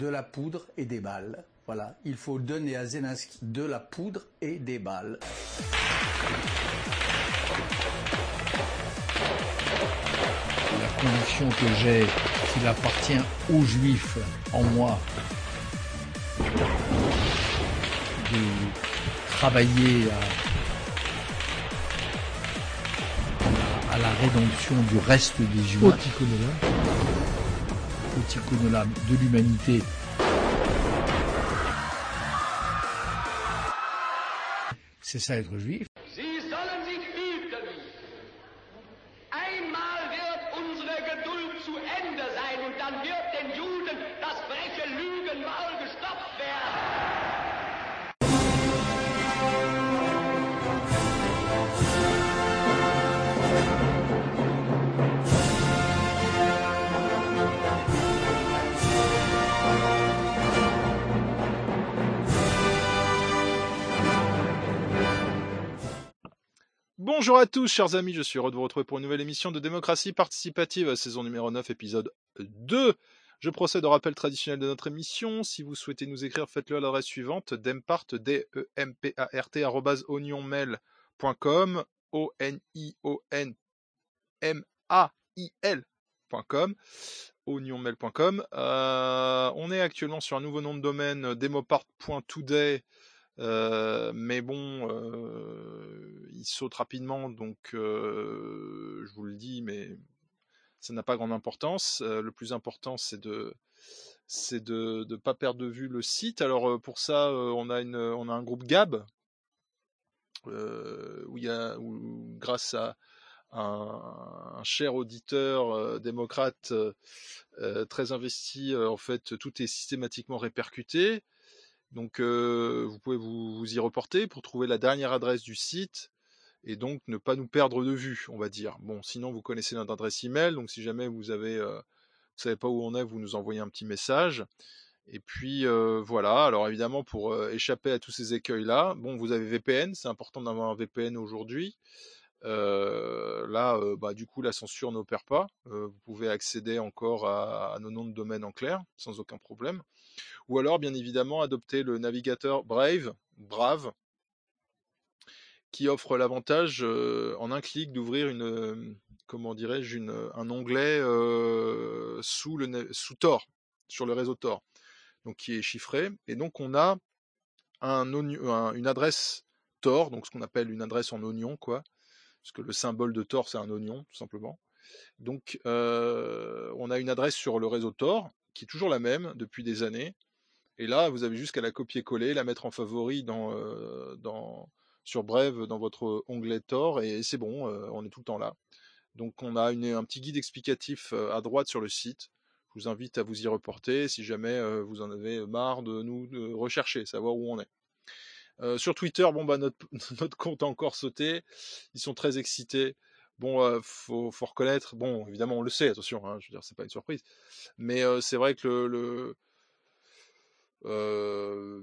de la poudre et des balles. Voilà, il faut donner à Zelensky de la poudre et des balles. La conviction que j'ai qu'il appartient aux Juifs en moi de travailler à, à la rédemption du reste des Juifs. Au Ticonola de l'humanité. C'est ça être juif. Tous, chers amis, je suis heureux de vous retrouver pour une nouvelle émission de démocratie participative, saison numéro 9, épisode 2. Je procède au rappel traditionnel de notre émission. Si vous souhaitez nous écrire, faites-le à l'adresse suivante, dempart, d e m p a r t arobase ognonmail.com, o n i o n m a i l.com. Euh, on est actuellement sur un nouveau nom de domaine, demopart.today. Euh, mais bon, euh, il saute rapidement, donc euh, je vous le dis, mais ça n'a pas grande importance. Le plus important, c'est de ne pas perdre de vue le site. Alors pour ça, on a une on a un groupe Gab où grâce à un, cher auditeur démocrate très investi, en fait, tout est systématiquement répercuté. Donc vous pouvez vous, vous y reporter pour trouver la dernière adresse du site et donc ne pas nous perdre de vue, on va dire. Bon, sinon vous connaissez notre adresse email, donc si jamais vous avez, euh, vous savez pas où on est, vous nous envoyez un petit message. Et puis voilà. Alors évidemment pour échapper à tous ces écueils-là, bon, vous avez VPN, c'est important d'avoir un VPN aujourd'hui. Euh, là, euh, bah, du coup, la censure n'opère pas. Euh, vous pouvez accéder encore à, nos noms de domaine en clair, sans aucun problème. Ou alors, bien évidemment, adopter le navigateur Brave, Brave, qui offre l'avantage en un clic d'ouvrir comment dirais-je, un onglet sous Tor, sur le réseau Tor, donc qui est chiffré. Et donc on a une adresse Tor, donc ce qu'on appelle une adresse en oignon, quoi, parce que le symbole de Tor c'est un oignon, tout simplement. Donc euh, on a une adresse sur le réseau Tor qui est toujours la même depuis des années. Et là, vous avez juste la copier-coller, la mettre en favori euh, sur Brave dans votre onglet Tor et c'est bon, euh, on est tout le temps là. Donc on a un petit guide explicatif à droite sur le site. Je vous invite à vous y reporter si jamais vous en avez marre de nous rechercher, savoir où on est. Euh, sur Twitter, bon bah notre, notre compte a encore sauté. Ils sont très excités. Bon, euh, faut, faut reconnaître. Bon, évidemment, on le sait. Attention, hein, je veux dire, c'est pas une surprise. Mais euh, c'est vrai que le,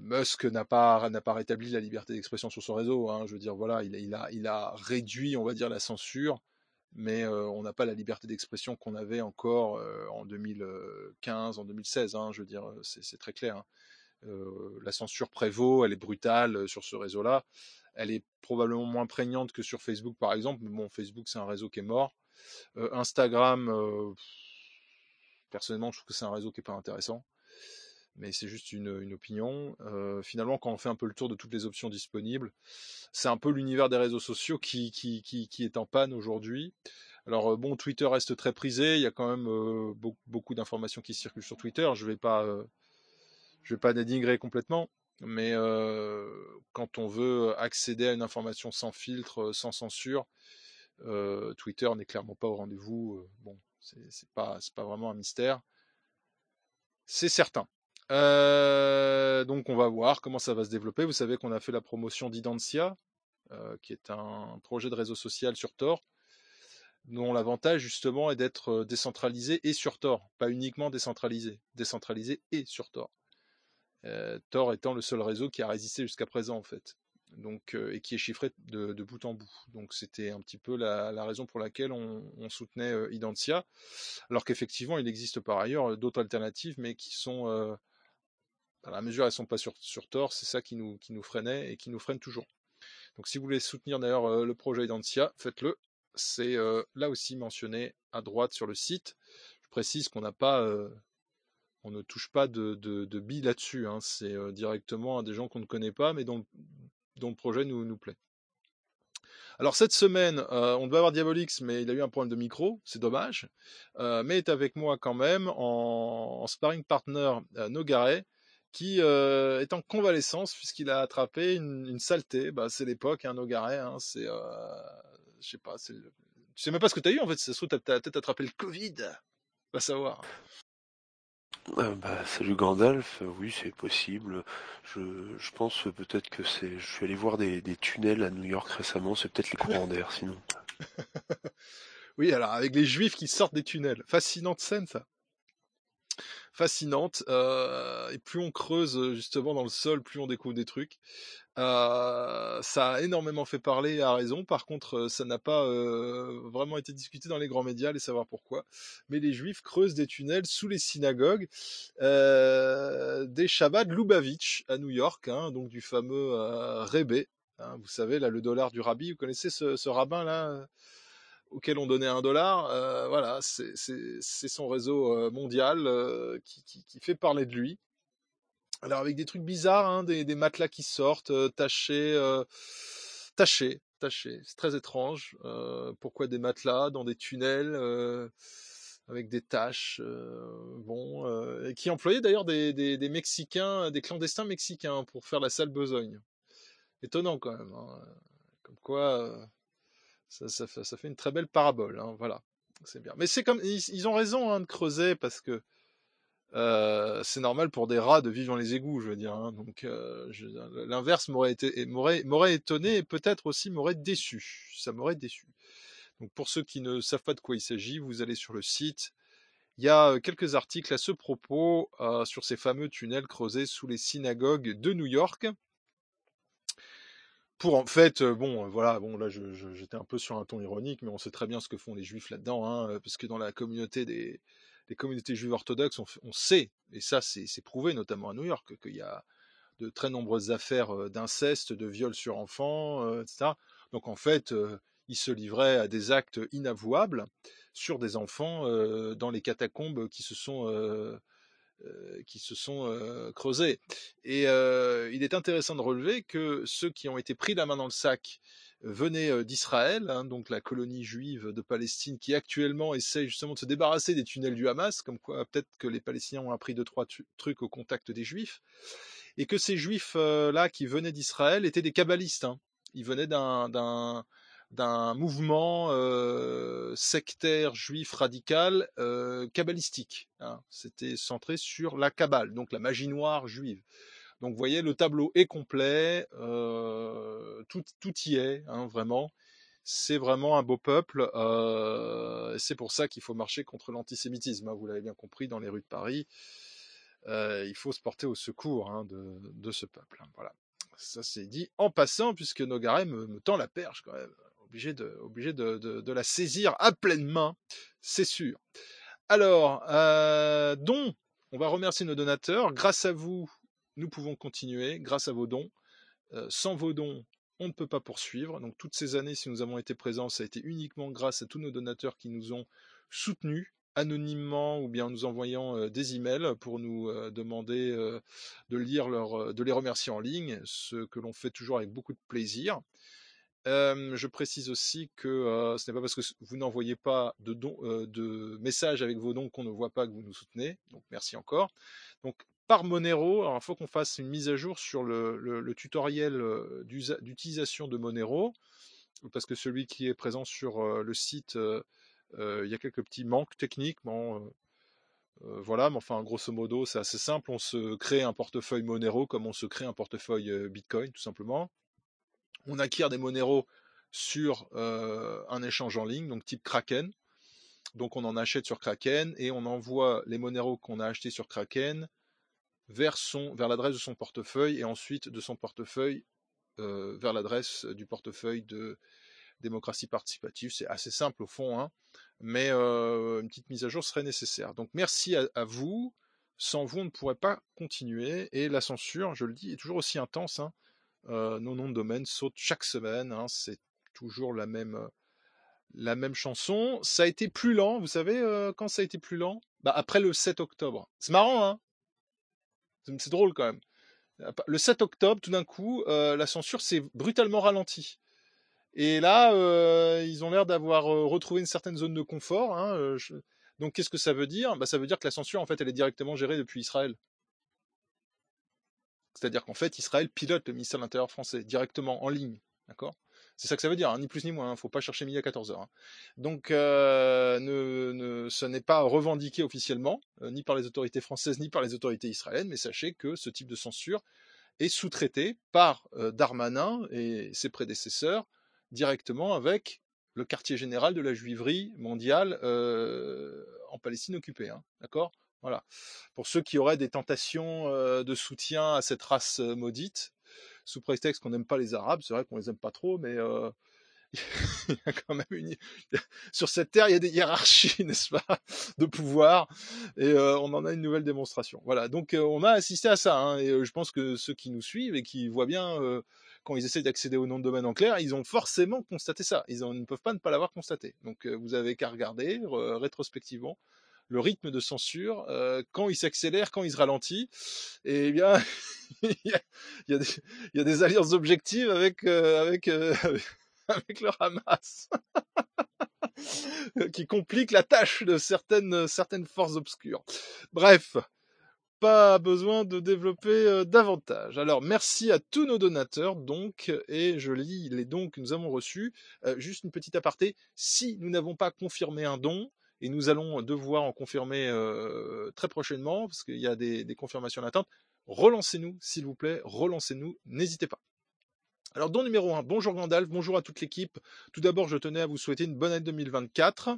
Musk n'a pas n'a pas rétabli la liberté d'expression sur son réseau. Hein, je veux dire, voilà, il, a- il a réduit, on va dire, la censure, mais on n'a pas la liberté d'expression qu'on avait encore en 2015, en 2016. Hein, je veux dire, c'est c'est très clair. hein. Euh, la censure prévaut, elle est brutale euh, sur ce réseau-là. Elle est probablement moins prégnante que sur Facebook, par exemple. Mais bon, Facebook, c'est un réseau qui est mort. Euh, Instagram, personnellement, je trouve que c'est un réseau qui est pas intéressant. Mais c'est juste une, opinion. Finalement, quand on fait un peu le tour de toutes les options disponibles, c'est un peu l'univers des réseaux sociaux qui, est en panne aujourd'hui. Alors bon, Twitter reste très prisé. Il y a quand même beaucoup, d'informations qui circulent sur Twitter. Je vais pas, je vais pas dénigrer complètement, mais euh, quand on veut accéder à une information sans filtre, euh, sans censure, euh, Twitter n'est clairement pas au rendez-vous. Euh, bon, c'est pas, pas vraiment un mystère, c'est certain. Donc on va voir comment ça va se développer. Vous savez qu'on a fait la promotion d'Identia, qui est un projet de réseau social sur Tor, dont l'avantage justement est d'être décentralisé et sur Tor, pas uniquement décentralisé, décentralisé et sur Tor. Euh, Tor étant le seul réseau qui a résisté jusqu'à présent en fait, donc euh, et qui est chiffré de, bout en bout. Donc c'était un petit peu la, raison pour laquelle on, soutenait euh, Identia, alors qu'effectivement il existe par ailleurs d'autres alternatives, mais qui sont À la mesure elles sont pas sur, sur c'est ça qui nous, qui nous freinait et qui nous freine toujours. Donc si vous voulez soutenir d'ailleurs le projet Identia, faites-le. C'est là aussi mentionné à droite sur le site. Je précise qu'on n'a pas, on ne touche pas de, billes là-dessus. Hein. C'est directement à des gens qu'on ne connaît pas, mais dont, le projet nous, plaît. Alors cette semaine, on devait avoir Diabolix, mais il a eu un problème de micro, c'est dommage. mais est avec moi quand même en, sparring partner Nogaret, qui euh, est en convalescence puisqu'il a attrapé une, saleté. Bah, c'est l'époque, hein, Nogaret. Hein, c'est, euh, je sais pas, c'est tu sais même pas ce que t'as eu en fait. Ça se trouve, t'as, peut-être attrapé le Covid. Va savoir. Euh, bah, salut Gandalf, oui c'est possible. Je, je pense peut-être que c'est. Je suis allé voir des, des tunnels à New York récemment, c'est peut-être les courants d'air sinon. oui, alors avec les juifs qui sortent des tunnels. Fascinante scène ça fascinante. Euh, et plus on creuse justement dans le sol, plus on découvre des trucs. Euh, ça a énormément fait parler à raison. Par contre, ça n'a pas vraiment été discuté dans les grands médias, les savoir pourquoi. Mais les Juifs creusent des tunnels sous les synagogues des Shabbat Lubavitch à New York, hein, donc du fameux Rebbe. Hein, vous savez là le dollar du rabbi. Vous connaissez ce, ce rabbin là auquel on donnait un dollar, euh, voilà, c'est son réseau euh, mondial euh, qui, qui, qui, fait parler de lui. Alors avec des trucs bizarres, hein, des, matelas qui sortent, tachés, tachés, tachés. C'est très étrange. pourquoi des matelas dans des tunnels avec des taches, bon, et qui employaient d'ailleurs des, des, Mexicains, des clandestins mexicains pour faire la sale besogne. Étonnant quand même. Hein. Comme quoi ça, fait, une très belle parabole, hein, voilà, c'est bien. Mais c'est comme ils, ont raison de creuser parce que euh, c'est normal pour des rats de vivre dans les égouts, je veux dire. Hein, donc euh, l'inverse m'aurait été m'aurait étonné et peut-être aussi m'aurait déçu. Ça m'aurait déçu. Donc pour ceux qui ne savent pas de quoi il s'agit, vous allez sur le site. Il y a quelques articles à ce propos euh, sur ces fameux tunnels creusés sous les synagogues de New York pour en fait, bon, voilà, bon là, j'étais un peu sur un ton ironique, mais on sait très bien ce que font les juifs là-dedans, hein, parce que dans la communauté des, des communautés juives orthodoxes, on, sait, et ça c'est prouvé notamment à New York, qu'il y a de très nombreuses affaires d'inceste, de viols sur enfants, etc. Donc en fait, ils se livraient à des actes inavouables sur des enfants dans les catacombes qui se sont qui se sont creusés. Et il est intéressant de relever que ceux qui ont été pris la main dans le sac venaient d'Israël, hein, donc la colonie juive de Palestine, qui actuellement essaie justement de se débarrasser des tunnels du Hamas, comme quoi peut-être que les Palestiniens ont appris deux trois trucs au contact des Juifs, et que ces Juifs là qui venaient d'Israël étaient des kabbalistes. Hein. Ils venaient d'un mouvement euh, sectaire juif radical euh, kabbalistique. Hein. C'était centré sur la Kabbale, donc la magie noire juive. Donc vous voyez, le tableau est complet, tout, y est, hein, vraiment. C'est vraiment un beau peuple. Euh, c'est pour ça qu'il faut marcher contre l'antisémitisme. Hein, vous l'avez bien compris, dans les rues de Paris, il faut se porter au secours hein, de, ce peuple. Voilà. Ça c'est dit en passant, puisque Nogaret me, me tend la perche quand même obligé de, la saisir à pleine main, c'est sûr. Alors, euh, on va remercier nos donateurs. Grâce à vous, nous pouvons continuer, grâce à vos dons. Euh, sans vos dons, on ne peut pas poursuivre. Donc toutes ces années, si nous avons été présents, ça a été uniquement grâce à tous nos donateurs qui nous ont soutenus anonymement ou bien en nous envoyant euh, des emails pour nous euh, demander de lire leur, de les remercier en ligne, ce que l'on fait toujours avec beaucoup de plaisir je précise aussi que ce n'est pas parce que vous n'envoyez pas de, de messages avec vos dons qu'on ne voit pas que vous nous soutenez. Donc merci encore. Donc par Monero, alors il faut qu'on fasse une mise à jour sur le, tutoriel d'utilisation de Monero, parce que celui qui est présent sur le site, il y a quelques petits manques techniques. Voilà, mais enfin, grosso modo, c'est assez simple. On se crée un portefeuille Monero comme on se crée un portefeuille Bitcoin, tout simplement on acquiert des Monero sur un échange en ligne, donc type Kraken. Donc on en achète sur Kraken et on envoie les Monero qu'on a achetés sur Kraken vers, son, vers l'adresse de son portefeuille et ensuite de son portefeuille euh, vers l'adresse du portefeuille de démocratie participative. C'est assez simple au fond, hein, mais euh, une petite mise à jour serait nécessaire. Donc merci à, vous Sans vous, on ne pourrait pas continuer. Et la censure, je le dis, est toujours aussi intense. Hein. Euh, nos noms de domaine sautent chaque semaine. Hein. C'est toujours la même, la même chanson. Ça a été plus lent. Vous savez quand ça a été plus lent? Bah, Après le 7 octobre. C'est marrant, hein? C'est drôle quand même. Le 7 octobre, tout d'un coup, euh, la censure s'est brutalement ralentie. Et là, euh, ils ont l'air d'avoir euh, retrouvé une certaine zone de confort. hein, euh, Donc, qu'est-ce que ça veut dire? Bah, Ça veut dire que la censure, en fait, elle est directement gérée depuis Israël. C'est-à-dire qu'en fait, Israël pilote le ministère de l'Intérieur français directement en ligne. D'accord? C'est ça que ça veut dire, hein, ni plus ni moins. Il faut pas chercher midi à 14 heures. hein. Donc, euh, ne, ne, ce n'est pas revendiqué officiellement, euh, ni par les autorités françaises, ni par les autorités israéliennes, mais sachez que ce type de censure est sous-traité par euh, Darmanin et ses prédécesseurs directement avec le quartier général de la juiverie mondiale en Palestine occupée. hein. D'accord? Voilà. Pour ceux qui auraient des tentations de soutien à cette race maudite, sous prétexte qu'on n'aime pas les Arabes, c'est vrai qu'on les aime pas trop, mais euh, il y a quand même une... sur cette terre, il y a des hiérarchies, n'est-ce pas, de pouvoir, et euh, on en a une nouvelle démonstration. Voilà, donc euh, on a assisté à ça, hein, et je pense que ceux qui nous suivent et qui voient bien quand ils essayent d'accéder au nom de domaine en clair, ils ont forcément constaté ça. Ils ne peuvent pas ne pas l'avoir constaté. Donc vous avez qu'à regarder rétrospectivement le rythme de censure, euh, quand il s'accélère, quand il se ralentit, et eh bien il y, a, des alliances objectives avec euh, avec euh, avec le Hamas qui compliquent la tâche de certaines certaines forces obscures. Bref, pas besoin de développer euh, davantage. Alors merci à tous nos donateurs donc et je lis les dons que nous avons reçus. Euh, juste une petite aparté, si nous n'avons pas confirmé un don et nous allons devoir en confirmer euh, très prochainement parce qu'il y a des, confirmations en attente, relancez-nous s'il vous plaît, relancez-nous, n'hésitez pas. Alors don numéro 1, bonjour Gandalf, bonjour à toute l'équipe. Tout d'abord, je tenais à vous souhaiter une bonne année 2024.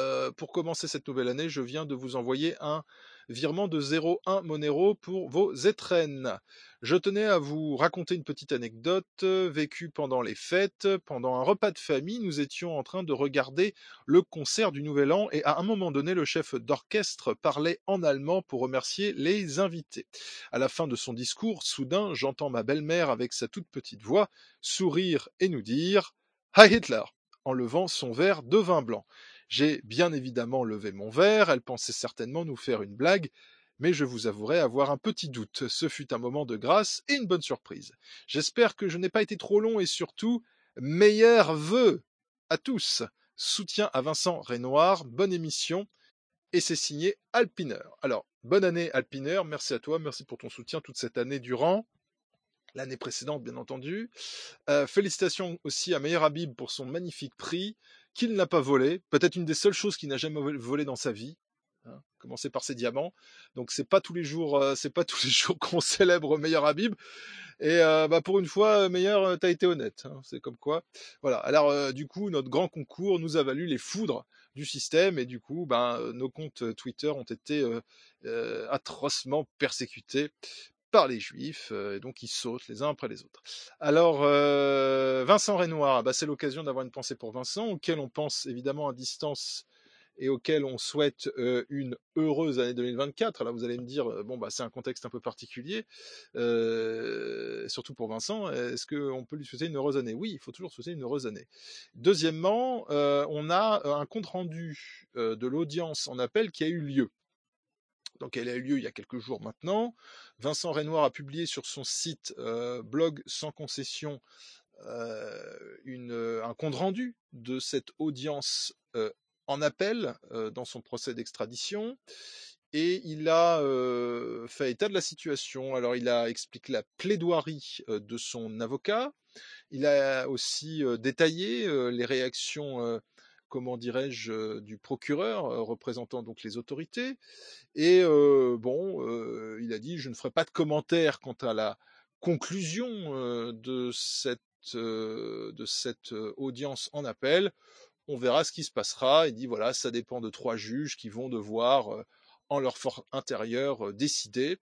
Euh, pour commencer cette nouvelle année, je viens de vous envoyer un virement de 0,1 Monero pour vos étrennes. Je tenais à vous raconter une petite anecdote euh, vécue pendant les fêtes. Pendant un repas de famille, nous étions en train de regarder le concert du Nouvel An et à un moment donné, le chef d'orchestre parlait en allemand pour remercier les invités. À la fin de son discours, soudain, j'entends ma belle-mère avec sa toute petite voix sourire et nous dire Heil Hitler en levant son verre de vin blanc. J'ai bien évidemment levé mon verre, elle pensait certainement nous faire une blague, mais je vous avouerai avoir un petit doute. Ce fut un moment de grâce et une bonne surprise. J'espère que je n'ai pas été trop long et surtout, meilleurs vœux à tous. Soutien à Vincent Renoir, bonne émission, et c'est signé Alpiner. Alors, bonne année Alpiner, merci à toi, merci pour ton soutien toute cette année durant. L'année précédente, bien entendu. Euh, félicitations aussi à Meilleur Habib pour son magnifique prix qu'il n'a pas volé. Peut-être une des seules choses qu'il n'a jamais volé dans sa vie. Hein, par ses diamants. Donc c'est pas tous les jours, euh, c'est pas tous les jours qu'on célèbre Meilleur Habib. Et euh, bah, pour une fois, Meilleur, euh, t'as été honnête. Hein, c'est comme quoi. Voilà. Alors du coup, notre grand concours nous a valu les foudres du système et du coup, ben, nos comptes Twitter ont été atrocement persécutés par les juifs, euh, et donc ils sautent les uns après les autres. Alors, euh, Vincent Renoir, bah, c'est l'occasion d'avoir une pensée pour Vincent, auquel on pense évidemment à distance et auquel on souhaite euh, une heureuse année 2024. Là, vous allez me dire, bon, bah, c'est un contexte un peu particulier, surtout pour Vincent. Est-ce qu'on peut lui souhaiter une heureuse année? Oui, il faut toujours souhaiter une heureuse année. Deuxièmement, on a un compte rendu euh, de l'audience en appel qui a eu lieu. Donc elle a eu lieu il y a quelques jours maintenant. Vincent Renoir a publié sur son site euh, blog sans concession euh, une, un compte rendu de cette audience euh, en appel euh, dans son procès d'extradition. Et il a euh, fait état de la situation. Alors il a expliqué la plaidoirie euh, de son avocat. Il a aussi euh, détaillé euh, les réactions euh, comment dirais-je, euh, du procureur euh, représentant donc les autorités. Et euh, bon, il a dit je ne ferai pas de commentaire quant à la conclusion de cette audience en appel. On verra ce qui se passera. Il dit voilà, ça dépend de trois juges qui vont devoir en leur fort intérieur euh, décider.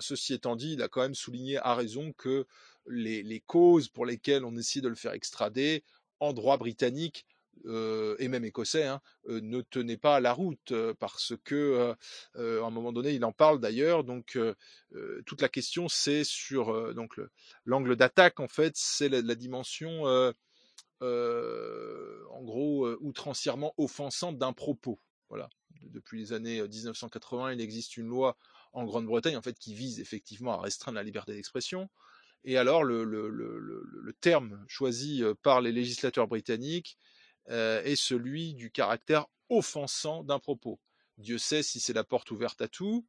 Ceci étant dit, il a quand même souligné à raison que les, les causes pour lesquelles on essaie de le faire extrader en droit britannique euh, et même écossais, hein, euh, ne tenaient pas la route euh, parce que à un moment donné, il en parle d'ailleurs. Donc toute la question, c'est sur donc l'angle d'attaque en fait, c'est la, dimension en gros outrancièrement offensante d'un propos. Voilà. Depuis les années 1980, il existe une loi en Grande-Bretagne en fait qui vise effectivement à restreindre la liberté d'expression. Et alors le, terme choisi par les législateurs britanniques euh, est celui du caractère offensant d'un propos. Dieu sait si c'est la porte ouverte à tout.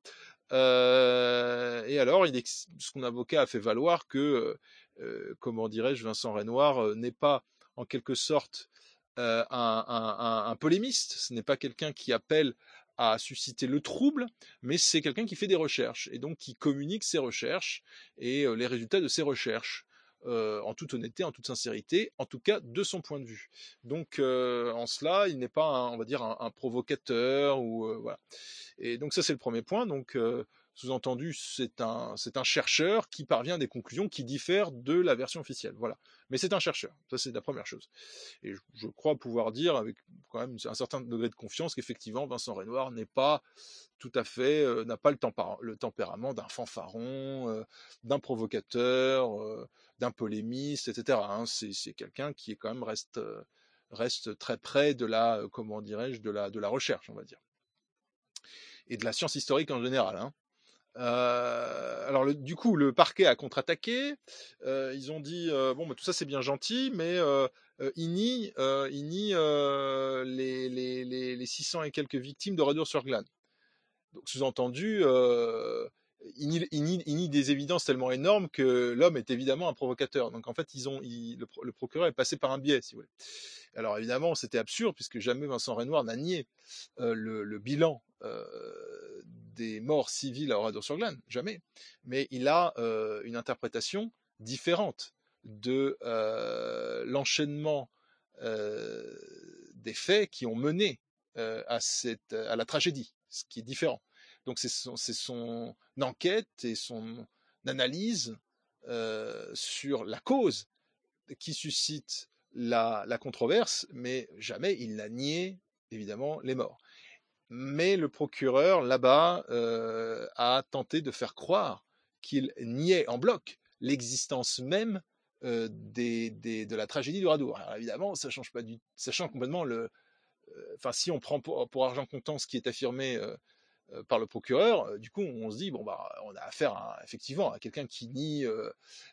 Euh, et alors, il son avocat a fait valoir que, euh, comment dirais-je, Vincent Renoir n'est pas en quelque sorte un, un, polémiste, ce n'est pas quelqu'un qui appelle à susciter le trouble, mais c'est quelqu'un qui fait des recherches et donc qui communique ses recherches et les résultats de ses recherches. Euh, en toute honnêteté, en toute sincérité, en tout cas de son point de vue. Donc euh, en cela, il n'est pas, on va dire, un, provocateur ou euh, voilà. Et donc ça c'est le premier point. Donc sous-entendu, c'est un, chercheur qui parvient à des conclusions qui diffèrent de la version officielle. Voilà. Mais c'est un chercheur. Ça, c'est la première chose. Et je, crois pouvoir dire, avec quand même un certain degré de confiance, qu'effectivement, Vincent Renoir n'est pas tout à fait, euh, n'a pas le, tempérament d'un fanfaron, euh, d'un provocateur, euh, d'un polémiste, etc. Hein. C'est quelqu'un qui quand même reste, reste très près de la, comment dirais-je, de la, de la recherche, on va dire. Et de la science historique en général. Hein. Euh, alors du coup, le parquet a contre-attaqué. Euh, ils ont dit bon, bah, tout ça c'est bien gentil, mais il nie, il nie les, les, les, les, 600 et quelques victimes de Radour-sur-Glane. Donc sous-entendu, euh, il, nie, des évidences tellement énormes que l'homme est évidemment un provocateur. Donc en fait, ils ont, le, procureur est passé par un biais, si vous voulez. Alors évidemment, c'était absurde puisque jamais Vincent Renoir n'a nié euh, le, bilan euh, des morts civiles à Oradour-sur-Glane, jamais. Mais il a euh, une interprétation différente de euh, l'enchaînement euh, des faits qui ont mené à, cette, à la tragédie, ce qui est différent. Donc c'est son, enquête et son analyse sur la cause qui suscite la, la, controverse, mais jamais il n'a nié évidemment les morts. Mais le procureur là-bas euh, a tenté de faire croire qu'il niait en bloc l'existence même euh, de la tragédie du Radour. Alors évidemment, ça change pas du, ça change complètement le. Euh, enfin, si on prend pour, argent comptant ce qui est affirmé par le procureur, du coup, on se dit bon bah, on a affaire effectivement à quelqu'un qui nie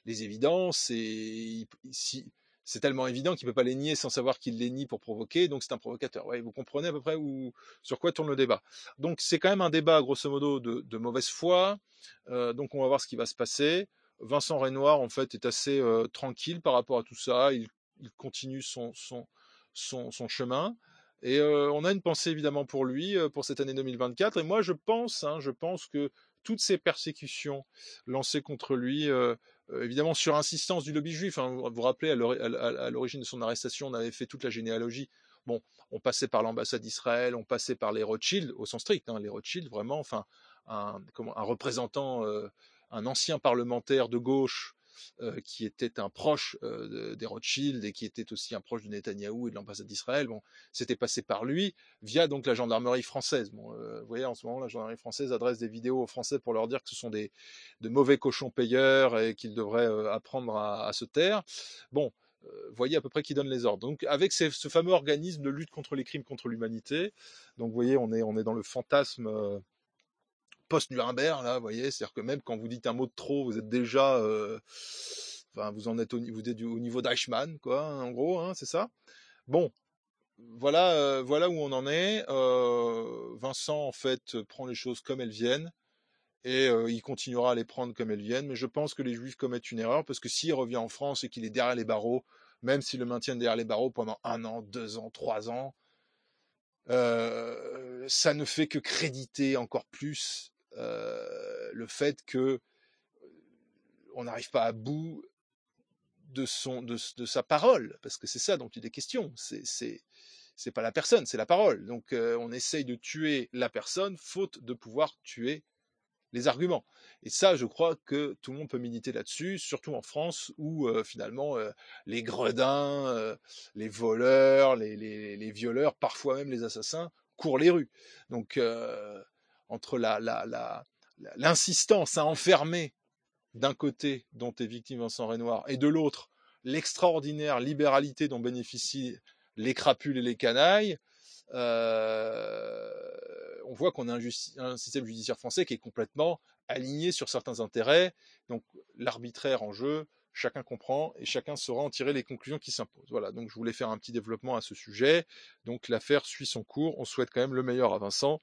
les évidences et si c'est tellement évident qu'il peut pas les nier sans savoir qu'il les nie pour provoquer, donc c'est un provocateur. Vous comprenez à peu près où, sur quoi tourne le débat. Donc c'est quand même un débat grosso modo de, mauvaise foi. Euh, donc on va voir ce qui va se passer. Vincent Renoir en fait est assez euh, tranquille par rapport à tout ça. Il, continue son chemin. Et euh, on a une pensée évidemment pour lui pour cette année 2024. Et moi je pense, hein, je pense que toutes ces persécutions lancées contre lui, euh, euh, évidemment sur insistance du lobby juif. Hein, vous vous rappelez, à l'origine de son arrestation, on avait fait toute la généalogie. Bon, on passait par l'ambassade d'Israël, on passait par les Rothschild, au sens strict, hein, les Rothschild, vraiment, enfin, un, représentant, euh, un ancien parlementaire de gauche euh, qui était un proche euh, des Rothschild et qui était aussi un proche de Netanyahou et de l'ambassade d'Israël. Bon, c'était passé par lui via donc la gendarmerie française. Bon, euh, vous voyez, en ce moment, la gendarmerie française adresse des vidéos aux Français pour leur dire que ce sont des de mauvais cochons payeurs et qu'ils devraient apprendre à, se taire. Bon, voyez à peu près qui donne les ordres. Donc avec ce fameux organisme de lutte contre les crimes contre l'humanité, donc vous voyez, on est on est dans le fantasme post-Nuremberg, là, vous voyez, c'est-à-dire que même quand vous dites un mot de trop, vous êtes déjà, euh, enfin, vous en êtes au, vous êtes au niveau d'Eichmann, quoi, en gros, hein, c'est ça. Bon, voilà, euh, voilà où on en est. Euh, Vincent, en fait, prend les choses comme elles viennent et il continuera à les prendre comme elles viennent. Mais je pense que les Juifs commettent une erreur parce que s'il revient en France et qu'il est derrière les barreaux, même s'ils le maintiennent derrière les barreaux pendant un an, deux ans, trois ans, ça ne fait que créditer encore plus le fait que euh, on n'arrive pas à bout de son de, de, sa parole parce que c'est ça dont il est question c'est c'est pas la personne c'est la parole donc euh, on essaye de tuer la personne faute de pouvoir tuer les arguments. Et ça, je crois que tout le monde peut militer là-dessus, surtout en France où euh, finalement euh, les gredins, euh, les voleurs, les, les, les, violeurs, parfois même les assassins courent les rues. Donc entre la, l'insistance à enfermer d'un côté dont est victime Vincent Renoir et de l'autre l'extraordinaire libéralité dont bénéficient les crapules et les canailles, euh, on voit qu'on a un, un, système judiciaire français qui est complètement aligné sur certains intérêts. Donc l'arbitraire en jeu, chacun comprend et chacun saura en tirer les conclusions qui s'imposent. Voilà, donc je voulais faire un petit développement à ce sujet. Donc l'affaire suit son cours. On souhaite quand même le meilleur à Vincent.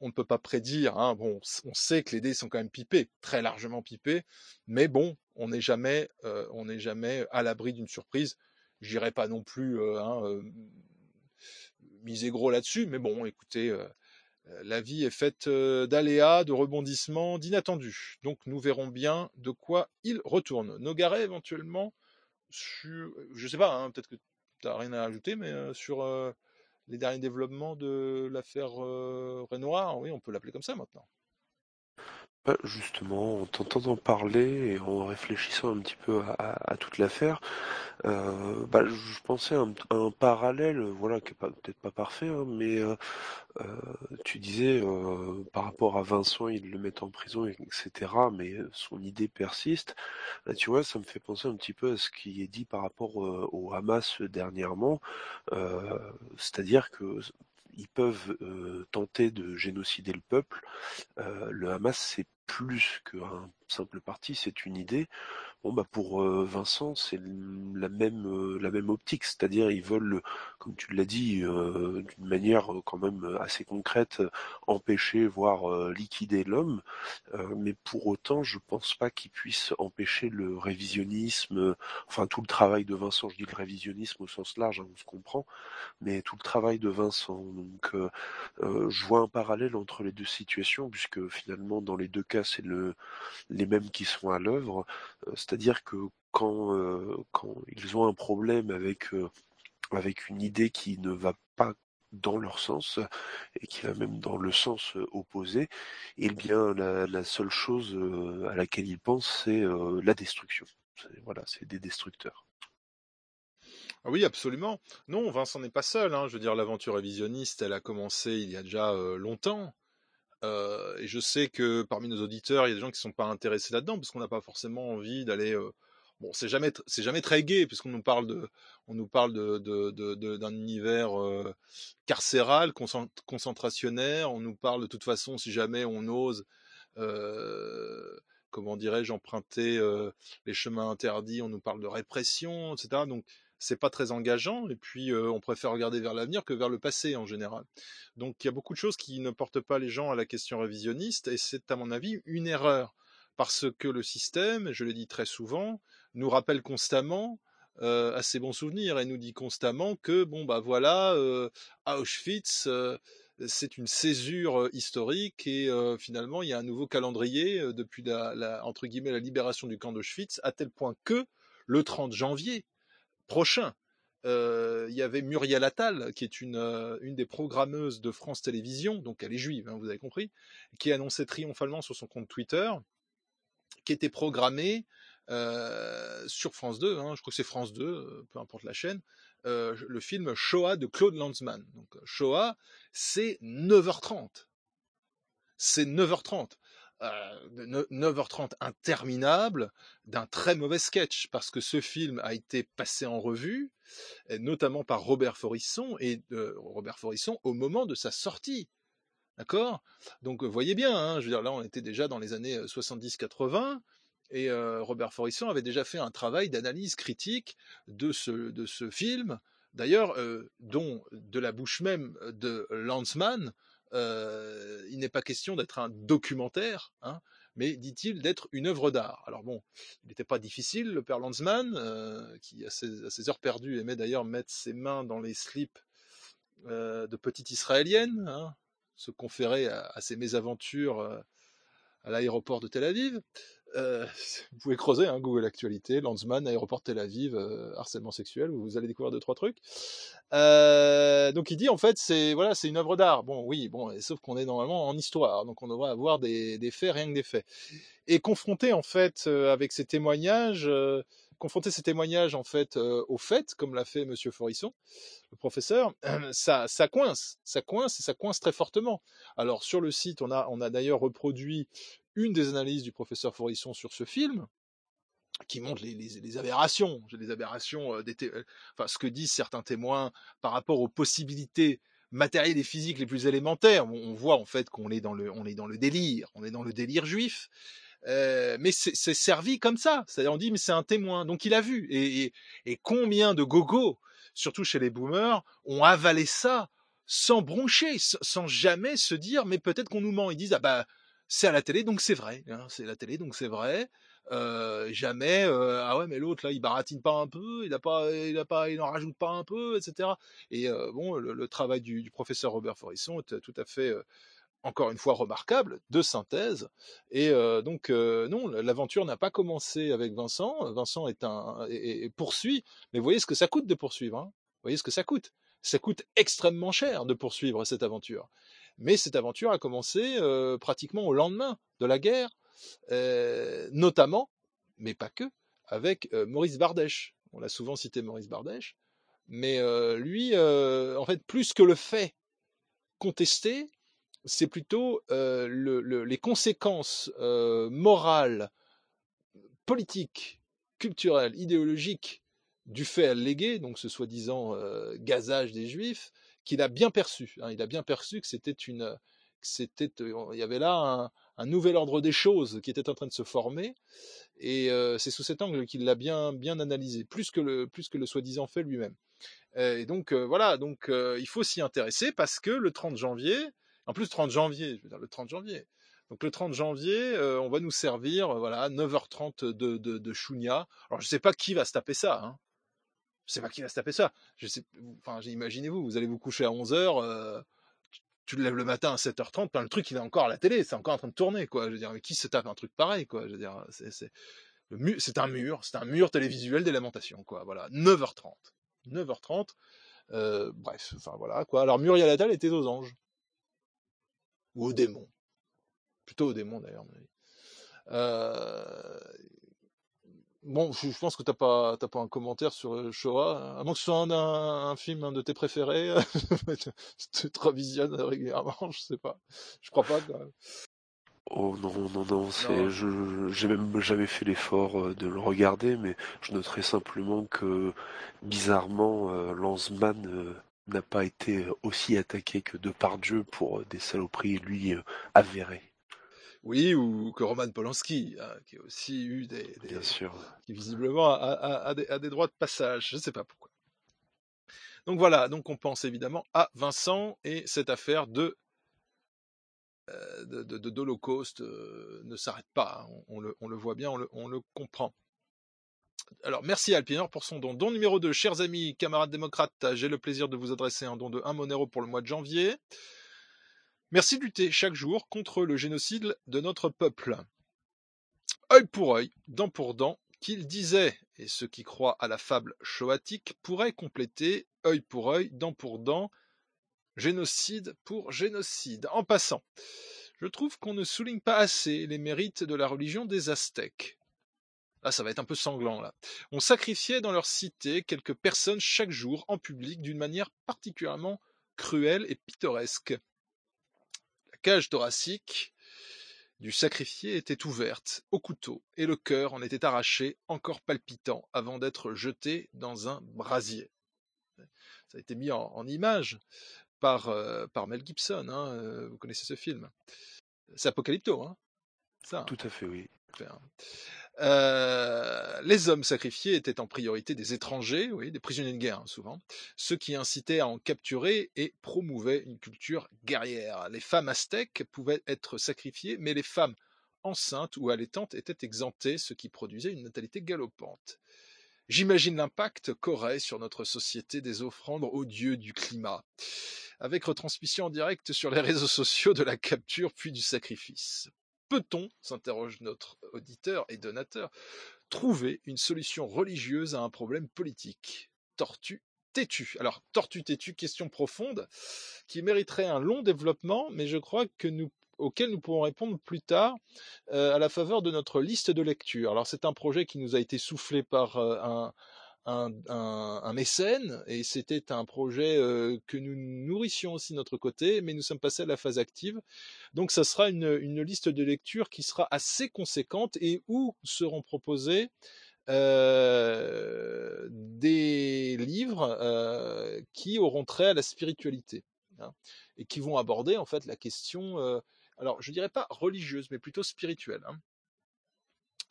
On ne peut pas prédire. Hein. Bon, on sait que les dés sont quand même pipés, très largement pipés, mais bon, on n'est jamais, euh, on n'est jamais à l'abri d'une surprise. J'irai pas non plus euh, hein, euh, miser gros là-dessus, mais bon, écoutez, la vie est faite d'aléas, de rebondissements, d'inattendus. Donc nous verrons bien de quoi il retourne. Nogaret éventuellement sur, je sais pas, hein, peut-être que tu n'as rien à ajouter, mais sur les derniers développements de l'affaire Renoir, oui, on peut l'appeler comme ça maintenant. Justement, en t'entendant parler et en réfléchissant un petit peu à, toute l'affaire, euh, bah, je pensais à un, parallèle, voilà, qui est peut-être pas parfait, hein, mais euh, euh, tu disais par rapport à Vincent, il le met en prison, etc. Mais son idée persiste. Là, tu vois, ça me fait penser un petit peu à ce qui est dit par rapport au Hamas dernièrement, c'est-à-dire que ils peuvent tenter de génocider le peuple. le Hamas, c'est plus qu'un simple parti, c'est une idée. Bon bah pour euh, Vincent, c'est la même euh, la même optique, c'est-à-dire ils veulent, comme tu l'as dit, euh, d'une manière quand même assez concrète, empêcher, voire liquider l'homme. mais pour autant, je pense pas qu'ils puissent empêcher le révisionnisme, enfin tout le travail de Vincent. Je dis le révisionnisme au sens large, hein, on se comprend, mais tout le travail de Vincent. Donc je vois un parallèle entre les deux situations, puisque finalement dans les deux cas c'est le les mêmes qui sont à l'œuvre. Que quand, quand ils ont un problème avec, avec une idée qui ne va pas dans leur sens et qui va même dans le sens opposé, eh bien la, seule chose à laquelle ils pensent, c'est la destruction. Voilà, c'est des destructeurs. Ah oui, absolument. Non, Vincent n'est pas seul. Hein. Je veux dire, l'aventure révisionniste, elle a commencé il y a déjà longtemps. Euh, et je sais que parmi nos auditeurs, il y a des gens qui ne sont pas intéressés là-dedans parce qu'on n'a pas forcément envie d'aller. Euh, bon, c'est jamais, c'est jamais très gai puisqu'on nous parle de, on nous parle de, d'un univers euh, carcéral, concentrationnaire. On nous parle de toute façon, si jamais on ose, comment dirais-je, emprunter les chemins interdits, on nous parle de répression, etc. Donc c'est pas très engageant et puis on préfère regarder vers l'avenir que vers le passé en général. Donc il y a beaucoup de choses qui ne portent pas les gens à la question révisionniste et c'est à mon avis une erreur parce que le système, je le dis très souvent, nous rappelle constamment à ses bons souvenirs et nous dit constamment que bon bah voilà Auschwitz c'est une césure historique et finalement il y a un nouveau calendrier depuis la, la, entre guillemets la libération du camp d'Auschwitz à tel point que le 30 janvier prochain. Euh, il y avait Muriel Attal, qui est une, euh, une des programmeuses de France Télévisions, donc elle est juive, hein, vous avez compris, qui annonçait triomphalement sur son compte Twitter qui était programmé euh, sur France 2, hein, je crois que c'est France 2, peu importe la chaîne, le film Shoah de Claude Lanzmann. Donc Shoah, c'est 9h30. C'est 9h30. 9h30 euh, interminable d'un très mauvais sketch parce que ce film a été passé en revue, notamment par Robert Forisson et Robert Forisson au moment de sa sortie. D'accord? Donc voyez bien, hein, je veux dire là on était déjà dans les années 70-80 et Robert Forisson avait déjà fait un travail d'analyse critique de ce, de ce film, d'ailleurs dont de la bouche même de Lanzmann, euh, il n'est pas question d'être un documentaire, hein, mais dit-il d'être une œuvre d'art. Alors bon, il n'était pas difficile, le père Lanzmann, euh, qui à ses, heures perdues aimait d'ailleurs mettre ses mains dans les slips euh, de petite israélienne, hein, se conférer à, ses mésaventures à l'aéroport de Tel Aviv. Euh, vous pouvez creuser hein, Google Actualité, Landsman, aéroport Tel Aviv, euh, harcèlement sexuel, vous allez découvrir deux trois trucs. Euh, donc il dit en fait c'est voilà c'est une œuvre d'art. Bon oui bon sauf qu'on est normalement en histoire donc on devrait avoir des, faits rien que des faits. Et confronté en fait avec ces témoignages, confronter ces témoignages en fait aux faits comme l'a fait Monsieur Forisson, le professeur, ça ça coince, ça coince et ça coince très fortement. Alors sur le site on a on a d'ailleurs reproduit une des analyses du professeur Forisson sur ce film qui montre les, les, aberrations, les aberrations, euh, des té- euh, enfin ce que disent certains témoins par rapport aux possibilités matérielles et physiques les plus élémentaires. On, voit en fait qu'on est dans le, est dans le délire, on est dans le délire juif. Euh, mais c'est servi comme ça. C'est-à-dire on dit mais c'est un témoin, donc il a vu. Et, et, et combien de gogos, surtout chez les boomers, ont avalé ça sans broncher, sans jamais se dire mais peut-être qu'on nous ment. Ils disent ah bah c'est à la télé donc c'est vrai, hein, c'est la télé donc c'est vrai. Euh, jamais euh, ah ouais mais l'autre là il baratine pas un peu, il a pas, il a pas, il en rajoute pas un peu, etc. Et euh, bon le, travail du, professeur Robert Forisson est tout à fait encore une fois remarquable, de synthèse. Et donc, non, l'aventure n'a pas commencé avec Vincent. Vincent est un et, poursuit, mais voyez ce que ça coûte de poursuivre. Hein vous voyez ce que ça coûte. Ça coûte extrêmement cher de poursuivre cette aventure. Mais cette aventure a commencé euh, pratiquement au lendemain de la guerre, euh, notamment, mais pas que, avec euh, Maurice Bardèche. On l'a souvent cité Maurice Bardèche, mais lui, en fait, plus que le fait contesté, c'est plutôt le, le, les conséquences morales, politiques, culturelles, idéologiques du fait allégué, donc ce soi-disant gazage des juifs, qu'il a bien perçu. Hein, il a bien perçu que c'était une, que c'était, euh, il y avait là un, nouvel ordre des choses qui était en train de se former, et euh, c'est sous cet angle qu'il l'a bien, bien analysé, plus que le, plus que le soi-disant fait lui-même. Et donc euh, voilà, donc euh, il faut s'y intéresser parce que le 30 janvier, en plus 30 janvier, je veux dire le 30 janvier. Donc le 30 janvier, euh, on va nous servir voilà 9h30 de de, de. Alors je sais pas qui va se taper ça hein. Je sais pas qui va se taper ça. Enfin imaginez-vous, vous allez vous coucher à 11h euh, tu, te lèves le matin à 7h30, ben, le truc il est encore à la télé, c'est encore en train de tourner quoi. Je veux dire mais qui se tape un truc pareil quoi, je veux dire c'est un mur, c'est un mur télévisuel des lamentations quoi. Voilà, 9h30. 9h30. Euh, bref, enfin voilà quoi. Alors Muriel Attal était aux anges. Ou aux démons. Plutôt aux démons d'ailleurs. Euh... Bon, je pense que t'as pas, t'as pas un commentaire sur Shoah, à moins que ce soit un, un, un film un de tes préférés, tu te revisionnes régulièrement, je sais pas. Je crois pas quand même. Oh non, non, non, c'est, je, j'ai même jamais fait l'effort euh, de le regarder, mais je noterai simplement que, bizarrement, euh, Lanzmann euh, n'a pas été aussi attaqué que Depardieu pour des saloperies, lui, euh, avérées. Oui, ou que Roman Polanski, hein, qui a aussi eu des, des Bien sûr. qui visiblement a, a, a, des, a des droits de passage, je sais pas pourquoi. Donc voilà, donc on pense évidemment à Vincent et cette affaire de de, de, de d'Holocauste euh, ne s'arrête pas. Hein. On, on, le, on, le, voit bien, on le, on le, comprend. Alors, merci à Alpineur pour son don. Don numéro 2, chers amis, camarades démocrates, j'ai le plaisir de vous adresser un don de 1 Monero pour le mois de janvier. Merci de lutter chaque jour contre le génocide de notre peuple. Œil pour œil, dent pour dent, qu'il disait, et ceux qui croient à la fable shoatique pourraient compléter œil pour œil, dent pour dent, génocide pour génocide. En passant, je trouve qu'on ne souligne pas assez les mérites de la religion des Aztèques. Là, ça va être un peu sanglant, là. On sacrifiait dans leur cité quelques personnes chaque jour en public d'une manière particulièrement cruelle et pittoresque. Cage thoracique du sacrifié était ouverte au couteau et le cœur en était arraché, encore palpitant, avant d'être jeté dans un brasier. Ça a été mis en, en image par, euh, par Mel Gibson. Hein, euh, vous connaissez ce film C'est Apocalypto, hein Ça. Tout à fait, oui. Euh, les hommes sacrifiés étaient en priorité des étrangers, oui, des prisonniers de guerre hein, souvent, ceux qui incitaient à en capturer et promouvaient une culture guerrière. Les femmes aztèques pouvaient être sacrifiées, mais les femmes enceintes ou allaitantes étaient exemptées, ce qui produisait une natalité galopante. J'imagine l'impact qu'aurait sur notre société des offrandes aux dieux du climat, avec retransmission en direct sur les réseaux sociaux de la capture puis du sacrifice. Peut-on, s'interroge notre auditeur et donateur, trouver une solution religieuse à un problème politique? Tortue têtu. Alors, tortue têtu, question profonde, qui mériterait un long développement, mais je crois que nous auquel nous pourrons répondre plus tard euh, à la faveur de notre liste de lecture. Alors c'est un projet qui nous a été soufflé par euh, un, un, mécène et c'était un projet euh, que nous nourrissions aussi de notre côté, mais nous sommes passés à la phase active. Donc ça sera une, liste de lecture qui sera assez conséquente et où seront proposés euh, des livres euh, qui auront trait à la spiritualité hein, et qui vont aborder en fait la question, alors je dirais pas religieuse, mais plutôt spirituelle. Hein.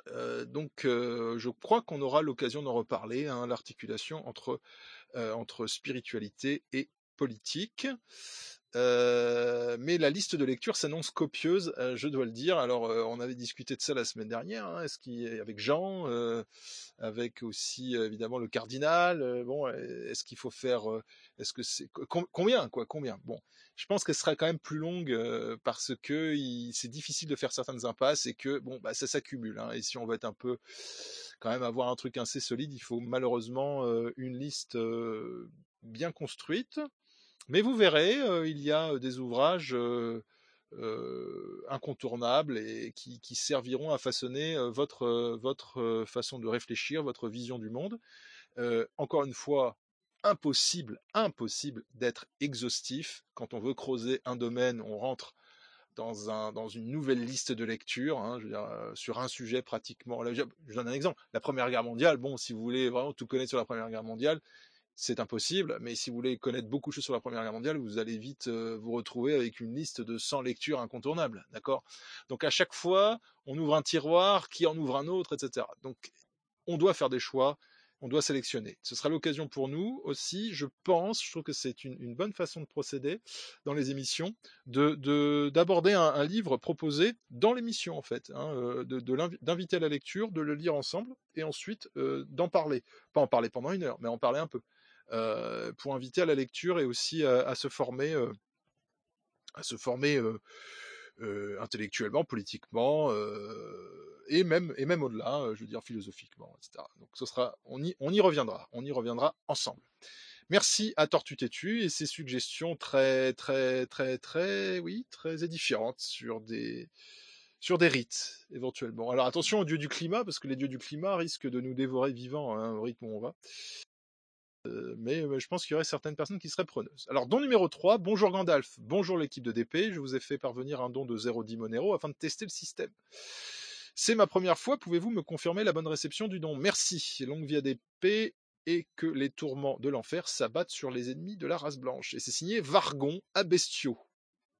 Euh, donc, euh, je crois qu'on aura l'occasion d'en reparler, hein, l'articulation euh, entre spiritualité et politique. Euh, mais la liste de lecture s'annonce copieuse, euh, je dois le dire. Alors, euh, on avait discuté de ça la semaine dernière, hein, est-ce avec Jean, avec aussi évidemment le cardinal. bon, est-ce qu'il faut faire, est-ce que combien quoi, combien? Bon, je pense qu'elle sera quand même plus longue parce que c'est difficile de faire certaines impasses et que bon, bah ça s'accumule. Hein, et si on veut être un peu, quand même avoir un truc assez solide, il faut malheureusement une liste bien construite. Mais vous verrez, euh, il y a des ouvrages incontournables et qui, serviront à façonner votre, votre façon de réfléchir, votre vision du monde. encore une fois, impossible, impossible d'être exhaustif. Quand on veut creuser un domaine, on rentre dans, un, dans une nouvelle liste de lecture, hein, je sur un sujet pratiquement. Là, je donne un exemple. La Première Guerre mondiale, bon, si vous voulez vraiment tout connaître sur la Première Guerre mondiale, c'est impossible, mais si vous voulez connaître beaucoup de choses sur la Première Guerre mondiale, vous allez vite euh, vous retrouver avec une liste de 100 lectures incontournables, d'accord? Donc à chaque fois, on ouvre un tiroir, qui en ouvre un autre, etc. Donc on doit faire des choix, on doit sélectionner. Ce sera l'occasion pour nous aussi, je pense, je trouve que c'est une, bonne façon de procéder dans les émissions, de d'aborder un, livre proposé dans l'émission en fait, hein, euh, d'inviter à la lecture, de le lire ensemble et ensuite euh, d'en parler. Pas en parler pendant une heure, mais en parler un peu. Euh, pour inviter à la lecture et aussi à, se former, euh, à se former euh, intellectuellement, politiquement et même et même au-delà, je veux dire philosophiquement, etc. Donc ce sera, on y reviendra, on y reviendra ensemble. Merci à Tortue Tétu et ses suggestions très très très très oui très édifiantes sur des sur des rites éventuellement. Alors attention aux dieux du climat parce que les dieux du climat risquent de nous dévorer vivants hein, au rythme où on va. Euh, mais je pense qu'il y aurait certaines personnes qui seraient preneuses. Alors, don numéro 3, bonjour Gandalf, bonjour l'équipe de DP, je vous ai fait parvenir un don de 0,10 Monero afin de tester le système. C'est ma première fois, pouvez-vous me confirmer la bonne réception du don? Merci, longue vie à DP et que les tourments de l'enfer s'abattent sur les ennemis de la race blanche. Et c'est signé Vargon à Bestiaux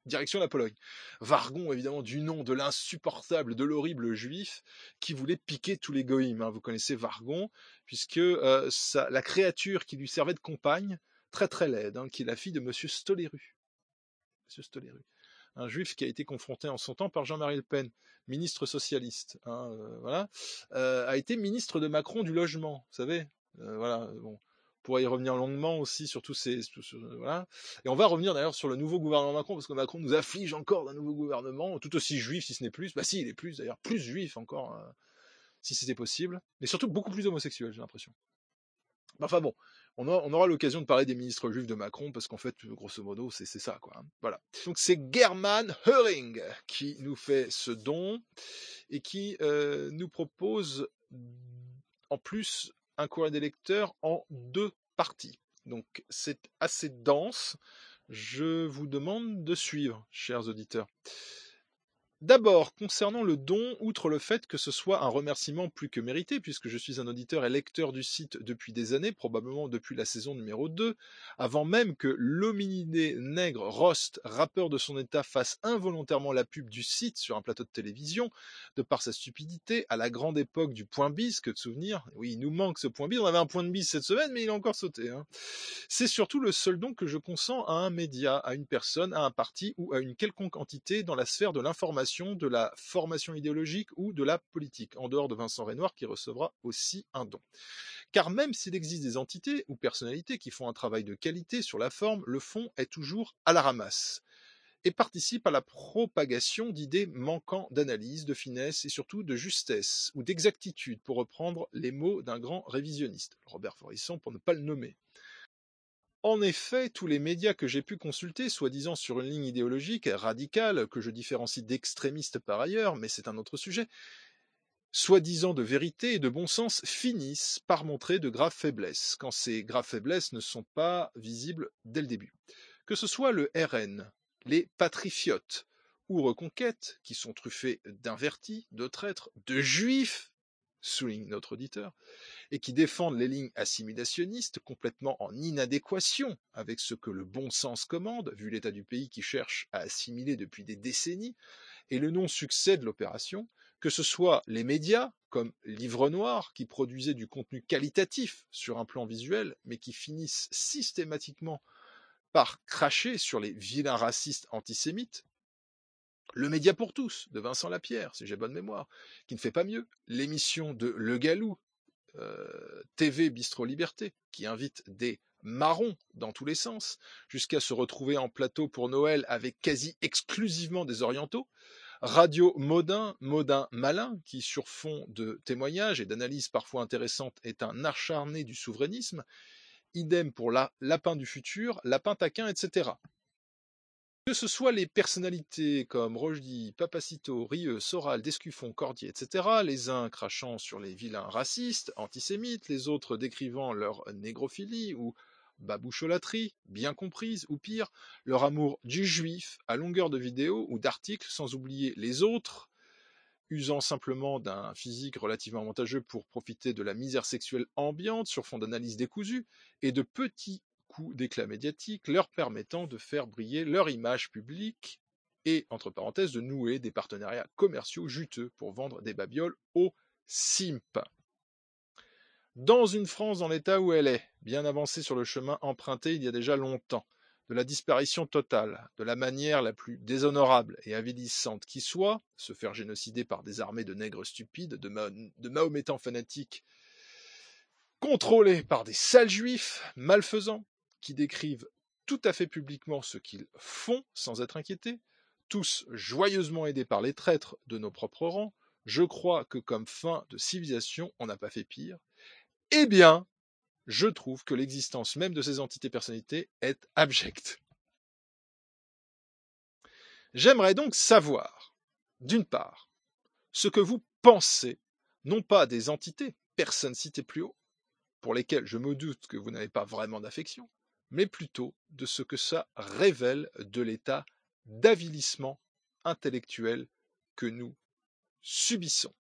direction la Pologne. Vargon, évidemment, du nom de l'insupportable, de l'horrible juif qui voulait piquer tous les goïms. Hein. Vous connaissez Vargon, puisque euh, la créature qui lui servait de compagne, très très laide, hein, qui est la fille de Monsieur Stoléru. Monsieur Stoléru. Un juif qui a été confronté en son temps par Jean-Marie Le Pen, ministre socialiste, hein, euh, voilà, euh, a été ministre de Macron du logement, vous savez. voilà, bon pourra y revenir longuement aussi sur tous ces voilà. Et on va revenir d'ailleurs sur le nouveau gouvernement Macron parce que Macron nous afflige encore d'un nouveau gouvernement tout aussi juif si ce n'est plus. Bah si, il est plus d'ailleurs plus juif encore hein, si c'était possible, mais surtout beaucoup plus homosexuel, j'ai l'impression. Enfin bon, on, aura l'occasion de parler des ministres juifs de Macron parce qu'en fait, grosso modo, c'est ça quoi. Hein. Voilà. Donc c'est German Höring qui nous fait ce don et qui euh, nous propose en plus un courrier des lecteurs en deux parties. Donc c'est assez dense. Je vous demande de suivre, chers auditeurs. D'abord, concernant le don, outre le fait que ce soit un remerciement plus que mérité, puisque je suis un auditeur et lecteur du site depuis des années, probablement depuis la saison numéro 2, avant même que l'hominidé nègre Rost, rappeur de son état, fasse involontairement la pub du site sur un plateau de télévision, de par sa stupidité, à la grande époque du point bis, que de souvenirs. Oui, il nous manque ce point bis, on avait un point de bis cette semaine, mais il a encore sauté. Hein. C'est surtout le seul don que je consens à un média, à une personne, à un parti ou à une quelconque entité dans la sphère de l'information de la formation idéologique ou de la politique, en dehors de Vincent Renoir qui recevra aussi un don. Car même s'il existe des entités ou personnalités qui font un travail de qualité sur la forme, le fond est toujours à la ramasse. et participent à la propagation d'idées manquant d'analyse, de finesse et surtout de justesse ou d'exactitude, pour reprendre les mots d'un grand révisionniste, Robert Forisson pour ne pas le nommer. En effet, tous les médias que j'ai pu consulter, soi-disant sur une ligne idéologique radicale, que je différencie d'extrémiste par ailleurs, mais c'est un autre sujet, soi-disant de vérité et de bon sens, finissent par montrer de graves faiblesses, quand ces graves faiblesses ne sont pas visibles dès le début. Que ce soit le RN, les patriotes ou Reconquête, qui sont truffés d'invertis, de traîtres, de juifs, souligne notre auditeur, et qui défendent les lignes assimilationnistes complètement en inadéquation avec ce que le bon sens commande, vu l'état du pays qui cherche à assimiler depuis des décennies, et le non-succès de l'opération, que ce soit les médias, comme Livre Noir, qui produisaient du contenu qualitatif sur un plan visuel, mais qui finissent systématiquement par cracher sur les vilains racistes antisémites, le Média pour tous de Vincent Lapierre, si j'ai bonne mémoire, qui ne fait pas mieux, l'émission de Le Galou, euh, TV Bistro Liberté, qui invite des marrons dans tous les sens, jusqu'à se retrouver en plateau pour Noël avec quasi exclusivement des orientaux, Radio Modin, Modin Malin, qui sur fond de témoignages et d'analyses parfois intéressantes est un acharné du souverainisme, idem pour la Lapin du futur, Lapin taquin, etc. Que ce soit les personnalités comme Rochdy, Papacito, Rieux, Soral, Descuffon, Cordier, etc., les uns crachant sur les vilains racistes, antisémites, les autres décrivant leur négrophilie ou baboucholâtrie, bien comprise, ou pire, leur amour du juif à longueur de vidéos ou d'articles, sans oublier les autres, usant simplement d'un physique relativement avantageux pour profiter de la misère sexuelle ambiante sur fond d'analyse décousue, et de petits d'éclat médiatique leur permettant de faire briller leur image publique et, entre parenthèses, de nouer des partenariats commerciaux juteux pour vendre des babioles au simp. Dans une France dans l'état où elle est, bien avancée sur le chemin emprunté il y a déjà longtemps, de la disparition totale, de la manière la plus déshonorable et avilissante qui soit, se faire génocider par des armées de nègres stupides, de, de mahométans fanatiques, contrôlés par des sales juifs malfaisants, qui décrivent tout à fait publiquement ce qu'ils font sans être inquiétés, tous joyeusement aidés par les traîtres de nos propres rangs, je crois que comme fin de civilisation, on n'a pas fait pire. Eh bien, je trouve que l'existence même de ces entités personnalités est abjecte. J'aimerais donc savoir, d'une part, ce que vous pensez, non pas des entités, personne citées plus haut, pour lesquelles je me doute que vous n'avez pas vraiment d'affection, mais plutôt de ce que ça révèle de l'état d'avilissement intellectuel que nous subissons.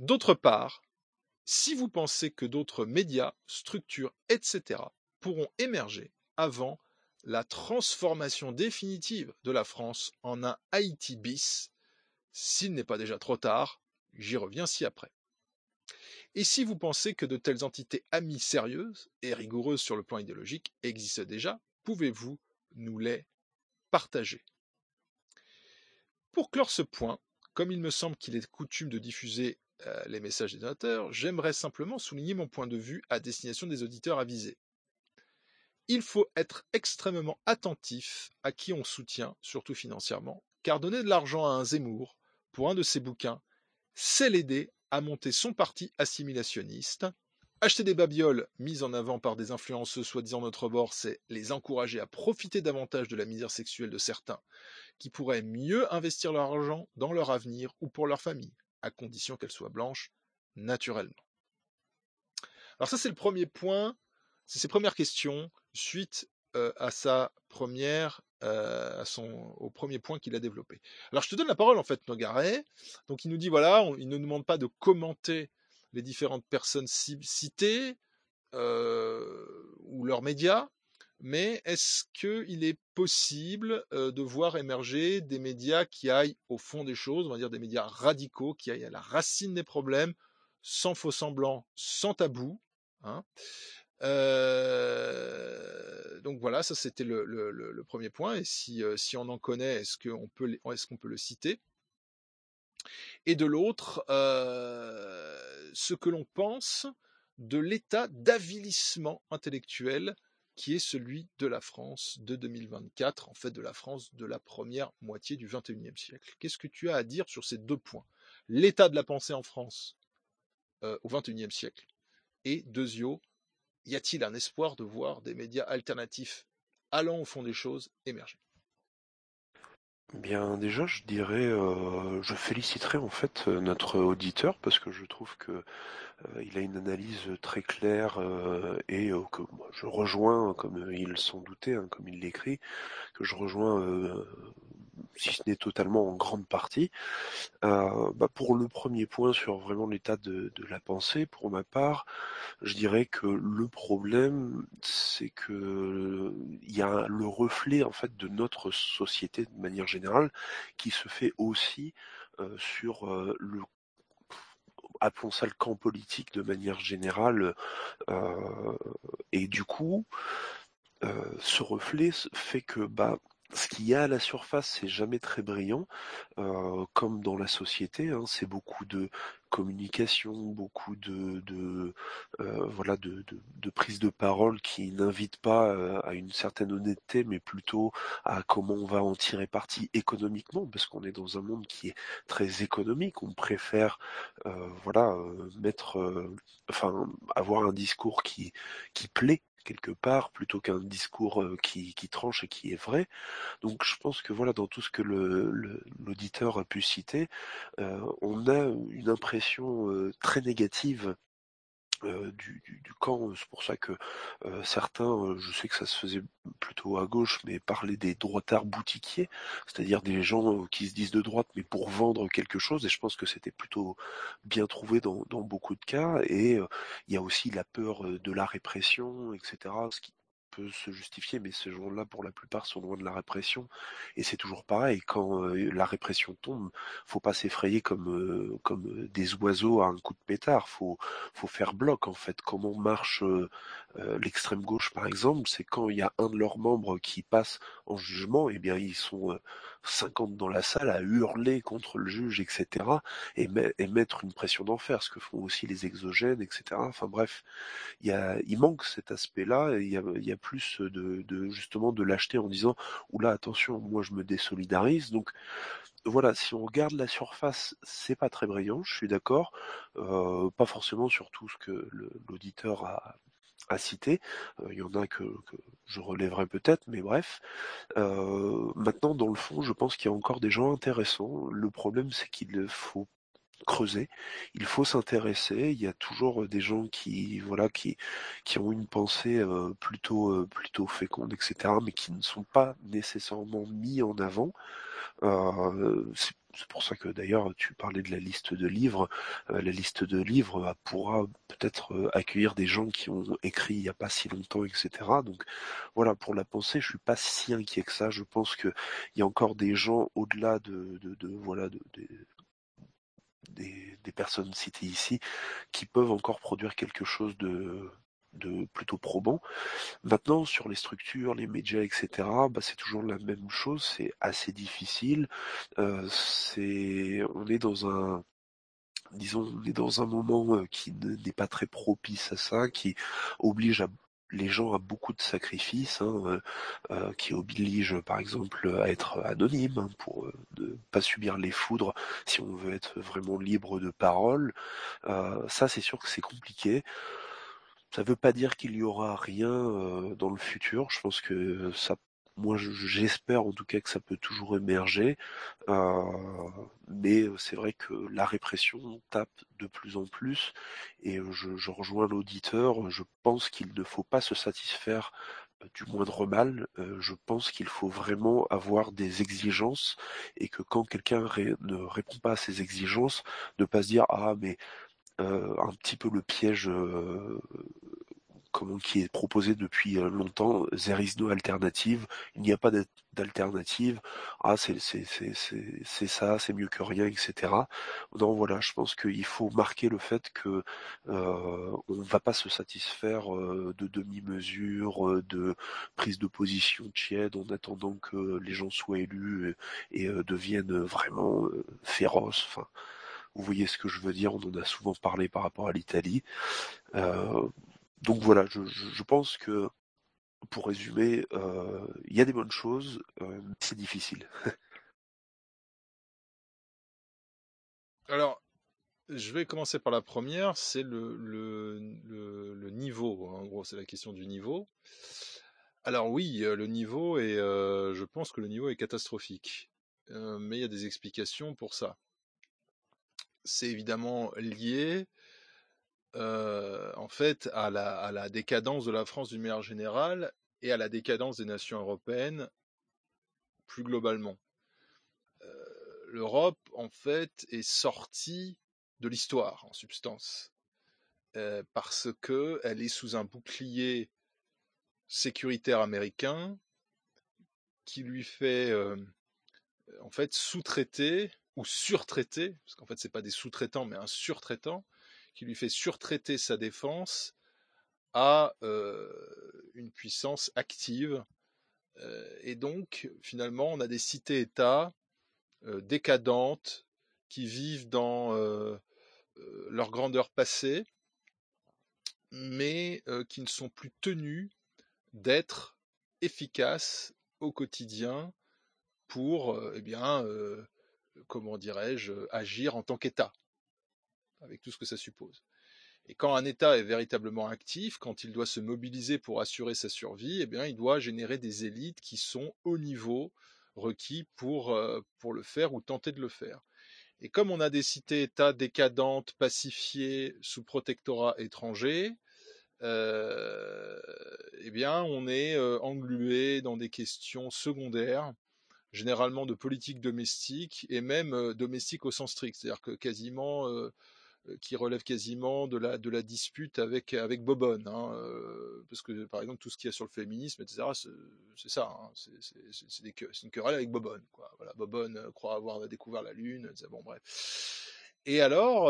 D'autre part, si vous pensez que d'autres médias, structures, etc. pourront émerger avant la transformation définitive de la France en un Haïti bis, s'il n'est pas déjà trop tard, j'y reviens ci-après. Et si vous pensez que de telles entités amies sérieuses et rigoureuses sur le plan idéologique existent déjà, pouvez-vous nous les partager? Pour clore ce point, comme il me semble qu'il est coutume de diffuser euh, les messages des donateurs, j'aimerais simplement souligner mon point de vue à destination des auditeurs avisés. Il faut être extrêmement attentif à qui on soutient, surtout financièrement, car donner de l'argent à un Zemmour pour un de ses bouquins, c'est l'aider à monter son parti assimilationniste. Acheter des babioles mises en avant par des influenceurs soi-disant notre bord, c'est les encourager à profiter davantage de la misère sexuelle de certains, qui pourraient mieux investir leur argent dans leur avenir ou pour leur famille, à condition qu'elle soit blanche, naturellement. Alors ça, c'est le premier point, c'est ses premières questions suite euh, à sa première euh, au premier point qu'il a développé. Alors je te donne la parole en fait, Nogaret. Donc il nous dit voilà, il ne nous demande pas de commenter les différentes personnes citées euh, ou leurs médias, mais est-ce qu'il est possible euh, de voir émerger des médias qui aillent au fond des choses, on va dire des médias radicaux, qui aillent à la racine des problèmes, sans faux semblants, sans tabou, hein, euh, donc voilà, ça c'était le, premier point. Et si, euh, si on en connaît, est-ce qu'on peut, est peut le citer? Et de l'autre, euh, ce que l'on pense de l'état d'avilissement intellectuel qui est celui de la France de 2024, en fait de la France de la première moitié du XXIe siècle. Qu'est-ce que tu as à dire sur ces deux points? L'état de la pensée en France au XXIe siècle et Dezio, y a-t-il un espoir de voir des médias alternatifs allant au fond des choses émerger? Bien, déjà, je dirais, euh, je féliciterai en fait notre auditeur parce que je trouve que euh, il a une analyse très claire euh, et que je rejoins, comme il s'en doutait, hein, comme il l'écrit, que je rejoins si ce n'est totalement en grande partie. Euh, bah pour le premier point sur vraiment l'état de, la pensée, pour ma part, je dirais que le problème, c'est que il y a le reflet en fait de notre société de manière générale qui se fait aussi euh, sur euh, le appelons ça le camp politique de manière générale, et du coup, ce reflet fait que bah ce qu'il y a à la surface, c'est jamais très brillant, euh, comme dans la société. Hein, c'est beaucoup de communication, beaucoup de, de euh, voilà de, de, de, prise de parole qui n'invite pas euh, à une certaine honnêteté, mais plutôt à comment on va en tirer parti économiquement, parce qu'on est dans un monde qui est très économique. On préfère euh, voilà mettre, enfin avoir un discours qui qui plaît quelque part plutôt qu'un discours qui, qui, tranche et qui est vrai. Donc je pense que voilà dans tout ce que l'auditeur a pu citer, euh, on a une impression euh, très négative euh, du, du, du, camp. C'est pour ça que euh, certains, euh, je sais que ça se faisait plutôt à gauche, mais parler des droitards boutiquiers, c'est-à-dire des gens qui se disent de droite, mais pour vendre quelque chose. Et je pense que c'était plutôt bien trouvé dans, dans, beaucoup de cas. Et il y a aussi la peur de la répression, etc. Ce qui peut se justifier, mais ces gens-là, pour la plupart, sont loin de la répression. Et c'est toujours pareil, quand euh, la répression tombe, faut pas s'effrayer comme euh, comme des oiseaux à un coup de pétard. Faut faut faire bloc en fait. Comment marche euh, l'extrême gauche, par exemple, c'est quand il y a un de leurs membres qui passe en jugement, eh bien ils sont 50 dans la salle à hurler contre le juge, etc. et, et mettre une pression d'enfer, ce que font aussi les exogènes, etc. Enfin bref, il y a, il manque cet aspect-là. Il y a, y a plus de, de justement de l'acheter en disant oula attention, moi je me désolidarise. Donc voilà, si on regarde la surface, c'est pas très brillant, je suis d'accord. Euh, pas forcément sur tout ce que l'auditeur a, a cité. Euh, il y en a que, je relèverai peut-être, mais bref. Euh, maintenant, dans le fond, je pense qu'il y a encore des gens intéressants. Le problème, c'est qu'il faut creuser, il faut s'intéresser. Il y a toujours des gens qui, voilà, qui, qui ont une pensée euh, plutôt, plutôt féconde, etc., mais qui ne sont pas nécessairement mis en avant. Euh, c'est pour ça que d'ailleurs tu parlais de la liste de livres. la liste de livres pourra peut-être accueillir des gens qui ont écrit il n'y a pas si longtemps, etc. Donc voilà, pour la pensée, je suis pas si inquiet que ça. Je pense que il y a encore des gens au-delà de, de, voilà de, de des, des, personnes citées ici qui peuvent encore produire quelque chose de, de plutôt probant. Maintenant, sur les structures, les médias, etc., bah, c'est toujours la même chose, c'est assez difficile. Euh, c'est, on est dans un, disons, on est dans un moment qui n'est pas très propice à ça, qui oblige les gens à beaucoup de sacrifices, hein, euh, euh, qui obligent par exemple à être anonyme hein, pour euh, ne pas subir les foudres si on veut être vraiment libre de parole. Euh, ça, c'est sûr que c'est compliqué. Ça veut pas dire qu'il y aura rien dans le futur. Je pense que ça moi j'espère en tout cas que ça peut toujours émerger, euh, mais c'est vrai que la répression tape de plus en plus et je, je rejoins l'auditeur, je pense qu'il ne faut pas se satisfaire du moindre mal, euh, je pense qu'il faut vraiment avoir des exigences et que quand quelqu'un ne répond pas à ces exigences, ne pas se dire ah mais euh, un petit peu le piège euh, qui est proposé depuis euh, longtemps, there is no alternative, il n'y a pas d'alternative, ah c'est ça, c'est mieux que rien, etc. Non voilà, je pense qu'il faut marquer le fait que euh, on ne va pas se satisfaire euh, de demi-mesures, euh, de prise de position tiède en attendant que les gens soient élus et, deviennent vraiment féroces. Vous voyez ce que je veux dire, on en a souvent parlé par rapport à l'Italie. Euh, donc voilà, je, pense que pour résumer, euh, il y a des bonnes choses, euh, c'est difficile. Alors, je vais commencer par la première, c'est le, niveau. En gros, c'est la question du niveau. Alors oui, le niveau est, je pense que le niveau est catastrophique, mais il y a des explications pour ça. C'est évidemment lié, en fait, à la, décadence de la France d'une manière générale et à la décadence des nations européennes plus globalement. L'Europe, en fait, est sortie de l'histoire, en substance, parce que elle est sous un bouclier sécuritaire américain qui lui fait en fait sous-traiter ou surtraiter, parce qu'en fait c'est pas des sous-traitants mais un surtraitant qui lui fait surtraiter sa défense à une puissance active. et donc finalement on a des cités-États décadentes qui vivent dans leur grandeur passée, mais qui ne sont plus tenus d'être efficace au quotidien pour, eh bien, comment dirais-je, agir en tant qu'État, avec tout ce que ça suppose. Et quand un État est véritablement actif, quand il doit se mobiliser pour assurer sa survie, eh bien, il doit générer des élites qui sont au niveau requis pour, pour le faire ou tenter de le faire. Et comme on a des cités-États décadentes, pacifiées, sous protectorat étranger, euh, eh bien, on est euh, englué dans des questions secondaires, généralement de politique domestique et même euh, domestique au sens strict, c'est-à-dire quasiment qui relève quasiment de la dispute avec avec Bobonne, hein, parce que par exemple tout ce qu'il y a sur le féminisme, etc. C'est ça, hein, c'est une querelle avec Bobonne, quoi. Bobonne croit avoir découvert la lune, etc. Bref. Et alors,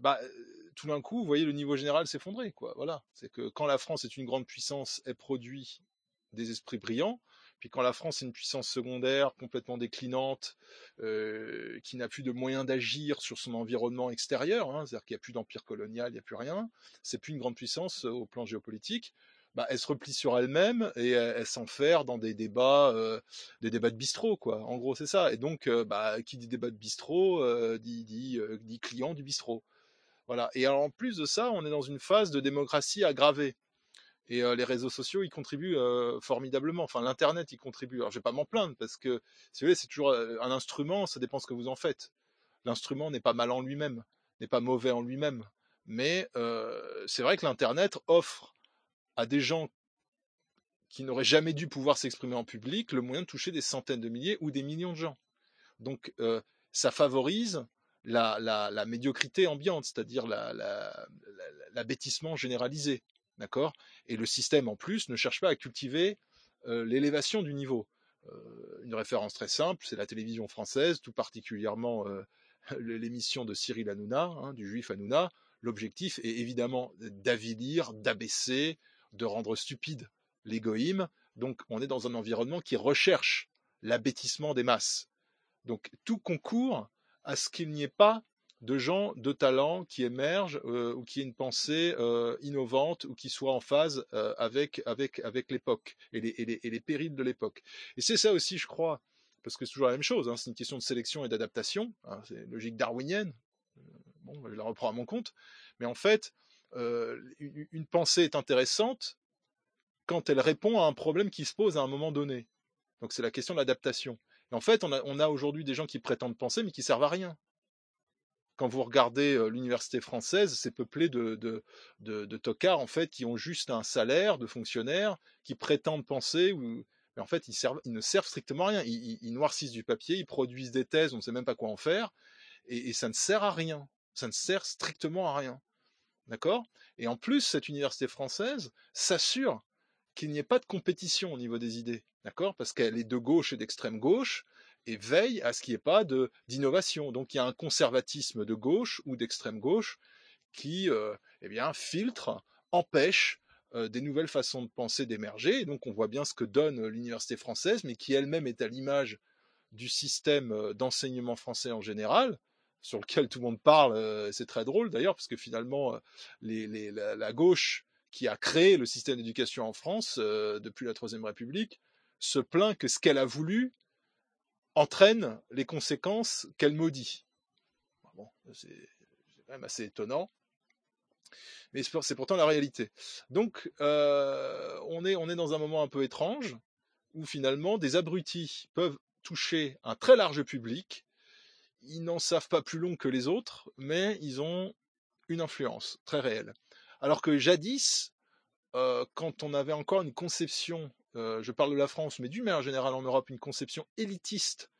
bah tout d'un coup, vous voyez le niveau général s'effondrer. Voilà. C'est que quand la France est une grande puissance, elle produit des esprits brillants. Puis quand la France est une puissance secondaire complètement déclinante, euh, qui n'a plus de moyens d'agir sur son environnement extérieur, hein, c'est-à-dire qu'il n'y a plus d'empire colonial, il n'y a plus rien, c'est plus une grande puissance euh, au plan géopolitique. Bah, elle se replie sur elle-même et elle, s'enferme dans des débats, euh, des débats de bistrot, quoi. En gros, c'est ça. Et donc, bah, qui dit débat de bistrot dit client du bistrot. Voilà. Et en plus de ça, on est dans une phase de démocratie aggravée. Et les réseaux sociaux, ils contribuent formidablement. Enfin, l'internet, il contribue. Alors, je vais pas m'en plaindre parce que, si vous voulez, c'est toujours un instrument. Ça dépend ce que vous en faites. L'instrument n'est pas mal en lui-même, n'est pas mauvais en lui-même. Mais c'est vrai que l'internet offre à des gens qui n'auraient jamais dû pouvoir s'exprimer en public le moyen de toucher des centaines de milliers ou des millions de gens. Donc, ça favorise la, médiocrité ambiante, c'est-à-dire l'abêtissement généralisé. D'accord? Et le système, en plus, ne cherche pas à cultiver euh, l'élévation du niveau. Euh, une référence très simple, c'est la télévision française, tout particulièrement euh, l'émission de Cyril Hanouna, hein, du juif Hanouna. L'objectif est évidemment d'avilir, d'abaisser, de rendre stupide l'égoïme. Donc on est dans un environnement qui recherche l'abêtissement des masses. Donc tout concourt à ce qu'il n'y ait pas de gens de talent qui émergent euh, ou qui aient une pensée euh, innovante ou qui soient en phase euh, avec, avec, avec l'époque et les, et, les, et les, périls de l'époque. Et c'est ça aussi, je crois, parce que c'est toujours la même chose, hein, c'est une question de sélection et d'adaptation, hein, c'est une logique darwinienne, bon, je la reprends à mon compte, mais en fait, une, pensée est intéressante quand elle répond à un problème qui se pose à un moment donné. Donc c'est la question de l'adaptation. Et en fait, on a, on a aujourd'hui des gens qui prétendent penser, mais qui servent à rien. Quand vous regardez l'université française, c'est peuplé de, de, de, tocards en fait qui ont juste un salaire de fonctionnaires, qui prétendent penser, mais en fait ils, servent, ils ne servent strictement à rien. Ils, ils, noircissent du papier, ils produisent des thèses, on ne sait même pas quoi en faire, et, et ça ne sert à rien. Ça ne sert strictement à rien. D'accord? Et en plus, cette université française s'assure qu'il n'y ait pas de compétition au niveau des idées, d'accord? Parce qu'elle est de gauche et d'extrême gauche et veille à ce qu'il n'y ait pas d'innovation. Donc il y a un conservatisme de gauche ou d'extrême gauche qui, euh, eh bien, filtre, empêche euh, des nouvelles façons de penser d'émerger. Donc on voit bien ce que donne l'université française, mais qui elle-même est à l'image du système euh, d'enseignement français en général, sur lequel tout le monde parle. c'est très drôle d'ailleurs, parce que finalement, la, gauche qui a créé le système d'éducation en France depuis la Troisième République, se plaint que ce qu'elle a voulu entraîne les conséquences qu'elle maudit. Bon, c'est quand même assez étonnant. Mais c'est pourtant la réalité. Donc, euh, on, est, on est dans un moment un peu étrange où finalement des abrutis peuvent toucher un très large public. Ils n'en savent pas plus long que les autres, mais ils ont une influence très réelle. Alors que jadis, euh, quand on avait encore une conception, euh, je parle de la France, mais d'une manière générale en Europe, une conception élitiste,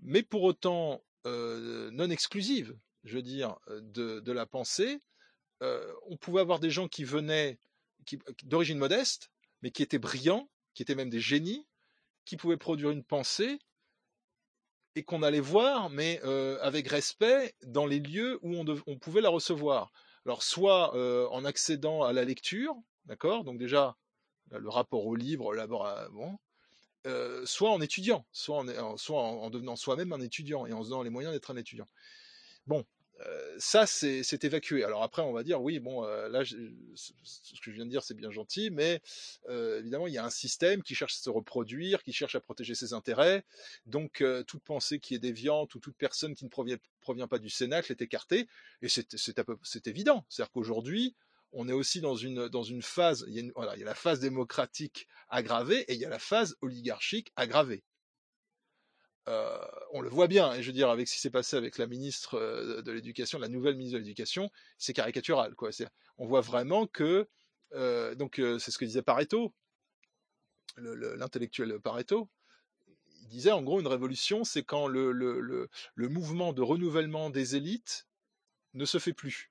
mais pour autant euh, non exclusive, je veux dire, de, de la pensée, on pouvait avoir des gens qui venaient d'origine modeste, mais qui étaient brillants, qui étaient même des génies, qui pouvaient produire une pensée et qu'on allait voir, mais avec respect, dans les lieux où on, pouvait la recevoir. Alors, soit en accédant à la lecture, d'accord? Donc déjà, le rapport au livre, bon, soit en étudiant, soit en, soit en devenant soi-même un étudiant et en se donnant les moyens d'être un étudiant. Bon, ça, c'est évacué. Alors après, on va dire, oui, bon, là, ce que je viens de dire, c'est bien gentil, mais évidemment, il y a un système qui cherche à se reproduire, qui cherche à protéger ses intérêts. Donc, toute pensée qui est déviante ou toute personne qui ne provient, provient pas du Cénacle est écartée. Et c'est évident. C'est-à-dire qu'aujourd'hui, on est aussi dans une, phase, il y, a la phase démocratique aggravée et il y a la phase oligarchique aggravée. Euh, on le voit bien, et je veux dire, avec ce qui s'est passé avec la ministre euh, de l'Éducation, la nouvelle ministre de l'Éducation, c'est caricatural. Quoi. On voit vraiment que, euh, donc c'est ce que disait Pareto, l'intellectuel Pareto, il disait en gros une révolution, c'est quand le, mouvement de renouvellement des élites ne se fait plus.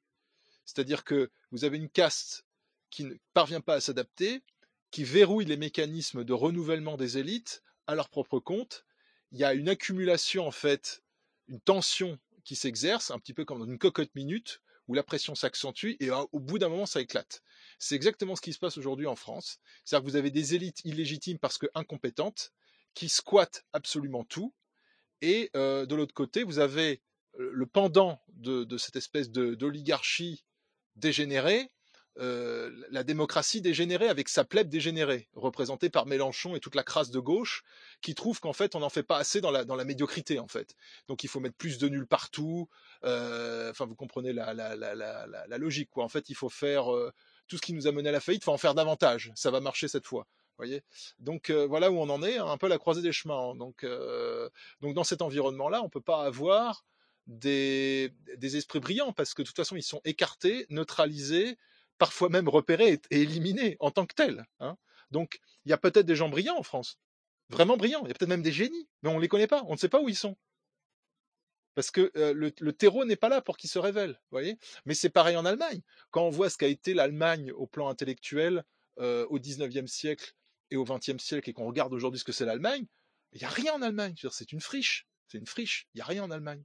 C'est-à-dire que vous avez une caste qui ne parvient pas à s'adapter, qui verrouille les mécanismes de renouvellement des élites à leur propre compte, il y a une accumulation en fait, une tension qui s'exerce, un petit peu comme dans une cocotte minute, où la pression s'accentue et au bout d'un moment ça éclate. C'est exactement ce qui se passe aujourd'hui en France. C'est-à-dire que vous avez des élites illégitimes parce que incompétentes qui squattent absolument tout, et euh, de l'autre côté vous avez euh, le pendant de cette espèce d'oligarchie dégénérée euh, la démocratie dégénérée avec sa plèbe dégénérée, représentée par Mélenchon et toute la crasse de gauche, qui trouve qu'en fait on n'en fait pas assez dans la, dans la médiocrité en fait. Donc il faut mettre plus de nuls partout. Euh, enfin vous comprenez la, la, la, la, logique quoi. En fait il faut faire euh, tout ce qui nous a mené à la faillite, il faut en faire davantage. Ça va marcher cette fois. Voyez donc voilà où on en est, un peu la croisée des chemins. Hein. Donc, donc dans cet environnement-là, on peut pas avoir des, esprits brillants parce que de toute façon ils sont écartés, neutralisés, parfois même repérés et, éliminés en tant que tels. Hein. Donc, il y a peut-être des gens brillants en France, vraiment brillants. Il y a peut-être même des génies, mais on ne les connaît pas. On ne sait pas où ils sont. Parce que euh, le, terreau n'est pas là pour qu'ils se révèlent, voyez. Mais c'est pareil en Allemagne. Quand on voit ce qu'a été l'Allemagne au plan intellectuel euh, au XIXe siècle et au XXe siècle, et qu'on regarde aujourd'hui ce que c'est l'Allemagne, il n'y a rien en Allemagne. C'est une friche. C'est une friche. Il n'y a rien en Allemagne.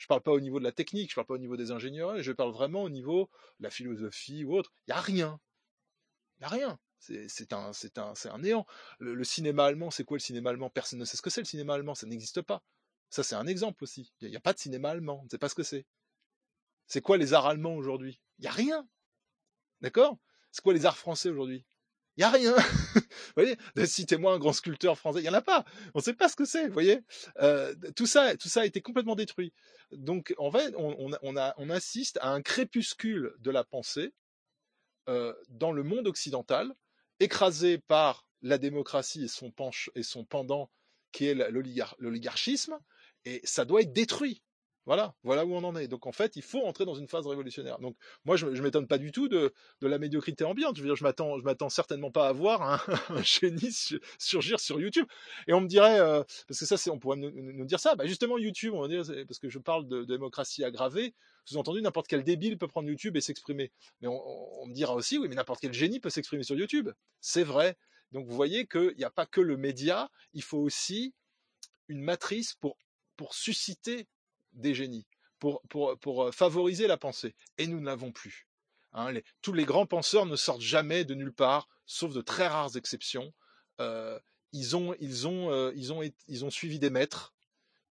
Je ne parle pas au niveau de la technique, je ne parle pas au niveau des ingénieurs, je parle vraiment au niveau de la philosophie ou autre. Il n'y a rien. Il n'y a rien. C'est un, néant. Le, cinéma allemand, c'est quoi le cinéma allemand? Personne ne sait ce que c'est le cinéma allemand, ça n'existe pas. Ça, c'est un exemple aussi. Il n'y a, pas de cinéma allemand, on ne sait pas ce que c'est. C'est quoi les arts allemands aujourd'hui? Il n'y a rien. D'accord? C'est quoi les arts français aujourd'hui? Il n'y a rien. voyez, citez-moi un grand sculpteur français, il n'y en a pas. On ne sait pas ce que c'est, voyez. Euh, tout ça, tout ça a été complètement détruit. Donc, en fait, on, on, a, on assiste à un crépuscule de la pensée euh, dans le monde occidental, écrasé par la démocratie et son, penche, et son pendant qui est l'oligarchisme, et ça doit être détruit. Voilà, voilà où on en est. Donc en fait, il faut entrer dans une phase révolutionnaire. Donc moi, je, je m'étonne pas du tout de, la médiocrité ambiante. Je veux m'attends, certainement pas à voir un, génie surgir sur YouTube. Et on me dirait, euh, parce que ça, on pourrait nous, dire ça. Bah justement, YouTube, on va dire, parce que je parle de, démocratie aggravée. Sous-entendu, n'importe quel débile peut prendre YouTube et s'exprimer. Mais on, me dira aussi, oui, mais n'importe quel génie peut s'exprimer sur YouTube. C'est vrai. Donc vous voyez qu'il n'y a pas que le média, il faut aussi une matrice pour susciter des génies, pour, pour, pour euh, favoriser la pensée. Et nous n'avons plus. Hein, tous les grands penseurs ne sortent jamais de nulle part, sauf de très rares exceptions. Euh, ils, ont, ils, ont, euh, ils, ont, ils ont suivi des maîtres,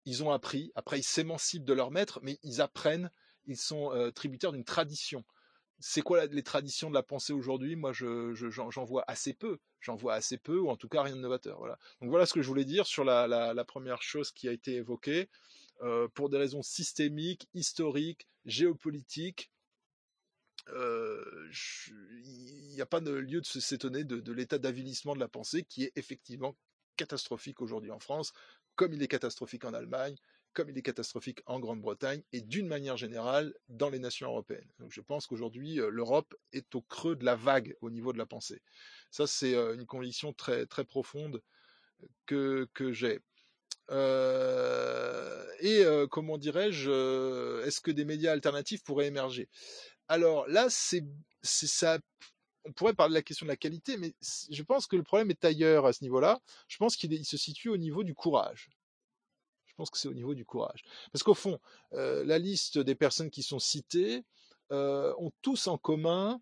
ils ont appris, après ils s'émancipent de leurs maîtres, mais ils apprennent, ils sont tributaires d'une tradition. c'est quoi les traditions de la pensée aujourd'hui? Moi, je, j'en, vois assez peu. J'en vois assez peu, ou en tout cas rien de novateur. Voilà. Donc voilà ce que je voulais dire sur la, la, première chose qui a été évoquée. Euh, pour des raisons systémiques, historiques, géopolitiques, euh, il n'y a pas de lieu de s'étonner de, l'état d'avilissement de la pensée qui est effectivement catastrophique aujourd'hui en France, comme il est catastrophique en Allemagne, comme il est catastrophique en Grande-Bretagne et d'une manière générale dans les nations européennes. Je pense qu'aujourd'hui, euh, l'Europe est au creux de la vague au niveau de la pensée. Ça, c'est une conviction très, très profonde que, que j'ai. Euh, et comment dirais-je, est-ce que des médias alternatifs pourraient émerger? Alors là. On pourrait parler de la question de la qualité, mais je pense que le problème est ailleurs à ce niveau-là. Je pense qu'il se situe au niveau du courage. Je pense que c'est au niveau du courage. Parce qu'au fond, euh, la liste des personnes qui sont citées euh, ont tous en commun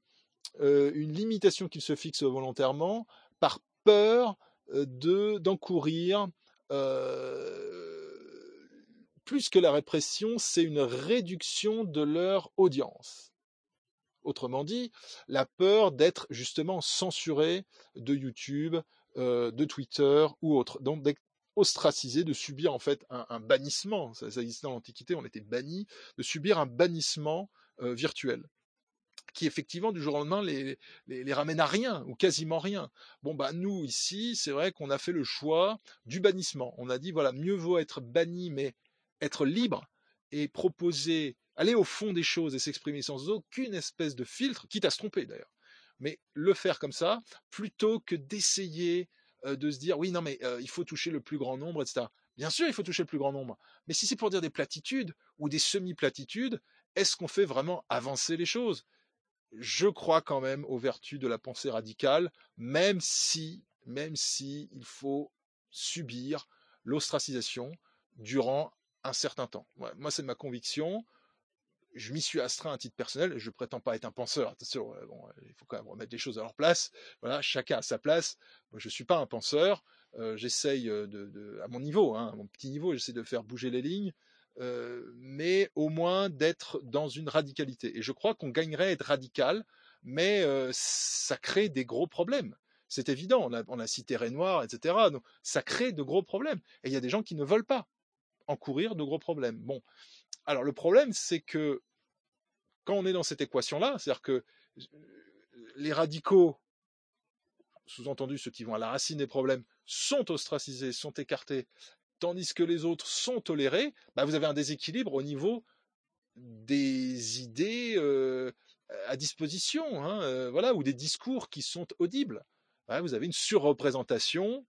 euh, une limitation qu'ils se fixent volontairement par peur de d'encourir plus que la répression, c'est une réduction de leur audience. Autrement dit, la peur d'être justement censuré de YouTube, de Twitter ou autre. Donc ostracisé, de subir en fait un, bannissement. Ça, existait dans l'Antiquité, on était banni, de subir un bannissement euh, virtuel qui effectivement du jour au lendemain les, les, ramène à rien ou quasiment rien. Bon bah nous ici, c'est vrai qu'on a fait le choix du bannissement. On a dit voilà mieux vaut être banni mais être libre et proposer aller au fond des choses et s'exprimer sans aucune espèce de filtre, quitte à se tromper d'ailleurs. Mais le faire comme ça, plutôt que d'essayer euh, de se dire oui, non, mais euh, il faut toucher le plus grand nombre, etc. Bien sûr, il faut toucher le plus grand nombre. Mais si c'est pour dire des platitudes ou des semi-platitudes, est-ce qu'on fait vraiment avancer les choses? Je crois quand même aux vertus de la pensée radicale, même si, même si il faut subir l'ostracisation durant un certain temps. moi, c'est ma conviction je m'y suis astreint à titre personnel. Je prétends pas être un penseur. Il faut quand même remettre les choses à leur place. Voilà, chacun à sa place. Moi, je suis pas un penseur. Euh, j'essaye euh, à mon niveau, hein, à mon petit niveau, j'essaie de faire bouger les lignes, euh, mais au moins d'être dans une radicalité. Et je crois qu'on gagnerait à être radical, mais ça crée des gros problèmes. C'est évident. On a, cité Renoir, etc. Donc, ça crée de gros problèmes. Et il y a des gens qui ne veulent pas encourir de gros problèmes. Bon. Alors le problème, c'est que quand on est dans cette équation-là, c'est-à-dire que les radicaux, sous-entendu ceux qui vont à la racine des problèmes, sont ostracisés, sont écartés, tandis que les autres sont tolérés, bah, vous avez un déséquilibre au niveau des idées euh, à disposition, hein, euh, voilà, ou des discours qui sont audibles. vous avez une surreprésentation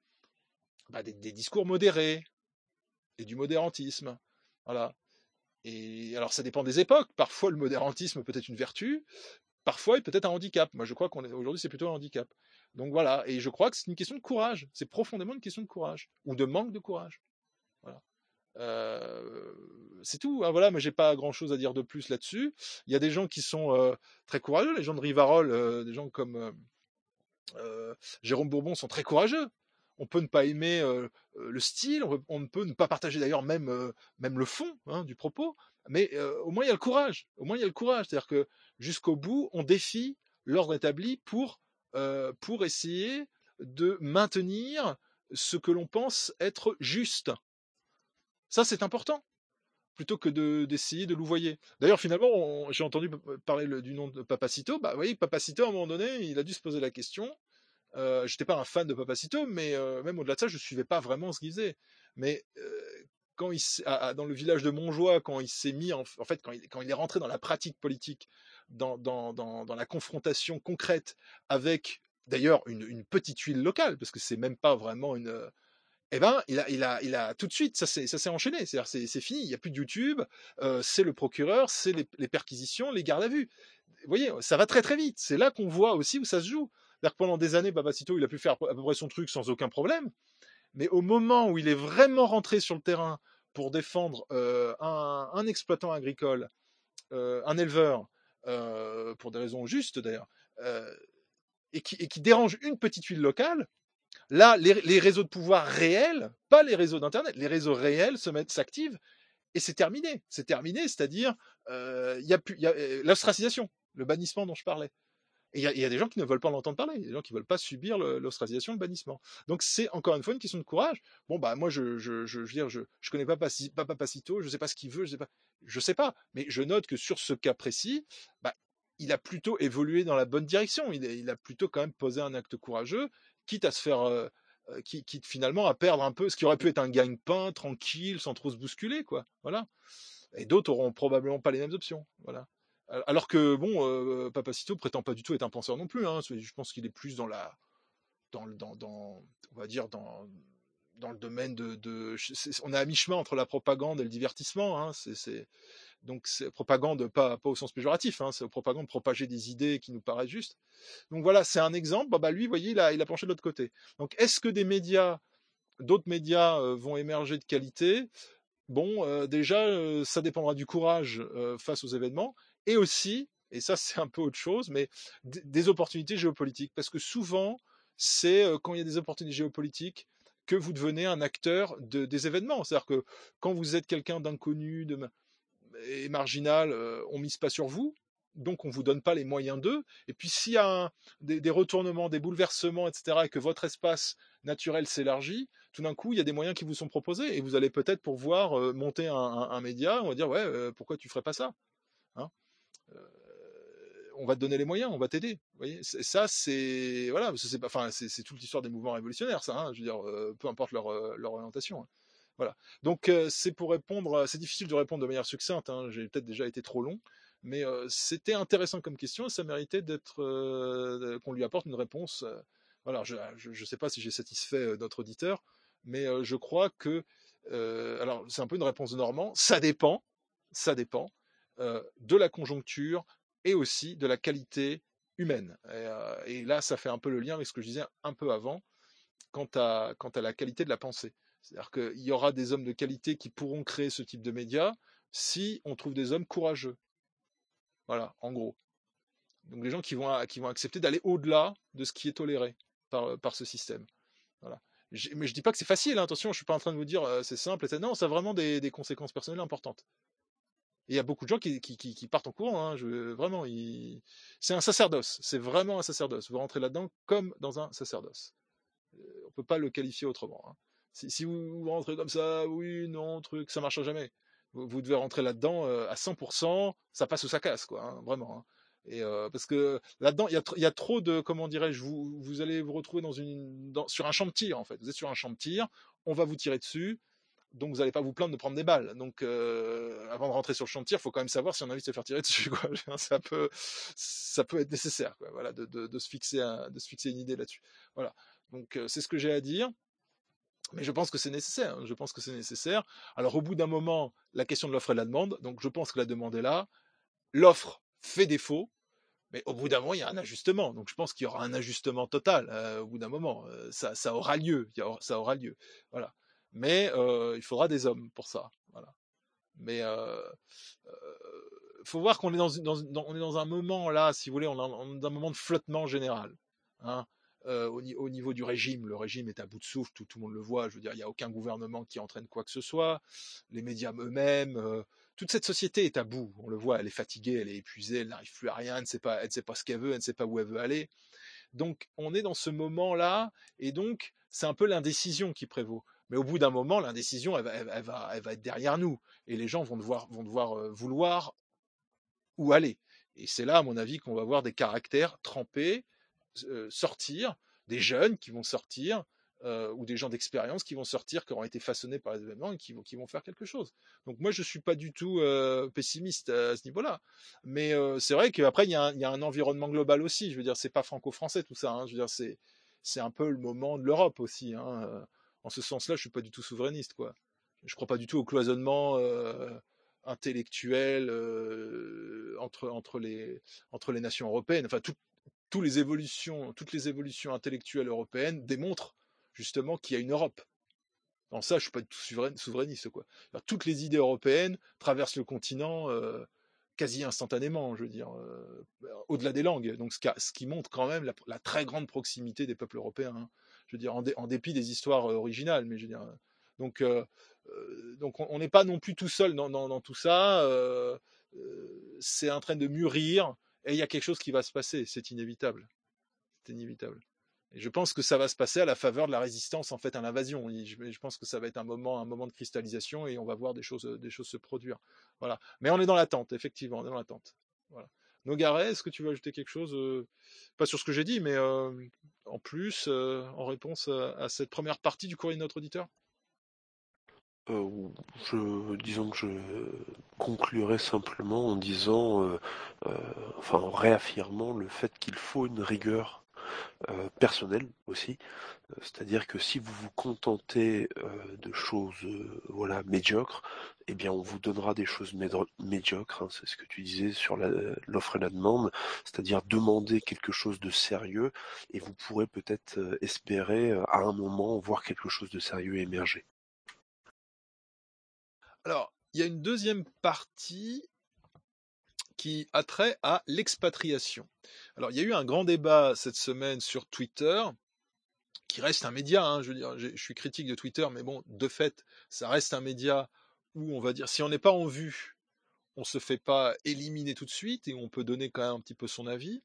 bah, des, discours modérés et du modérantisme. Voilà. Et alors ça dépend des époques. Parfois le modérantisme peut être une vertu, parfois il peut être un handicap. Moi je crois qu'aujourd'hui c'est plutôt un handicap. Donc voilà, et je crois que c'est une question de courage. C'est profondément une question de courage ou de manque de courage. Euh, c'est tout. Hein, voilà, mais j'ai pas grand chose à dire de plus là-dessus. Il y a des gens qui sont euh, très courageux, les gens de Rivarol, euh, des gens comme Jérôme Bourbon sont très courageux on peut ne pas aimer le style, on, peut ne pas partager d'ailleurs même, le fond hein, du propos, mais au moins il y a le courage. Au moins il y a le courage, c'est-à-dire que jusqu'au bout, on défie l'ordre établi pour essayer de maintenir ce que l'on pense être juste. Ça, c'est important plutôt que d'essayer de, louvoyer. D'ailleurs, finalement, j'ai entendu parler du nom de Papacito. Bah, vous voyez, Papacito, à un moment donné, il a dû se poser la question euh, j'étais pas un fan de Papacito, mais euh, même au-delà de ça, je suivais pas vraiment ce qu'il faisait. Mais euh, quand il dans le village de Montjoie, quand il s'est mis en, fait quand il, est rentré dans la pratique politique, dans, dans la confrontation concrète avec d'ailleurs une, une, petite huile locale, parce que c'est même pas vraiment une eh ben, il a, il a, il a tout de suite, ça s'est, ça s'est enchaîné. C'est-à-dire, c'est, fini. Il n'y a plus de YouTube. Euh, c'est le procureur, c'est les, perquisitions, les gardes à vue. Vous voyez, ça va très très vite. C'est là qu'on voit aussi où ça se joue cest que pendant des années, Babacito, il a pu faire à peu près son truc sans aucun problème. Mais au moment où il est vraiment rentré sur le terrain pour défendre euh, un, exploitant agricole, euh, un éleveur, pour des raisons justes d'ailleurs, et qui, et, qui, dérange une petite huile locale, là, les, réseaux de pouvoir réels, pas les réseaux d'Internet, les réseaux réels se mettent, s'activent, et c'est terminé. C'est terminé, c'est-à-dire, il y a plus, l'ostracisation le bannissement dont je parlais. Il y, a- a des gens qui ne veulent pas l'entendre parler, il y a des gens qui ne veulent pas subir l'ostracisation, le bannissement. Donc c'est encore une fois une question de courage. Bon bah moi je je je, je veux dire je je connais pas Papa Pacito, je sais pas ce qu'il veut, je sais pas je sais pas, mais je note que sur ce cas précis, bah il a plutôt évolué dans la bonne direction. Il a, il a plutôt quand même posé un acte courageux, quitte à se faire euh, euh, qui- quitte finalement à perdre un peu ce qui aurait pu être un gagne-pain tranquille sans trop se bousculer quoi. Voilà. Et d'autres auront probablement pas les mêmes options. Voilà. Al- Alors que bon, euh, Papacito prétend pas du tout être un penseur non plus. Hein. Je pense qu'il est plus dans la, dans, dans, on va dire dans, dans le domaine de, on est à mi-chemin entre la propagande et le divertissement. Hein. C'est, donc c'est propagande pas, au sens péjoratif. Hein. C'est propagande propager des idées qui nous paraissent justes. Donc voilà, c'est un exemple. Bah, lui, vous voyez, il a, penché de l'autre côté. Donc est-ce que des médias, d'autres médias euh, vont émerger de qualité? Bon, euh, déjà, euh, ça dépendra du courage face aux événements et aussi, et ça c'est un peu autre chose, mais des opportunités géopolitiques. Parce que souvent, c'est quand il y a des opportunités géopolitiques que vous devenez un acteur de, des événements. C'est-à-dire que quand vous êtes quelqu'un d'inconnu de, et marginal, euh, on mise pas sur vous. Donc on vous donne pas les moyens d'eux. Et puis s'il y a des, retournements, des bouleversements, etc., et que votre espace naturel s'élargit, tout d'un coup, il y a des moyens qui vous sont proposés et vous allez peut-être pouvoir euh, monter un, média. On va dire ouais, euh, pourquoi tu ferais pas ça hein On va te donner les moyens, on va t'aider. Ça c'est voilà, c'est pas, enfin c'est toute l'histoire des mouvements révolutionnaires, ça. hein. je veux dire, peu importe leur, leur orientation. hein. Voilà. Donc euh, c'est pour répondre. à- C'est difficile de répondre de manière succincte. hein, J'ai peut-être déjà été trop long, mais euh, c'était intéressant comme question et ça méritait d'être euh, qu'on lui apporte une réponse. euh, voilà. Je ne sais pas si j'ai satisfait euh, notre auditeur, mais euh, je crois que euh, alors c'est un peu une réponse de Normand. Ça dépend. Ça dépend euh, de la conjoncture et aussi de la qualité humaine. Et, euh, et là, ça fait un peu le lien avec ce que je disais un peu avant quant à, quant à la qualité de la pensée. C'est-à-dire qu'il y aura des hommes de qualité qui pourront créer ce type de médias si on trouve des hommes courageux. Voilà, en gros. Donc des gens qui vont, accepter d'aller au-delà de ce qui est toléré par, ce système. Mais je dis pas que c'est facile, hein, attention, je suis pas en train de vous dire euh, c'est simple, etc. Non, ça a vraiment des, conséquences personnelles importantes. Et il y a beaucoup de gens qui, partent en courant, hein, vraiment, c'est un sacerdoce, c'est vraiment un sacerdoce. Vous rentrez là-dedans comme dans un sacerdoce. Euh, on peut pas le qualifier autrement. hein. Si, vous, rentrez comme ça, oui, non, truc, ça marchera jamais. Vous, devez rentrer là-dedans euh, à 100%, ça passe ou ça casse, quoi, hein, vraiment. hein. Et euh, parce que là-dedans, il y, a trop de, comment dirais-je, vous, allez vous retrouver sur un champ de tir, en fait. Vous êtes sur un champ de tir, on va vous tirer dessus, donc vous n'allez pas vous plaindre de prendre des balles. Donc euh, avant de rentrer sur le champ de tir, il faut quand même savoir si on a envie de se faire tirer dessus. Ça peut, ça peut être nécessaire. Voilà, de, se fixer, une idée là-dessus. Voilà. Donc c'est ce que j'ai à dire. Mais je pense que c'est nécessaire. hein. Je pense que c'est nécessaire. Alors au bout d'un moment, la question de l'offre et de la demande. Donc je pense que la demande est là. L'offre fait défaut. Mais au bout d'un moment, il y a un ajustement. Donc je pense qu'il y aura un ajustement total euh, au bout d'un moment. Euh, ça, aura lieu. Ça aura lieu. Voilà. Mais euh, il faudra des hommes pour ça. Voilà. Mais faut voir qu'on est dans, un moment là, si vous voulez, on est dans un moment de flottement général. Hein. Euh, au, ni- au niveau du régime, le régime est à bout de souffle, tout, tout le monde le voit. Je veux dire, il n'y a aucun gouvernement qui entraîne quoi que ce soit. Les médias eux-mêmes, euh, toute cette société est à bout. On le voit, elle est fatiguée, elle est épuisée, elle n'arrive plus à rien, elle ne sait pas, elle ne sait pas ce qu'elle veut, elle ne sait pas où elle veut aller. Donc, on est dans ce moment-là, et donc c'est un peu l'indécision qui prévaut. Mais au bout d'un moment, l'indécision, elle, va- elle- va, elle va être derrière nous, et les gens vont devoir, vont devoir euh, vouloir où aller. Et c'est là, à mon avis, qu'on va voir des caractères trempés sortir, des jeunes qui vont sortir, euh, ou des gens d'expérience qui vont sortir, qui auront été façonnés par les événements et qui vont, qui vont faire quelque chose. Donc moi, je suis pas du tout euh, pessimiste à ce niveau-là. Mais euh, c'est vrai qu'après, il y, a un- y a un environnement global aussi. Je veux dire, c'est pas franco-français tout ça. hein. Je veux dire, c'est un peu le moment de l'Europe aussi. hein. Euh, En ce sens-là, je suis pas du tout souverainiste, quoi. Je crois pas du tout au cloisonnement euh, intellectuel euh, entre entre les entre les nations européennes. Enfin, tout, toutes les évolutions intellectuelles européennes démontrent justement qu'il y a une Europe. En ça, je suis pas tout souverain- souverainiste, quoi. Toutes les idées européennes traversent le continent euh, quasi instantanément, je veux dire, euh, au-delà des langues. Donc, ce, qui montre quand même la, très grande proximité des peuples européens. hein. Je veux dire, en, dé- en dépit des histoires euh, originales, mais je veux dire. Donc, on n'est pas non plus tout seul dans, tout ça. c'est en train de mûrir Et il y a quelque chose qui va se passer, c'est inévitable. C'est inévitable. Et je pense que ça va se passer à la faveur de la résistance en fait à l'invasion. Je, pense que ça va être un moment, un moment de cristallisation et on va voir des choses, choses se produire. Voilà. Mais on est dans l'attente, effectivement, on est dans l'attente. Nogaret, est-ce que tu veux ajouter quelque chose, euh, pas sur ce que j'ai dit, mais euh, en plus, euh, en réponse à, cette première partie du courrier de notre auditeur? Euh, je, disons que je conclurai simplement en disant, euh, euh, enfin en réaffirmant le fait qu'il faut une rigueur euh, personnelle aussi. C'est-à-dire que si vous vous contentez de choses voilà médiocres, eh bien on vous donnera des choses médiocres. Hein, c'est ce que tu disais sur l'offre et la demande, c'est-à-dire demander quelque chose de sérieux et vous pourrez peut-être espérer à un moment voir quelque chose de sérieux émerger. Alors, il y a une deuxième partie qui a trait à l'expatriation. Alors, il y a eu un grand débat cette semaine sur Twitter, qui reste un média, hein, je veux dire, je suis critique de Twitter, mais bon, de fait, ça reste un média où on va dire, si on n'est pas en vue, on se fait pas éliminer tout de suite et on peut donner quand même un petit peu son avis.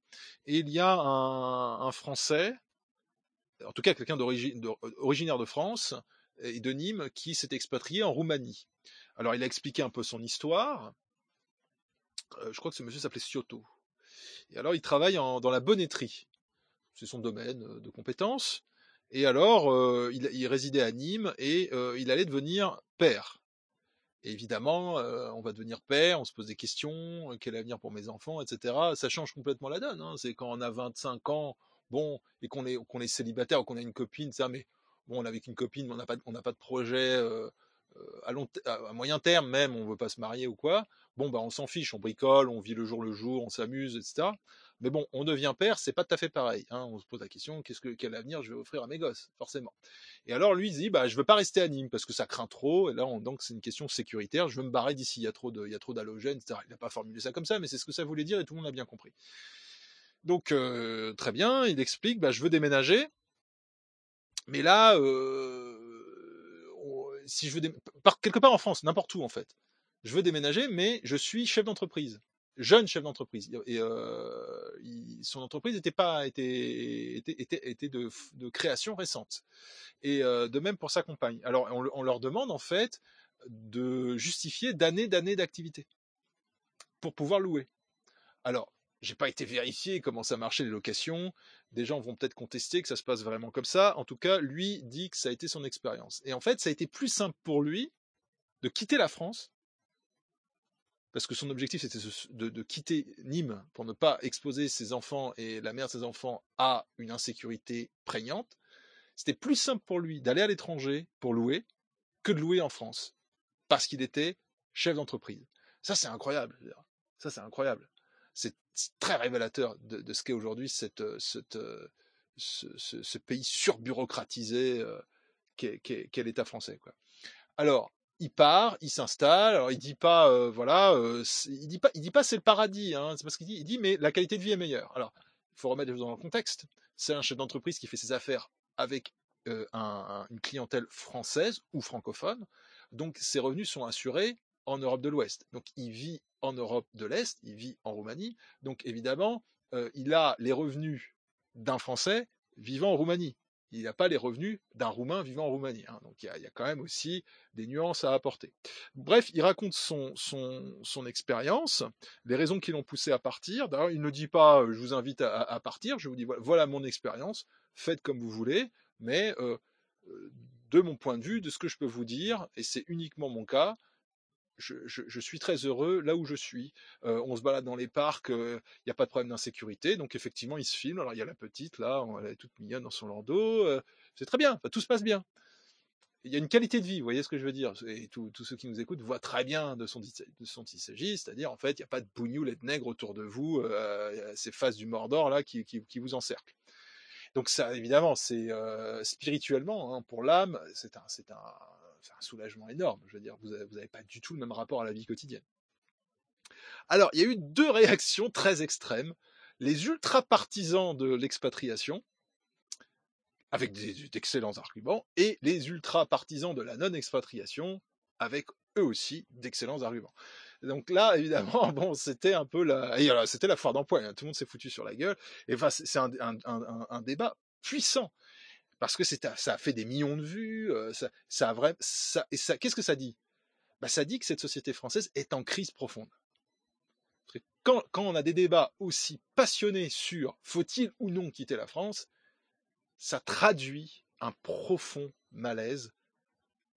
Et il y a un, un Français, en tout cas quelqu'un originaire de France et de Nîmes, qui s'est expatrié en Roumanie. Alors, il a expliqué un peu son histoire. Euh, je crois que ce monsieur s'appelait Cioto. Et alors, il travaille dans la bonnetterie. C'est son domaine euh, de compétence. Et alors, euh, il, résidait à Nîmes et il allait devenir père. Évidemment, on va devenir père, on se pose des questions, quel avenir pour mes enfants, etc. Ça change complètement la donne. Hein. C'est quand on a 25 ans, bon, et qu'on est, célibataire ou qu'on a une copine, ça, mais bon, on avec une copine, mais on n'a pas de projet à, long à moyen terme même, on veut pas se marier ou quoi, bon bah on s'en fiche, on bricole, on vit le jour le jour, on s'amuse, etc. Mais bon, on devient père, c'est pas tout à fait pareil. Hein. On se pose la question, qu'est-ce que quel avenir je vais offrir à mes gosses, forcément. Et alors lui il dit, bah je veux pas rester à Nîmes parce que ça craint trop. Et là on, donc c'est une question sécuritaire. Je veux me barrer d'ici, il y a trop de, il y a trop d'halogènes, etc. Il n'a pas formulé ça comme ça, mais c'est ce que ça voulait dire et tout le monde a bien compris. Donc euh, très bien, il explique, bah je veux déménager. Mais là, euh, si je veux par quelque part en France, n'importe où en fait, je veux déménager, mais je suis chef d'entreprise, jeune chef d'entreprise, et euh, son entreprise n'était pas était de, création récente, et euh, de même pour sa compagne. Alors on, on leur demande en fait de justifier d'années d'années d'activité pour pouvoir louer. Alors j'ai pas été vérifié comment ça marchait les locations. Des gens vont peut-être contester que ça se passe vraiment comme ça. En tout cas, lui dit que ça a été son expérience. Et en fait, ça a été plus simple pour lui de quitter la France, parce que son objectif c'était de, quitter Nîmes pour ne pas exposer ses enfants et la mère de ses enfants à une insécurité prégnante. C'était plus simple pour lui d'aller à l'étranger pour louer que de louer en France, parce qu'il était chef d'entreprise. Ça, c'est incroyable. Ça, c'est incroyable c'est très révélateur de, ce qu'est aujourd'hui euh, euh, ce, pays surbureaucratisé euh, qu'est qu qu l'État français. Alors, il part, il s'installe. Alors, il dit pas, voilà, il dit pas, il dit pas c'est le paradis. Hein, c'est parce qu'il dit, il dit, mais la qualité de vie est meilleure. Alors, il faut remettre les choses dans le contexte. C'est un chef d'entreprise qui fait ses affaires avec un, un, une clientèle française ou francophone. Donc, ses revenus sont assurés en Europe de l'Ouest. Donc il vit en Europe de l'Est, il vit en Roumanie. Donc évidemment, euh, il a les revenus d'un Français vivant en Roumanie. Il n'a pas les revenus d'un Roumain vivant en Roumanie. Hein. Donc il y, a, quand même aussi des nuances à apporter. Bref, il raconte son, expérience, les raisons qui l'ont poussé à partir. D'ailleurs, il ne dit pas euh, je vous invite à, partir, je vous dis voilà, voilà mon expérience, faites comme vous voulez, mais euh, de mon point de vue, de ce que je peux vous dire, et c'est uniquement mon cas, je, suis très heureux là où je suis. Euh, on se balade dans les parcs, il euh, n'y a pas de problème d'insécurité, donc effectivement il se filme. Alors il y a la petite là, elle est toute mignonne dans son landau, euh, c'est très bien, tout se passe bien. Il y a une qualité de vie, vous voyez ce que je veux dire? Et tous ceux qui nous écoutent voient très bien de son, de son il s'agit, c'est-à-dire en fait il n'y a pas de bougnoule et de nègres autour de vous, ces faces du Mordor là qui, vous encerclent. Donc ça évidemment c'est spirituellement hein, pour l'âme, c'est un, c'est un c'est un soulagement énorme. Je veux dire, vous n'avez avez pas du tout le même rapport à la vie quotidienne. Alors, il y a eu deux réactions très extrêmes. Les ultra-partisans de l'expatriation, avec d'excellents arguments, et les ultra-partisans de la non-expatriation, avec eux aussi d'excellents arguments. Donc là, évidemment, bon, c'était un peu la, c'était la foire d'emploi. hein, Tout le monde s'est foutu sur la gueule. Et enfin, c'est un débat puissant parce que ça a fait des millions de vues. euh, Ça, vrai, ça, et ça, qu'est-ce que ça dit? Bah, ça dit que cette société française est en crise profonde. Quand, quand on a des débats aussi passionnés sur faut-il ou non quitter la France, ça traduit un profond malaise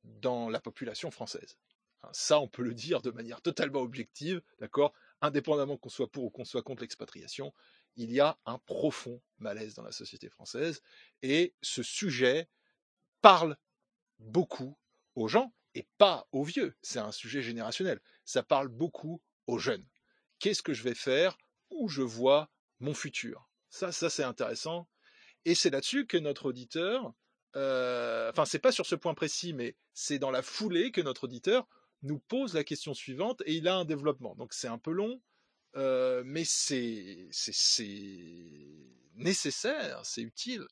dans la population française. Hein, Ça, on peut le dire de manière totalement objective, d'accord? Indépendamment qu'on soit pour ou qu'on soit contre l'expatriation, il y a un profond malaise dans la société française et ce sujet parle beaucoup aux gens et pas aux vieux. C'est un sujet générationnel. Ça parle beaucoup aux jeunes. Qu'est-ce que je vais faire? Où je vois mon futur? Ça, ça c'est intéressant. Et c'est là-dessus que notre auditeur, euh, enfin c'est pas sur ce point précis, mais c'est dans la foulée que notre auditeur nous pose la question suivante et il a un développement. Donc c'est un peu long, euh, mais c'est nécessaire, c'est utile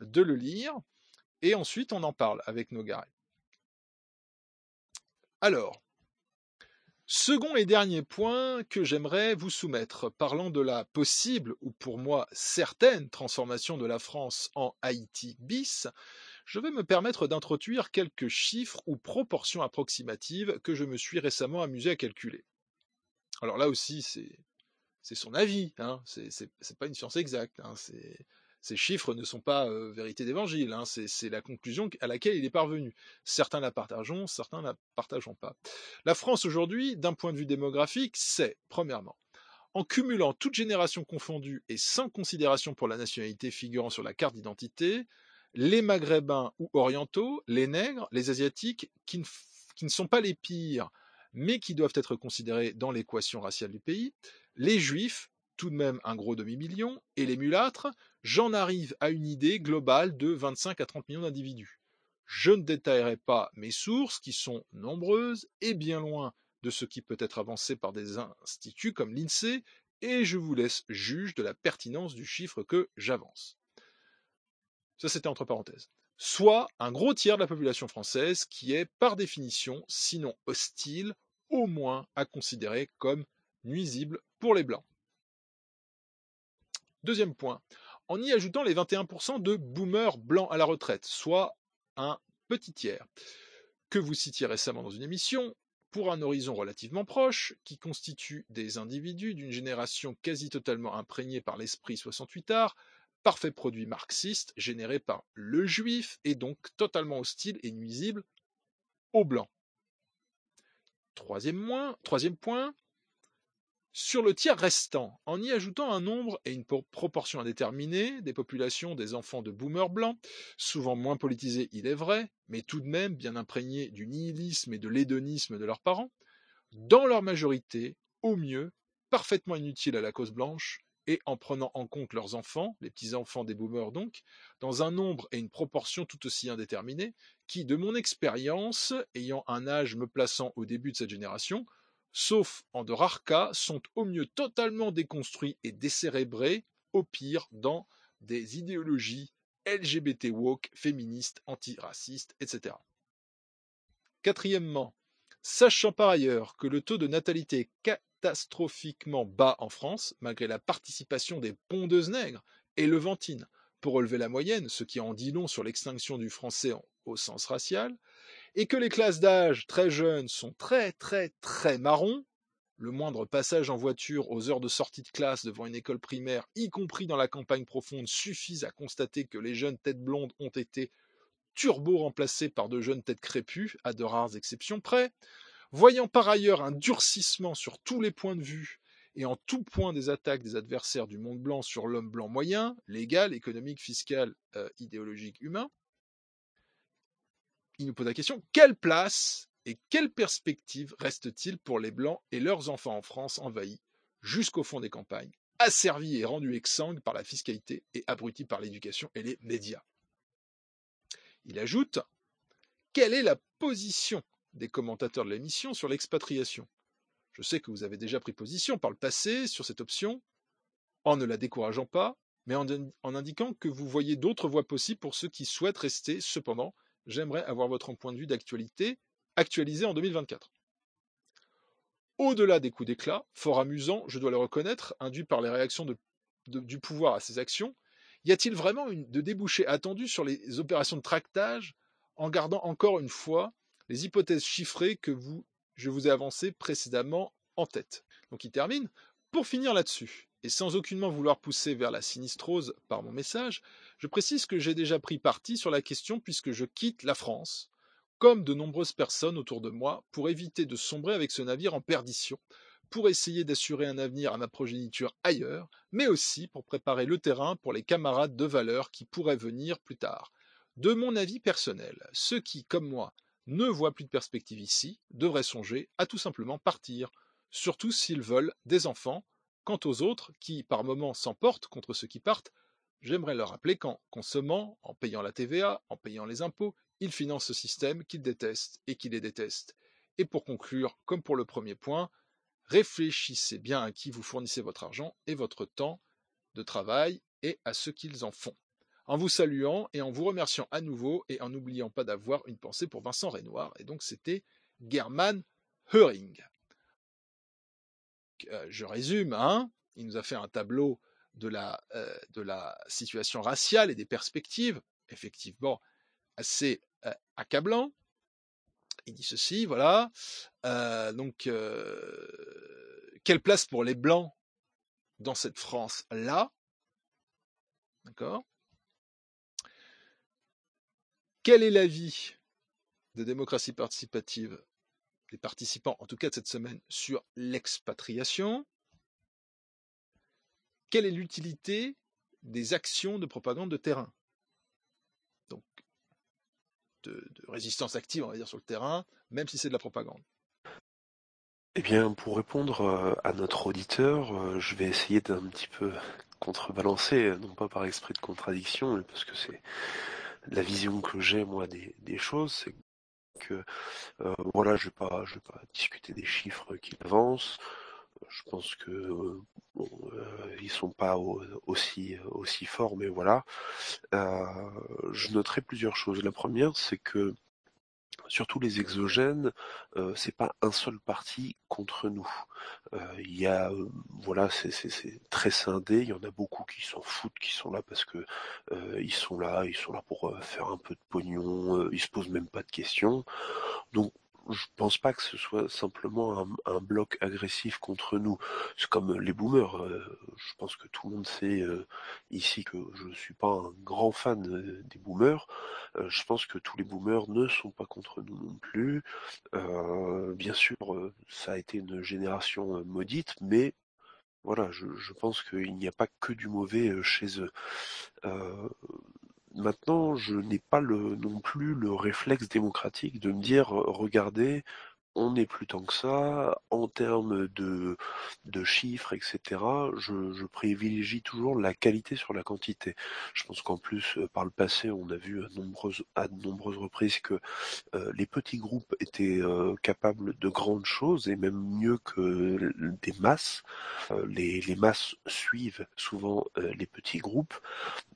de le lire et ensuite on en parle avec Nogaret. Alors, second et dernier point que j'aimerais vous soumettre, parlant de la possible, ou pour moi certaine, transformation de la France en Haïti bis, je vais me permettre d'introduire quelques chiffres ou proportions approximatives que je me suis récemment amusé à calculer. Alors là aussi, c'est son avis, hein, c'est pas une science exacte, hein, ces chiffres ne sont pas vérité d'évangile, hein, c'est la conclusion à laquelle il est parvenu. Certains la partageons, certains la partageons pas. La France aujourd'hui, d'un point de vue démographique, c'est, premièrement, en cumulant toutes générations confondues et sans considération pour la nationalité figurant sur la carte d'identité, les maghrébins ou orientaux, les nègres, les asiatiques, qui ne sont pas les pires, mais qui doivent être considérés dans l'équation raciale du pays, les juifs, tout de même un gros demi-million, et les mulâtres, j'en arrive à une idée globale de 25 à 30 millions d'individus. Je ne détaillerai pas mes sources, qui sont nombreuses et bien loin de ce qui peut être avancé par des instituts comme l'INSEE, et je vous laisse juge de la pertinence du chiffre que j'avance. Ça, c'était entre parenthèses. Soit un gros tiers de la population française qui est, par définition, sinon hostile, au moins à considérer comme nuisible pour les Blancs. Deuxième point, en y ajoutant les 21% de boomers blancs à la retraite, soit un petit tiers, que vous citiez récemment dans une émission, pour un horizon relativement proche, qui constitue des individus d'une génération quasi totalement imprégnée par l'esprit 68 art, parfait produit marxiste généré par le juif et donc totalement hostile et nuisible aux blancs. Troisième, point, sur le tiers restant, en y ajoutant un nombre et une por- proportion indéterminée des populations des enfants de boomers blancs, souvent moins politisés il est vrai, mais tout de même bien imprégnés du nihilisme et de l'hédonisme de leurs parents, dans leur majorité, au mieux, parfaitement inutiles à la cause blanche, et en prenant en compte leurs enfants, les petits-enfants des boomers donc, dans un nombre et une proportion tout aussi indéterminés, qui, de mon expérience, ayant un âge me plaçant au début de cette génération, sauf en de rares cas, sont au mieux totalement déconstruits et décérébrés, au pire dans des idéologies LGBT woke, féministes, antiracistes, etc. Quatrièmement, sachant par ailleurs que le taux de natalité catastrophiquement bas en France, malgré la participation des pondeuses nègres et levantines, pour relever la moyenne, ce qui en dit long sur l'extinction du français au sens racial, et que les classes d'âge très jeunes sont très très très marrons, le moindre passage en voiture aux heures de sortie de classe devant une école primaire, y compris dans la campagne profonde, suffisent à constater que les jeunes têtes blondes ont été turbo remplacés par de jeunes têtes crépues, à de rares exceptions près, voyant par ailleurs un durcissement sur tous les points de vue et en tout point des attaques des adversaires du monde blanc sur l'homme blanc moyen, légal, économique, fiscal, euh, idéologique, humain, il nous pose la question quelle place et quelle perspective reste-t-il pour les Blancs et leurs enfants en France envahis, jusqu'au fond des campagnes, asservis et rendus exsangues par la fiscalité et abrutis par l'éducation et les médias? Il ajoute quelle est la position des commentateurs de l'émission sur l'expatriation Je sais que vous avez déjà pris position par le passé sur cette option, en ne la décourageant pas, mais en, indiquant que vous voyez d'autres voies possibles pour ceux qui souhaitent rester. Cependant, j'aimerais avoir votre point de vue d'actualité actualisé en 2024. au-delà des coups d'éclat, fort amusant, je dois le reconnaître, induit par les réactions du pouvoir à ses actions, y a-t-il vraiment de débouchés attendus sur les opérations de tractage en gardant encore une fois les hypothèses chiffrées que vous, je vous ai avancées précédemment en tête Donc il termine. Pour finir là-dessus, et sans aucunement vouloir pousser vers la sinistrose par mon message, je précise que j'ai déjà pris parti sur la question puisque je quitte la France, comme de nombreuses personnes autour de moi, pour éviter de sombrer avec ce navire en perdition, pour essayer d'assurer un avenir à ma progéniture ailleurs, mais aussi pour préparer le terrain pour les camarades de valeur qui pourraient venir plus tard. De mon avis personnel, ceux qui, comme moi, ne voient plus de perspective ici, devraient songer à tout simplement partir, surtout s'ils veulent des enfants. Quant aux autres, qui par moments s'emportent contre ceux qui partent, j'aimerais leur rappeler qu'en consommant, en payant la TVA, en payant les impôts, ils financent ce système qu'ils détestent et qui les déteste. Et pour conclure, comme pour le premier point, réfléchissez bien à qui vous fournissez votre argent et votre temps de travail et à ce qu'ils en font. En vous saluant et en vous remerciant à nouveau et en n'oubliant pas d'avoir une pensée pour Vincent Renoir. Et donc c'était German Höring. Euh, je résume, hein, il nous a fait un tableau de la, euh, de la situation raciale et des perspectives, effectivement assez euh, accablant. Il dit ceci, voilà. Donc, quelle place pour les blancs dans cette France-là? D'accord? Quel est l'avis de démocratie participative des participants, en tout cas de cette semaine, sur l'expatriation? Quelle est l'utilité des actions de propagande de terrain? Donc, de, de résistance active, on va dire, sur le terrain, même si c'est de la propagande. Eh bien, pour répondre euh, à notre auditeur, euh, je vais essayer d'un petit peu contrebalancer, non pas par esprit de contradiction, mais parce que c'est la vision que j'ai moi des, des choses, c'est que euh, voilà, je vais pas, je vais pas discuter des chiffres qu'il avance. Je pense que bon, euh, ils sont pas au- aussi aussi forts, mais voilà. Euh, je noterai plusieurs choses. La première, c'est que surtout les exogènes, euh, c'est pas un seul parti contre nous. Euh, Il y a, euh, voilà, c'est très scindé. Il y en a beaucoup qui s'en foutent, qui sont là parce que euh, ils sont là, ils sont là pour faire un peu de pognon. ils se posent même pas de questions. Donc je pense pas que ce soit simplement un, bloc agressif contre nous. C'est comme les boomers. euh, je pense que tout le monde sait euh, ici que je suis pas un grand fan euh, des boomers. Je pense que tous les boomers ne sont pas contre nous non plus. Bien sûr, ça a été une génération maudite, mais voilà, je, je pense qu'il n'y a pas que du mauvais chez eux. Maintenant, je n'ai pas le, non plus le réflexe démocratique de me dire, regardez, on n'est plus tant que ça, en termes de, de chiffres, etc., je, je privilégie toujours la qualité sur la quantité. Je pense qu'en plus, euh, par le passé, on a vu à nombreuses, à de nombreuses reprises que euh, les petits groupes étaient euh, capables de grandes choses, et même mieux que des masses. Euh, les, les masses suivent souvent euh, les petits groupes.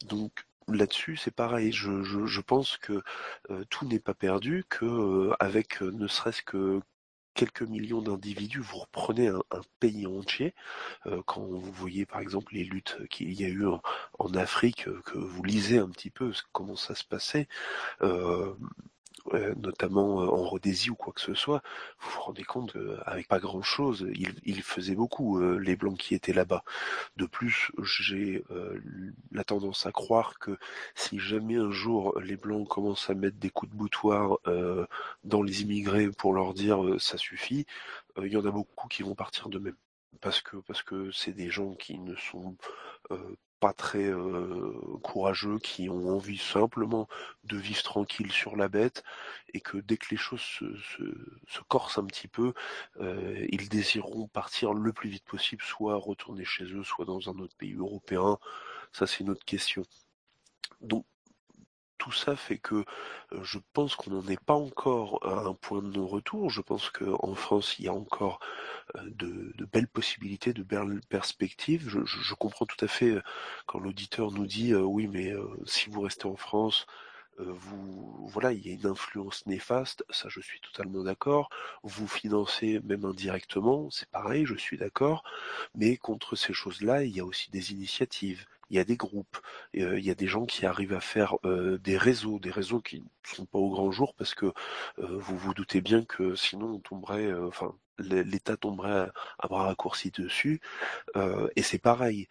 Donc là-dessus, c'est pareil. Je, je, pense que euh, tout n'est pas perdu, que euh, avec euh, ne serait-ce que quelques millions d'individus, vous reprenez un, pays entier. Quand vous voyez par exemple les luttes qu'il y a eu en, Afrique, que vous lisez un petit peu comment ça se passait. Notamment euh, en Rhodésie ou quoi que ce soit, vous vous rendez compte qu'avec pas grand chose, ils, ils faisaient beaucoup, euh, les blancs qui étaient là-bas. De plus, j'ai euh, la tendance à croire que si jamais un jour les blancs commencent à mettre des coups de boutoir euh, dans les immigrés pour leur dire euh, ça suffit, euh, il y en a beaucoup qui vont partir de même. Parce que parce que c'est des gens qui ne sont euh, pas très euh, courageux, qui ont envie simplement de vivre tranquille sur la bête, et que dès que les choses se, se, se corsent un petit peu, euh, ils désireront partir le plus vite possible, soit retourner chez eux, soit dans un autre pays européen. Ça, c'est une autre question. Donc, tout ça fait que euh, je pense qu'on n'en est pas encore à un point de non-retour. Je pense qu'en France, il y a encore euh, de, de belles possibilités, de belles perspectives. Je, je- je comprends tout à fait euh, quand l'auditeur nous dit euh, oui, mais euh, si vous restez en France, vous, voilà, il y a une influence néfaste, ça je suis totalement d'accord. Vous financez même indirectement, c'est pareil, je suis d'accord. Mais contre ces choses-là, il y a aussi des initiatives il y a des groupes, il y a des gens qui arrivent à faire des réseaux, des réseaux qui ne sont pas au grand jour parce que vous vous doutez bien que sinon on tomberait, enfin l'État tomberait à, bras raccourcis dessus. et c'est pareil.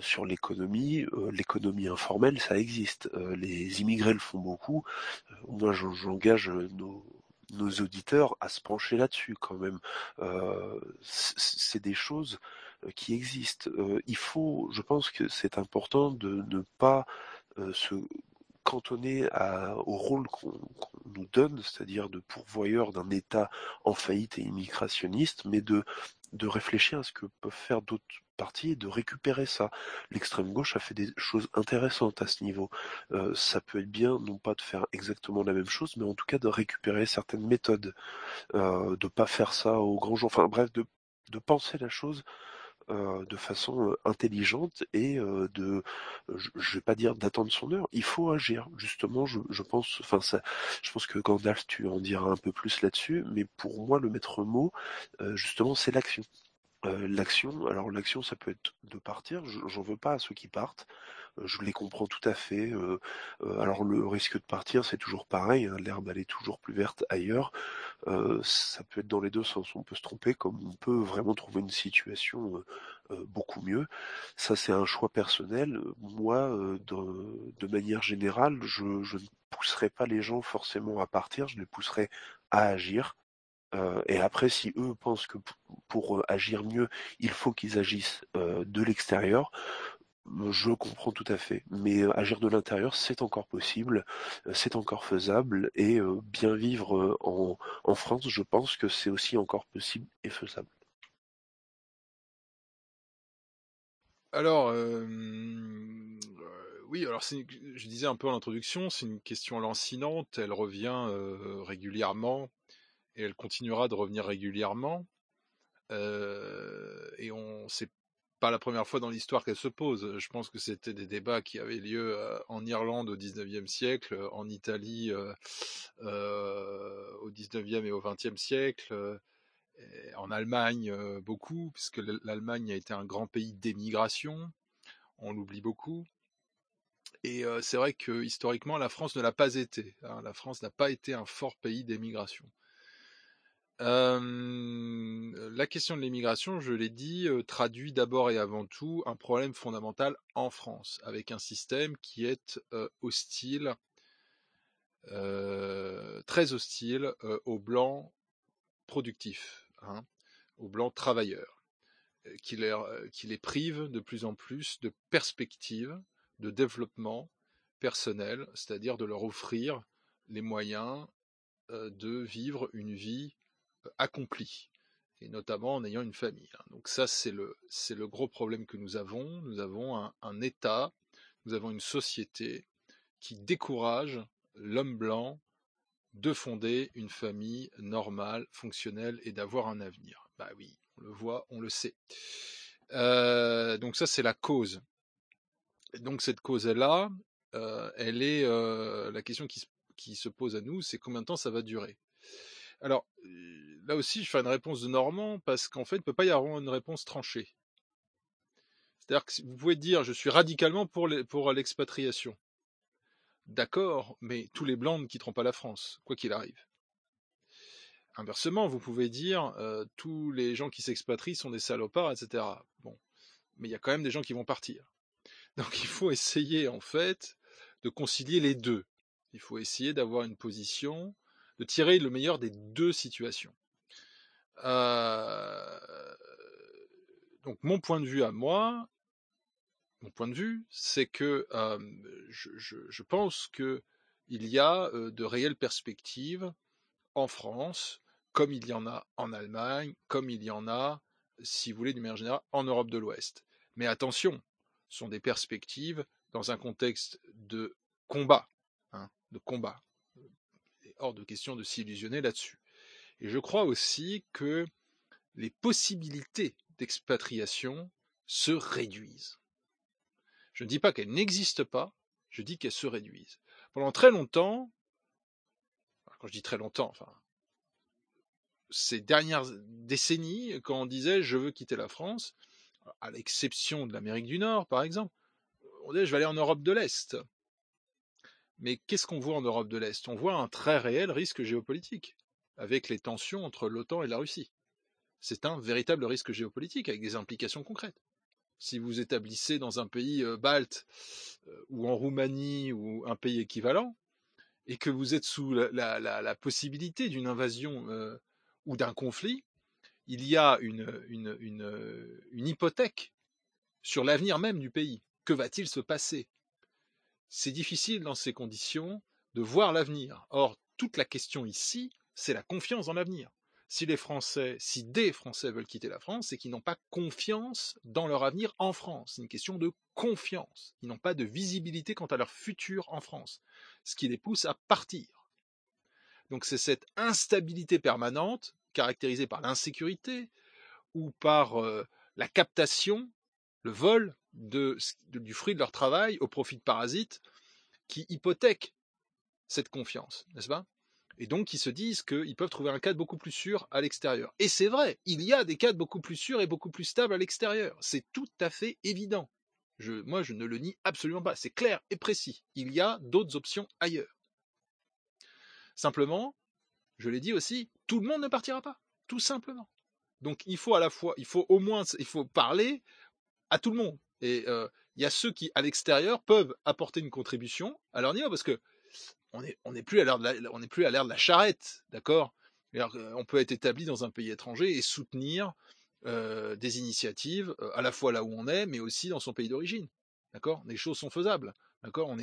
Sur l'économie, l'économie informelle, ça existe. les immigrés le font beaucoup. moi, j'engage nos, auditeurs à se pencher là-dessus quand même. c'est des choses qui existent. il faut, je pense que c'est important de ne pas se cantonner au rôle qu'on nous donne, c'est-à-dire de pourvoyeur d'un État en faillite et immigrationniste, mais de réfléchir à ce que peuvent faire d'autres partis et de récupérer ça. L'extrême gauche a fait des choses intéressantes à ce niveau. ça peut être bien, non pas de faire exactement la même chose, mais en tout cas de récupérer certaines méthodes, euh, de pas faire ça au grand jour. Enfin bref, de, penser la chose euh, de façon euh, intelligente et euh, de, je, je vais pas dire d'attendre son heure. Il faut agir. Justement, je, je pense, enfin ça, je pense que Gandalf, tu en diras un peu plus là-dessus. Mais pour moi, le maître mot, justement, c'est l'action. L'action, alors l'action, ça peut être de partir. J'en veux pas à ceux qui partent je les comprends tout à fait. alors le risque de partir, c'est toujours pareil, hein, l'herbe elle est toujours plus verte ailleurs. ça peut être dans les deux sens, on peut se tromper comme on peut vraiment trouver une situation beaucoup mieux. Ça c'est un choix personnel. Moi, de, de manière générale, je, je ne pousserai pas les gens forcément à partir, je les pousserai à agir. Et après, si eux pensent que pour agir mieux, il faut qu'ils agissent de l'extérieur, je comprends tout à fait, mais euh, agir de l'intérieur, c'est encore possible, euh, c'est encore faisable, et euh, bien vivre en France, je pense que c'est aussi encore possible et faisable. Alors, oui, alors je disais un peu en introduction, c'est une question lancinante, elle revient régulièrement et elle continuera de revenir régulièrement. et on sait pas la première fois dans l'histoire qu'elle se pose. Je pense que c'était des débats qui avaient lieu euh, en Irlande au 19e siècle, en Italie euh, euh, au 19e et au 20e siècle, en Allemagne beaucoup, puisque l'Allemagne a été un grand pays d'émigration, on l'oublie beaucoup. Et c'est vrai que historiquement, la France ne l'a pas été. Hein. La France n'a pas été un fort pays d'émigration la question de l'immigration, je l'ai dit, traduit d'abord et avant tout un problème fondamental en France, avec un système qui est hostile, très hostile aux blancs productifs, hein, aux blancs travailleurs, qui, qui les prive de plus en plus de perspectives de développement personnel, c'est-à-dire de leur offrir les moyens de vivre une vie accompli, et notamment en ayant une famille. Hein. Donc ça, c'est le, gros problème que nous avons. Nous avons un, État, nous avons une société qui décourage l'homme blanc de fonder une famille normale, fonctionnelle et d'avoir un avenir. Bah oui, on le voit, on le sait. Euh, donc ça, c'est la cause. donc cette cause-là, euh, elle est euh, la question qui, qui se pose à nous, c'est combien de temps ça va durer? Alors, là aussi, je fais une réponse de Normand parce qu'en fait, il ne peut pas y avoir une réponse tranchée. C'est-à-dire que vous pouvez dire, je suis radicalement pour l'expatriation. D'accord, mais tous les blancs ne quitteront pas la France, quoi qu'il arrive. Inversement, vous pouvez dire, euh, tous les gens qui s'expatrient sont des salopards, etc. Bon, mais il y a quand même des gens qui vont partir. Donc il faut essayer, en fait, de concilier les deux. Il faut essayer d'avoir une position de tirer le meilleur des deux situations. Euh, donc mon point de vue à moi, mon point de vue, c'est que euh, je, pense que il y a de réelles perspectives en France, comme il y en a en Allemagne, comme il y en a, si vous voulez, d'une manière générale, en Europe de l'Ouest. Mais attention, ce sont des perspectives dans un contexte de combat, hein, de combat hors de question de s'illusionner là-dessus. Et je crois aussi que les possibilités d'expatriation se réduisent. Je ne dis pas qu'elles n'existent pas, je dis qu'elles se réduisent. pendant très longtemps, quand je dis très longtemps, enfin, ces dernières décennies, quand on disait je veux quitter la France, à l'exception de l'Amérique du Nord, par exemple, on disait je vais aller en Europe de l'Est. Mais qu'est-ce qu'on voit en Europe de l'Est? On voit un très réel risque géopolitique, avec les tensions entre l'OTAN et la Russie. C'est un véritable risque géopolitique, avec des implications concrètes. Si vous établissez dans un pays euh, balte, euh, ou en Roumanie, ou un pays équivalent, et que vous êtes sous la, possibilité d'une invasion euh, ou d'un conflit, il y a une hypothèque sur l'avenir même du pays. Que va-t-il se passer? C'est difficile dans ces conditions de voir l'avenir. Or, toute la question ici, c'est la confiance dans l'avenir. Si des Français veulent quitter la France, c'est qu'ils n'ont pas confiance dans leur avenir en France. C'est une question de confiance. Ils n'ont pas de visibilité quant à leur futur en France, ce qui les pousse à partir. Donc c'est cette instabilité permanente, caractérisée par l'insécurité ou par euh, la captation, le vol du fruit de leur travail au profit de parasites, qui hypothèque cette confiance, n'est-ce pas? Et donc ils se disent qu'ils peuvent trouver un cadre beaucoup plus sûr à l'extérieur. Et c'est vrai, il y a des cadres beaucoup plus sûrs et beaucoup plus stables à l'extérieur. C'est tout à fait évident. Moi, je ne le nie absolument pas. C'est clair et précis. Il y a d'autres options ailleurs. Simplement, je l'ai dit aussi, tout le monde ne partira pas, tout simplement. Donc il faut à la fois, il faut au moins, parler à tout le monde. Et euh, il y a ceux qui, à l'extérieur, peuvent apporter une contribution à leur niveau, parce que on n'est on plus à l'ère de la, de la charrette, d'accord? On peut être établi dans un pays étranger et soutenir euh, des initiatives euh, à la fois là où on est, mais aussi dans son pays d'origine, d'accord? Les choses sont faisables, d'accord? On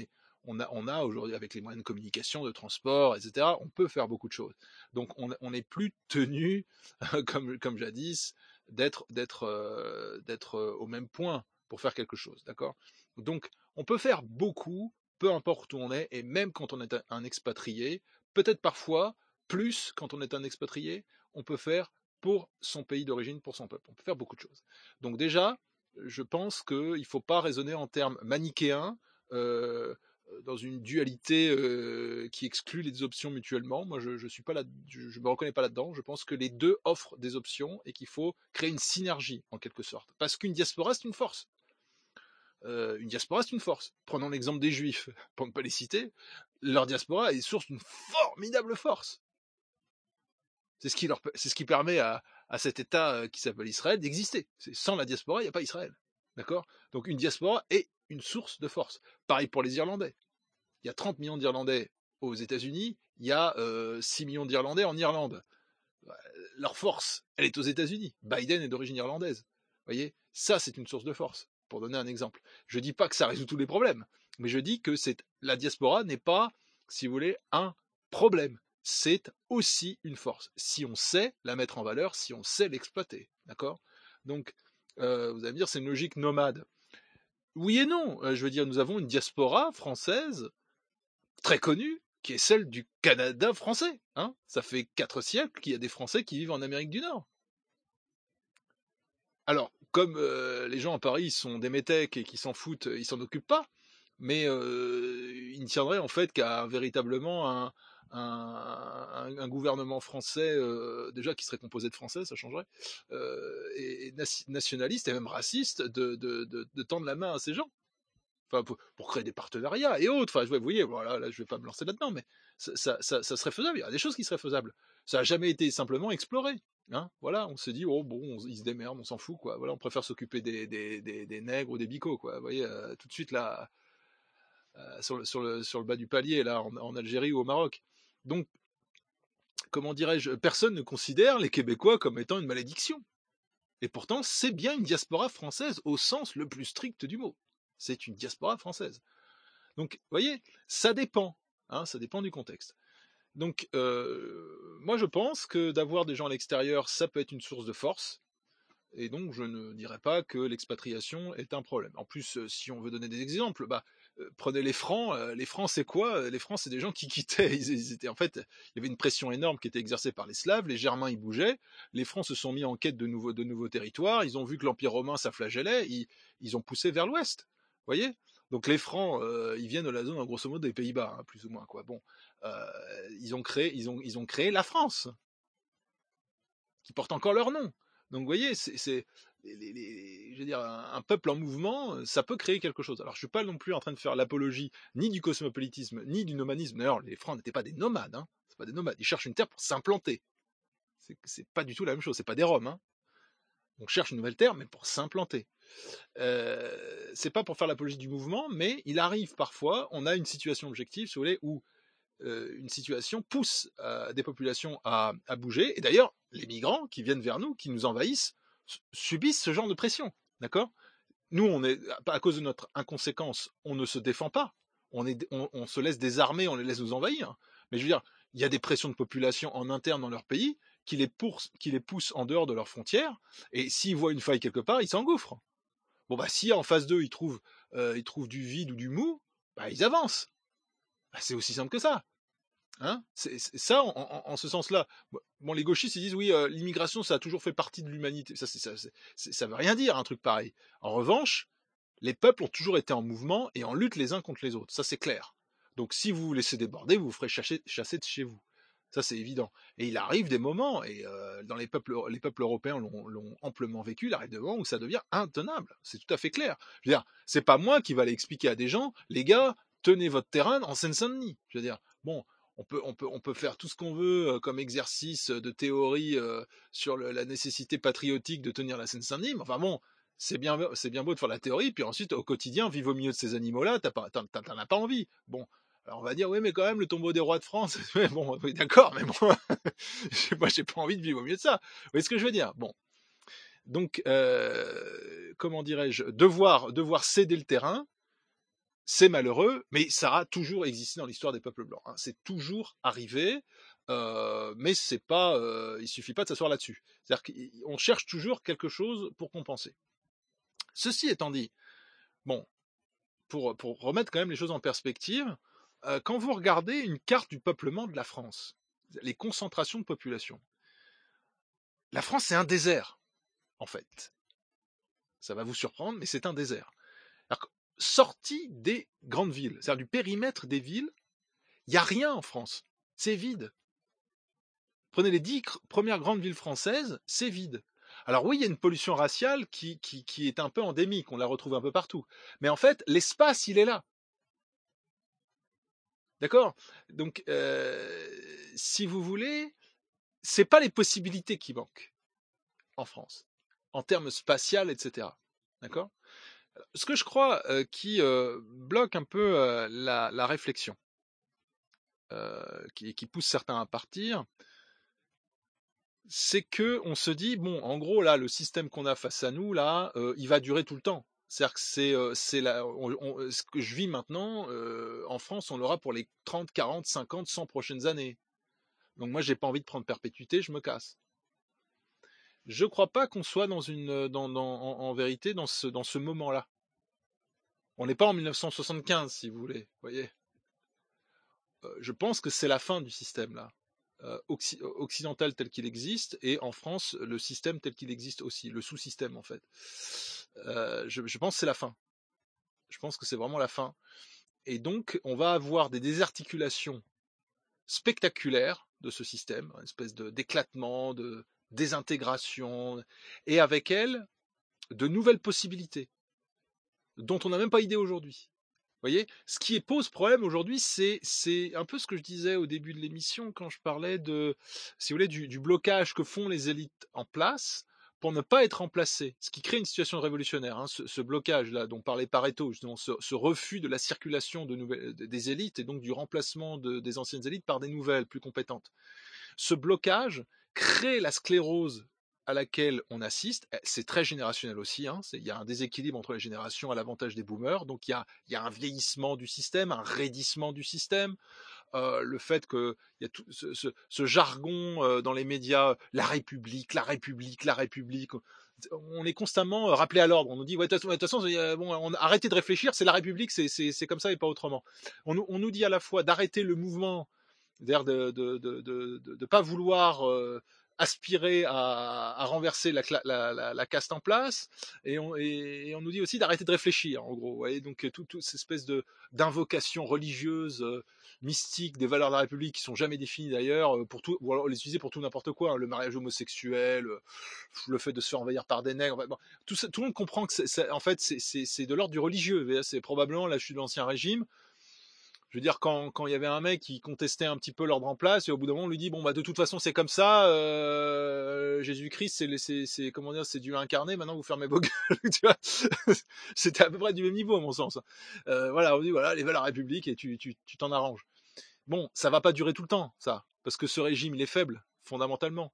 on a, on a aujourd'hui, avec les moyens de communication, de transport, etc., on peut faire beaucoup de choses. Donc, on n'est plus tenu, comme, comme jadis, d'être, d'être euh, au même point pour faire quelque chose, d'accord? Donc, on peut faire beaucoup, peu importe où on est, et même quand on est un expatrié, peut-être parfois plus quand on est un expatrié, on peut faire pour son pays d'origine, pour son peuple. On peut faire beaucoup de choses. Donc déjà, je pense qu'il ne faut pas raisonner en termes manichéens. Euh, dans une dualité euh, qui exclut les options mutuellement. Moi, je, là, je, me reconnais pas là-dedans. Je pense que les deux offrent des options et qu'il faut créer une synergie en quelque sorte. Parce qu'une diaspora c'est une force. Euh, une diaspora c'est une force. Prenons l'exemple des Juifs, pour ne pas les citer. Leur diaspora est source d'une formidable force. C'est ce qui permet à, cet État euh, qui s'appelle Israël d'exister. Sans la diaspora, il n'y a pas Israël. D'accord? Donc une diaspora est une source de force. Pareil pour les Irlandais. Il y a 30 millions d'Irlandais aux États-Unis, il y a euh, 6 millions d'Irlandais en Irlande. Bah, leur force, elle est aux États-Unis. Biden est d'origine irlandaise. Vous voyez, ça c'est une source de force. Pour donner un exemple, je dis pas que ça résout tous les problèmes, mais je dis que la diaspora n'est pas, si vous voulez, un problème. C'est aussi une force. Si on sait la mettre en valeur, si on sait l'exploiter, d'accord? Donc, euh, vous allez me dire, c'est une logique nomade. Oui et non. Euh, je veux dire, nous avons une diaspora française très connue, qui est celle du Canada français. Hein Ça fait quatre siècles qu'il y a des Français qui vivent en Amérique du Nord. Alors, comme euh, les gens à Paris sont des métèques et qui s'en foutent, ils s'en occupent pas. Mais euh, il ne tiendrait en fait qu'à véritablement un, gouvernement français euh, déjà qui serait composé de Français, ça changerait, et nationaliste et même raciste de, tendre la main à ces gens. Enfin, pour, créer des partenariats et autres. Enfin, vous voyez, voilà, là, je vais pas me lancer là-dedans, mais ça, ça, serait faisable. Il y a des choses qui seraient faisables. Ça n'a jamais été simplement exploré. Hein voilà, on se dit, oh bon, ils se démerdent, on s'en fout, quoi. Voilà, on préfère s'occuper des, des, des, nègres ou des bicots, quoi. Vous voyez, euh, tout de suite là, euh, sur, le, sur, le, sur le bas du palier, là, en, en Algérie ou au Maroc. Donc, comment dirais-je, personne ne considère les Québécois comme étant une malédiction. Et pourtant, c'est bien une diaspora française au sens le plus strict du mot. C'est une diaspora française. Donc, vous voyez, ça dépend. Hein, ça dépend du contexte. Donc, euh, moi, je pense que d'avoir des gens à l'extérieur, ça peut être une source de force. Et donc, je ne dirais pas que l'expatriation est un problème. En plus, euh, si on veut donner des exemples, bah, euh, prenez les francs. Les francs, c'est quoi? Les francs, c'est des gens qui quittaient. Ils, étaient en fait, il y avait une pression énorme qui était exercée par les Slaves. Les Germains, ils bougeaient. Les francs se sont mis en quête de nouveaux, de nouveaux territoires. Ils ont vu que l'Empire romain, ça flagellait. Ils, ils ont poussé vers l'ouest. Voyez? Donc les francs, ils viennent de la zone, en grosso modo, des Pays-Bas, hein, plus ou moins. Quoi. Bon, ils ont créé, ils ont, ils ont créé la France, qui porte encore leur nom. Donc vous voyez, c'est, je veux dire, un, peuple en mouvement, ça peut créer quelque chose. Alors je suis pas non plus en train de faire l'apologie ni du cosmopolitisme ni du nomadisme. D'ailleurs, les francs n'étaient pas des nomades, hein. c'est pas des nomades. Ils cherchent une terre pour s'implanter. C'est, pas du tout la même chose. C'est pas des Roms. Hein. On cherche une nouvelle terre, mais pour s'implanter. Euh, c'est pas pour faire l'apologie du mouvement, mais il arrive parfois, on a une situation objective, si vous voulez, où euh, une situation pousse euh, des populations à, bouger. Et d'ailleurs, les migrants qui viennent vers nous, qui nous envahissent, subissent ce genre de pression. D'accord? Nous, on est, à cause de notre inconséquence, on ne se défend pas. On, se laisse désarmer, on les laisse nous envahir. Mais je veux dire, il y a des pressions de population en interne dans leur pays qui les, qui les poussent en dehors de leurs frontières. Et s'ils voient une faille quelque part, ils s'engouffrent. Bon, bah, si en face d'eux, ils trouvent, euh, ils trouvent du vide ou du mou, bah, ils avancent. Bah, c'est aussi simple que ça. Hein? C'est, ça, en, ce sens-là. Bon, les gauchistes, ils disent oui, euh, l'immigration, ça a toujours fait partie de l'humanité. Ça, ça, ça veut rien dire, un truc pareil. En revanche, les peuples ont toujours été en mouvement et en lutte les uns contre les autres. Ça, c'est clair. Donc, si vous vous laissez déborder, vous vous ferez chasser, de chez vous. Ça, c'est évident. Et il arrive des moments, et euh, dans les peuples, les peuples européens l'ont amplement vécu, il arrive des moments où ça devient intenable. C'est tout à fait clair. Je veux dire, c'est pas moi qui va aller expliquer à des gens, les gars, tenez votre terrain en Seine-Saint-Denis. Je veux dire, bon, on peut, on peut, on peut faire tout ce qu'on veut euh, comme exercice de théorie euh, sur la nécessité patriotique de tenir la Seine-Saint-Denis, enfin bon, c'est bien, c'est bien beau de faire la théorie, puis ensuite au quotidien, vivre au milieu de ces animaux-là, t'en as pas envie. Bon, alors on va dire, oui, mais quand même, le tombeau des rois de France, bon, oui, d'accord, mais bon, moi, j'ai pas envie de vivre au milieu de ça. Vous voyez ce que je veux dire? Bon. Donc, euh, comment dirais-je, devoir, devoir céder le terrain, c'est malheureux, mais ça a toujours existé dans l'histoire des peuples blancs. Hein. C'est toujours arrivé, euh, mais c'est pas, euh, il suffit pas de s'asseoir là-dessus. C'est-à-dire cherche toujours quelque chose pour compenser. Ceci étant dit, bon, pour, pour remettre quand même les choses en perspective, euh, quand vous regardez une carte du peuplement de la France, les concentrations de population, la France c'est un désert, en fait. Ça va vous surprendre, mais c'est un désert. Sorti des grandes villes, c'est-à-dire du périmètre des villes, il n'y a rien en France. C'est vide. Prenez les dix premières grandes villes françaises, c'est vide. Alors oui, il y a une pollution raciale qui, est un peu endémique, on la retrouve un peu partout. Mais en fait, l'espace, il est là. D'accord? Donc, euh, si vous voulez, c'est pas les possibilités qui manquent en France, en termes spatial, etc. D'accord? Ce que je crois euh, qui euh, bloque un peu euh, la, réflexion, qui, qui, pousse certains à partir, c'est que on se dit bon, en gros là, le système qu'on a face à nous là, il va durer tout le temps. C'est-à-dire que c'est, ce que je vis maintenant en France, on l'aura pour les 30, 40, 50, 100 prochaines années. Donc moi, j'ai pas envie de prendre perpétuité, je me casse. Je crois pas qu'on soit dans une, dans, en, vérité dans ce, moment-là. On n'est pas en 1975, si vous voulez, voyez. Euh, je pense que c'est la fin du système là. Euh, occidental tel qu'il existe et en France le système tel qu'il existe aussi, le sous-système en fait. Euh, je, je, pense que c'est la fin. Je pense que c'est vraiment la fin. Et donc on va avoir des désarticulations spectaculaires de ce système, une espèce d'éclatement, de désintégration, et avec elle de nouvelles possibilités dont on n'a même pas idée aujourd'hui voyez Ce qui pose problème aujourd'hui, c'est, un peu ce que je disais au début de l'émission quand je parlais de, si vous voulez, du, blocage que font les élites en place pour ne pas être remplacées, ce qui crée une situation révolutionnaire. Hein, ce, blocage-là dont parlait Pareto, ce, refus de la circulation des élites et donc du remplacement de, des anciennes élites par des nouvelles plus compétentes. Ce blocage crée la sclérose à laquelle on assiste, eh, c'est très générationnel aussi. Hein, il y a un déséquilibre entre les générations à l'avantage des boomers. Donc il y a, un vieillissement du système, un raidissement du système. Euh, le fait qu'il y a tout ce, jargon euh, dans les médias, la République, la République, la République. On est constamment rappelé à l'ordre. On nous dit, de toute façon, arrêtez de réfléchir, c'est la République, c'est comme ça et pas autrement. On nous dit à la fois d'arrêter le mouvement, d'ailleurs de ne de, de, de, pas vouloir euh, aspirer à, à renverser la, la, caste en place, et on, et, on nous dit aussi d'arrêter de réfléchir, en gros. Vous voyez, donc toute tout cette espèce de d'invocation religieuse, euh, mystique des valeurs de la République qui sont jamais définies d'ailleurs, euh, pour tout, ou alors les utiliser pour tout n'importe quoi, hein, le mariage homosexuel, euh, le fait de se faire envahir par des nègres, tout, tout le monde comprend que c'est, en fait c'est, de l'ordre du religieux. C'est probablement la chute de l'ancien régime. Je veux dire, quand, quand il y avait un mec qui contestait un petit peu l'ordre en place, et au bout d'un moment, on lui dit, bon, bah, de toute façon, c'est comme ça, euh, Jésus-Christ, c'est, c'est, comment dire, c'est Dieu incarné, maintenant vous fermez vos gueules, tu vois. C'était à peu près du même niveau, à mon sens. Euh, voilà, on dit, voilà, les valeurs républiques, et tu, tu, tu t'en arranges. Bon, ça va pas durer tout le temps, ça, parce que ce régime, il est faible, fondamentalement.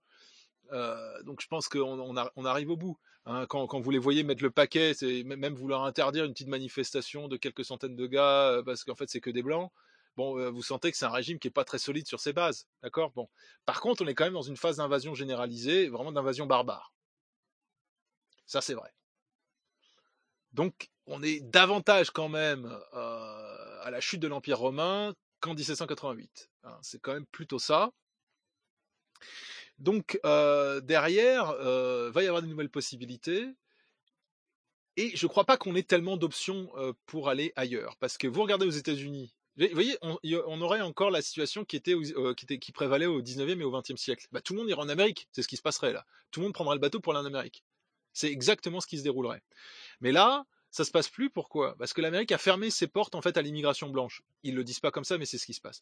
Euh, donc je pense qu'on arrive au bout. hein. quand, vous les voyez mettre le paquet, c'est même vouloir interdire une petite manifestation de quelques centaines de gars euh, parce qu'en fait c'est que des blancs. Bon, euh, vous sentez que c'est un régime qui est pas très solide sur ses bases, d'accord? Bon, par contre, on est quand même dans une phase d'invasion généralisée, vraiment d'invasion barbare. Ça, c'est vrai. Donc, on est davantage quand même à la chute de l'Empire romain qu'en 1788. hein. c'est quand même plutôt ça. Donc euh, derrière, euh, va y avoir de nouvelles possibilités. Et je ne crois pas qu'on ait tellement d'options euh, pour aller ailleurs. Parce que vous regardez aux États-Unis, vous voyez, on, aurait encore la situation qui, était, euh, qui, prévalait au 19e et au 20e siècle. Bah, tout le monde irait en Amérique, c'est ce qui se passerait là. Tout le monde prendrait le bateau pour aller en Amérique. C'est exactement ce qui se déroulerait. Mais là, ça se passe plus. Pourquoi? Parce que l'Amérique a fermé ses portes en fait à l'immigration blanche. Ils le disent pas comme ça, mais c'est ce qui se passe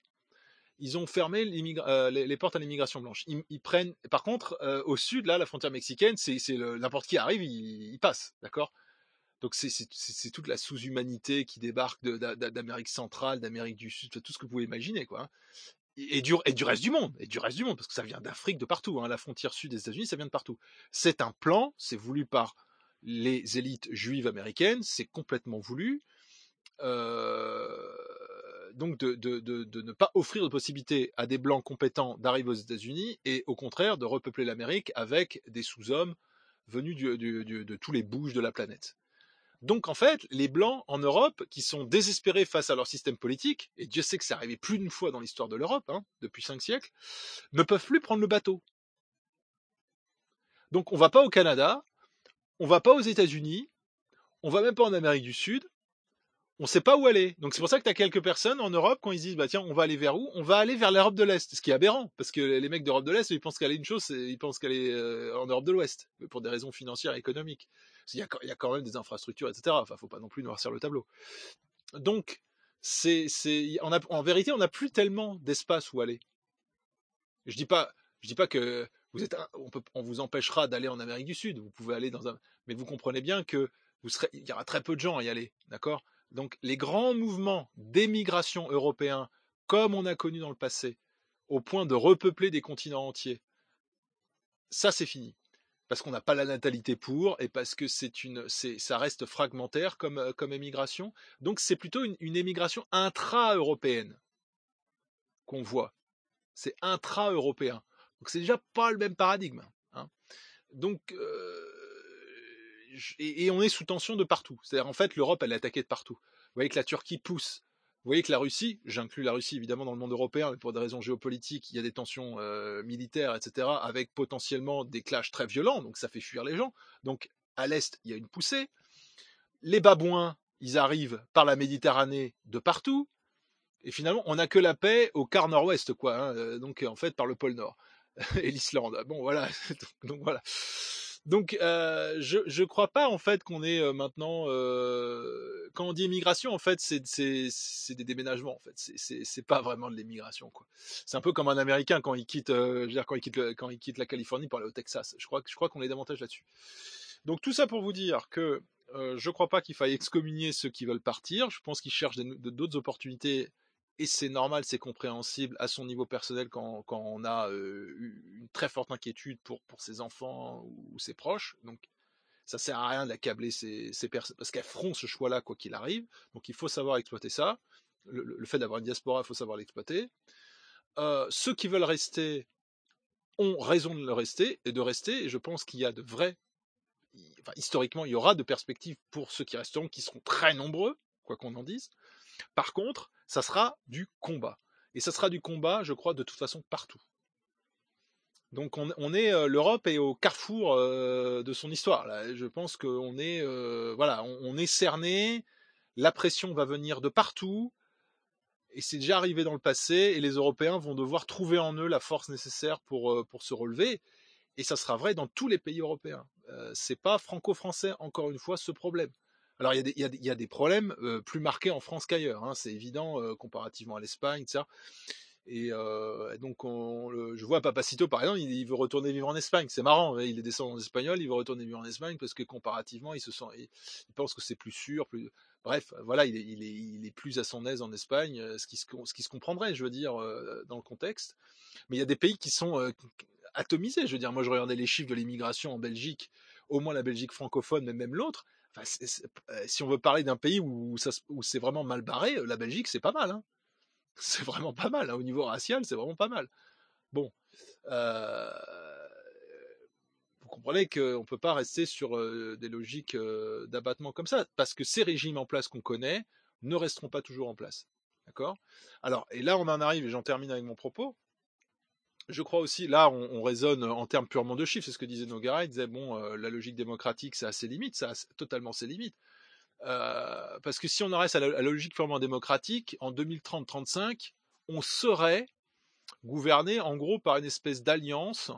ils ont fermé euh, les, portes à l'immigration blanche. Ils, prennent, par contre, euh, au sud, là, la frontière mexicaine, c'est n'importe qui arrive, il, passe, d'accord? Donc c'est toute la sous-humanité qui débarque d'Amérique centrale, d'Amérique du Sud, tout ce que vous pouvez imaginer, quoi. hein. Et, et du, et du reste du monde, et du reste du monde, parce que ça vient d'Afrique, de partout. Hein. La frontière sud des États-Unis, ça vient de partout. C'est un plan, c'est voulu par les élites juives américaines, c'est complètement voulu. Euh, donc de, ne pas offrir de possibilité à des blancs compétents d'arriver aux États-Unis et au contraire de repeupler l'Amérique avec des sous-hommes venus de tous les bouges de la planète. Donc en fait, les blancs en Europe, qui sont désespérés face à leur système politique, et Dieu sait que c'est arrivé plus d'une fois dans l'histoire de l'Europe, hein, depuis cinq siècles, ne peuvent plus prendre le bateau. Donc on va pas au Canada, on va pas aux États-Unis, on va même pas en Amérique du Sud, on sait pas où aller. Donc c'est pour ça que tu as quelques personnes en Europe quand ils se disent bah tiens on va aller vers où? On va aller vers l'Europe de l'Est, ce qui est aberrant parce que les mecs d'Europe de l'Est ils pensent qu'aller une chose, ils pensent qu'aller euh, en Europe de l'Ouest pour des raisons financières et économiques. Il y, a, il y a quand même des infrastructures etc. Enfin faut pas non plus noircir le tableau. Donc c'est en vérité on n'a plus tellement d'espace où aller. Je dis pas je dis pas que vous êtes un- on, on vous empêchera d'aller en Amérique du Sud. Vous pouvez aller dans un mais vous comprenez bien que vous serez il y aura très peu de gens à y aller, d'accord? Donc les grands mouvements d'émigration européens, comme on a connu dans le passé, au point de repeupler des continents entiers, ça c'est fini. Parce qu'on n'a pas la natalité pour, et parce que c'est une, ça reste fragmentaire comme, euh, comme émigration. Donc c'est plutôt une, émigration intra-européenne qu'on voit. C'est intra-européen. Donc c'est déjà pas le même paradigme. hein. Donc euh, et, on est sous tension de partout. C'est-à-dire en fait l'Europe elle est attaquée de partout. Vous voyez que la Turquie pousse. Vous voyez que la Russie, j'inclus la Russie évidemment dans le monde européen, mais pour des raisons géopolitiques, il y a des tensions euh, militaires, etc., avec potentiellement des clashs très violents, donc ça fait fuir les gens. Donc à l'est, il y a une poussée. Les babouins, ils arrivent par la Méditerranée de partout. Et finalement, on n'a que la paix au quart nord-ouest, quoi. hein, euh, donc en fait par le pôle Nord et l'Islande. Bon voilà, donc, voilà. Donc euh, je je crois pas en fait qu'on est euh, maintenant euh, quand on dit immigration en fait c'est des déménagements en fait c'est pas vraiment de l'immigration. C'est un peu comme un Américain quand il quitte quand il quitte quand il quitte la Californie pour aller au Texas. Je crois que qu'on est davantage là-dessus. Donc tout ça pour vous dire que je crois pas qu'il faille excommunier ceux qui veulent partir. Je pense qu'ils cherchent d'autres opportunités et c'est normal, c'est compréhensible à son niveau personnel quand, on a une très forte inquiétude pour, ses enfants ou, ses proches. Donc ça sert à rien d'accabler ces, personnes parce qu'elles feront ce choix-là quoi qu'il arrive. Donc il faut savoir exploiter ça. Le, fait d'avoir une diaspora, il faut savoir l'exploiter. Ceux qui veulent rester ont raison de le rester et de rester. Et je pense qu'il y a de vrais, historiquement, il y aura de perspectives pour ceux qui resteront, qui seront très nombreux, quoi qu'on en dise. Par contre, ça sera du combat. Et ça sera du combat, je crois, de toute façon partout. Donc on, est euh, l'Europe est au carrefour euh, de son histoire. Je pense qu'on est euh, voilà, est cerné. La pression va venir de partout et c'est déjà arrivé dans le passé et les Européens vont devoir trouver en eux la force nécessaire pour se relever et ça sera vrai dans tous les pays européens. C'est pas franco-français encore une fois ce problème. Alors il y a des, problèmes plus marqués en France qu'ailleurs, hein, c'est évident comparativement à l'Espagne, etc. Et donc, on, le- je vois Papacito, par exemple, il, veut retourner vivre en Espagne. C'est marrant, hein, il est descendant espagnol, il veut retourner vivre en Espagne parce que comparativement, il se sent, il, pense que c'est plus sûr. Plus... Bref, voilà, il est, plus à son aise en Espagne, ce qui se, ce qui se comprendrait, je veux dire, dans le contexte. Mais il y a des pays qui sont atomisés. Je veux dire, moi, je regardais les chiffres de l'immigration en Belgique, au moins la Belgique francophone, mais même l'autre. Euh, si on veut parler d'un pays où, c'est vraiment mal barré, euh, la Belgique, c'est pas mal. Hein. C'est vraiment pas mal. hein. Au niveau racial, c'est vraiment pas mal. Bon, euh, vous comprenez qu'on ne peut pas rester sur des logiques d'abattement comme ça, parce que ces régimes en place qu'on connaît ne resteront pas toujours en place. D'accord? Alors, et là, on en arrive, et j'en termine avec mon propos. Je crois aussi, là, on, on raisonne en termes purement de chiffres, c'est ce que disait Nogara, il disait, bon, euh, la logique démocratique, ça a ses limites, ça a totalement ses limites. Euh, parce que si on en reste à la, logique purement démocratique, en 2030-35, on serait gouverné en gros par une espèce d'alliance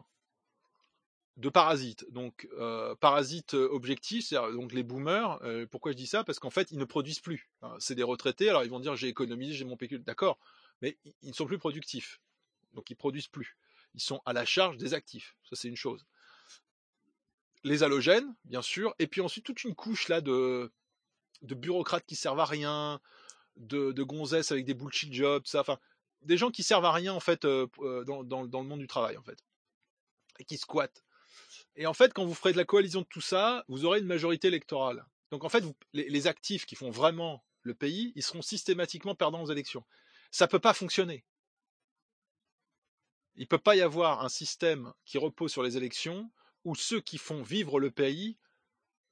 de parasites. Donc euh, parasites euh, objectifs, c'est-à-dire les boomers. euh, pourquoi je dis ça? Parce qu'en fait, ils ne produisent plus. Hein, c'est des retraités. Alors ils vont dire j'ai économisé, j'ai mon pécule, d'accord, mais ils ne sont plus productifs. Donc ils produisent plus. Ils sont à la charge des actifs. Ça c'est une chose. Les halogènes, bien sûr, et puis ensuite toute une couche là de bureaucrates qui servent à rien, de, gonzesses avec des bullshit jobs. Enfin, des gens qui servent à rien en fait euh, euh, dans, le monde du travail en fait et qui squattent. Et en fait, quand vous ferez de la coalition de tout ça, vous aurez une majorité électorale. Donc en fait, les, les actifs qui font vraiment le pays, ils seront systématiquement perdants aux élections. Ça peut pas fonctionner. Il peut pas y avoir un système qui repose sur les élections où ceux qui font vivre le pays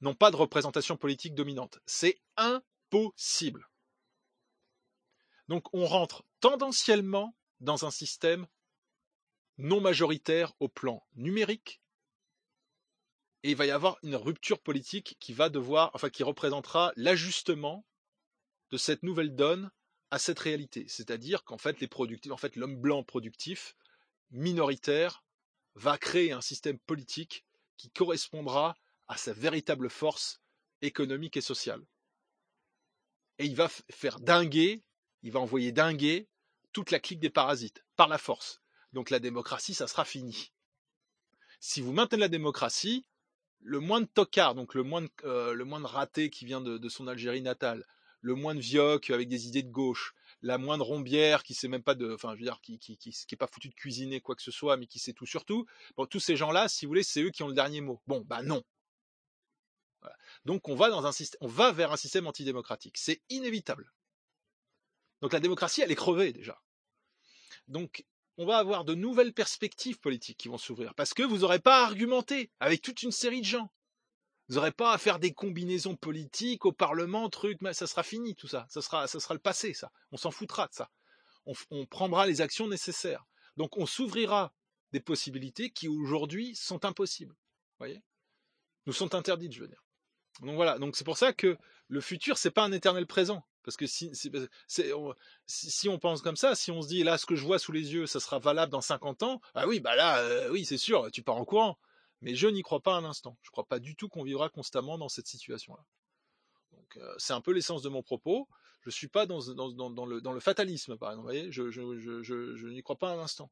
n'ont pas de représentation politique dominante. C'est impossible. Donc on rentre tendanciellement dans un système non majoritaire au plan numérique et il va y avoir une rupture politique qui va devoir, enfin qui représentera l'ajustement de cette nouvelle donne à cette réalité. C'est-à-dire qu'en fait les productifs, en fait l'homme blanc productif minoritaire va créer un système politique qui correspondra à sa véritable force économique et sociale. Et il va faire dinguer, il va envoyer dinguer toute la clique des parasites par la force. Donc la démocratie, ça sera fini. Si vous maintenez la démocratie, le moins de tocard, donc le moins de, euh, raté qui vient de, son Algérie natale, le moins de vioc avec des idées de gauche, la moindre rombière qui sait même pas de, enfin je qui qui, pas foutu de cuisiner quoi que ce soit, mais qui sait tout sur tout. Bon, tous ces gens-là, si vous voulez, c'est eux qui ont le dernier mot. Bon, bah non. Donc on va dans un on va vers un système antidémocratique. C'est inévitable. Donc la démocratie, elle est crevée déjà. Donc on va avoir de nouvelles perspectives politiques qui vont s'ouvrir parce que vous n'aurez pas à argumenter avec toute une série de gens. Vous n'aurez pas à faire des combinaisons politiques au Parlement, truc, mais ça sera fini tout ça. Ça sera, ça sera le passé, ça. On s'en foutra de ça. On, prendra les actions nécessaires. Donc on s'ouvrira des possibilités qui aujourd'hui sont impossibles. Vous voyez? Nous sont interdites, je veux dire. Donc voilà. Donc c'est pour ça que le futur, c'est pas un éternel présent. Parce que si, si, on pense comme ça, si on se dit là ce que je vois sous les yeux, ça sera valable dans 50 ans, ah oui, bah là, euh, oui, c'est sûr, tu pars en courant. Mais je n'y crois pas un instant. Je ne crois pas du tout qu'on vivra constamment dans cette situation-là. Donc euh, c'est un peu l'essence de mon propos. Je ne suis pas dans, le, fatalisme, par exemple. Je, n'y crois pas un instant.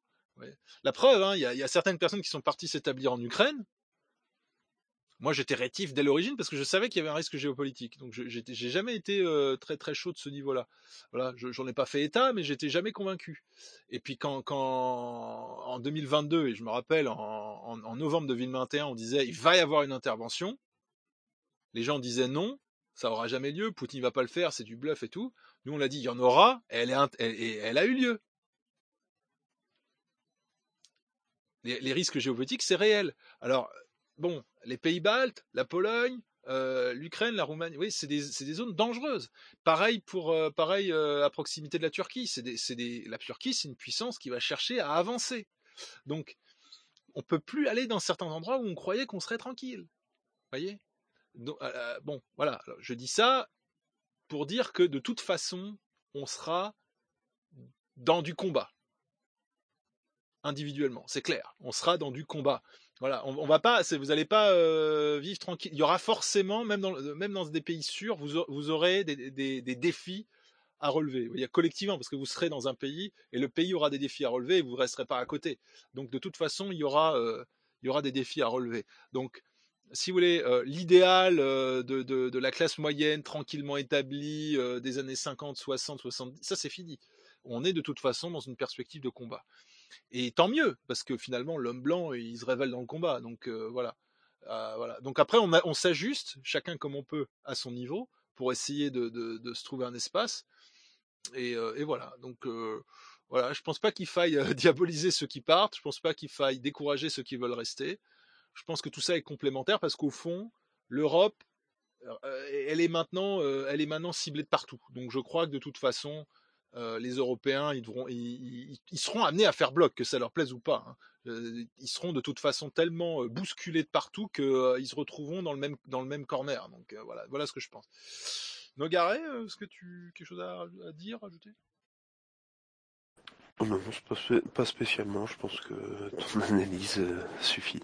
La preuve, il hein, y, y, a certaines personnes qui sont parties s'établir en Ukraine. Moi, j'étais rétif dès l'origine parce que je savais qu'il y avait un risque géopolitique. Donc, j'ai jamais été euh, très très chaud de ce niveau-là. Voilà, j'en ai pas fait état, mais j'étais jamais convaincu. Et puis quand, quand en 2022, et je me rappelle en, novembre 2021, on disait il va y avoir une intervention. Les gens disaient non, ça aura jamais lieu. Poutine va pas le faire, c'est du bluff et tout. Nous, on l'a dit il y en aura, et elle, est, elle, elle a eu lieu. Les, les risques géopolitiques, c'est réel. Alors bon, les pays baltes, la Pologne, euh, l'Ukraine, la Roumanie, oui, c'est des, zones dangereuses. Pareil pour, euh, pareil euh, à proximité de la Turquie. C'est des, des, la Turquie, c'est une puissance qui va chercher à avancer. Donc, on peut plus aller dans certains endroits où on croyait qu'on serait tranquille. Voyez? Bon, voilà. Je dis ça pour dire que de toute façon, on sera dans du combat individuellement. C'est clair. On sera dans du combat. Voilà, on, va pas, vous n'allez pas euh, vivre tranquille. Il y aura forcément, même dans, dans des pays sûrs, vous, aurez, des, défis à relever. Il y a collectivement, parce que vous serez dans un pays et le pays aura des défis à relever et vous ne resterez pas à côté. Donc de toute façon, il y aura, euh, des défis à relever. Donc si vous voulez, euh, l'idéal euh, de, la classe moyenne tranquillement établie euh, des années 50, 60, 70, ça c'est fini. On est de toute façon dans une perspective de combat. Et tant mieux, parce que finalement, l'homme blanc, il se révèle dans le combat. Donc euh, voilà. Euh, voilà. Donc après, on, s'ajuste, chacun comme on peut, à son niveau, pour essayer de, se trouver un espace. Et, euh, et voilà. Donc voilà, je pense pas qu'il faille diaboliser ceux qui partent. Je pense pas qu'il faille décourager ceux qui veulent rester. Je pense que tout ça est complémentaire parce qu'au fond, l'Europe, elle elle est maintenant ciblée de partout. Donc je crois que de toute façon, euh, les Européens, ils, seront amenés à faire bloc, que ça leur plaise ou pas. Hein. Euh, ils seront de toute façon tellement bousculés de partout qu'ils euh, se retrouveront dans le même dans le même corner. Donc voilà, voilà ce que je pense. Nogaret, est-ce que tu quelque chose à, à dire, ajouter? Non, non, pas spécialement. Je pense que ton analyse suffit.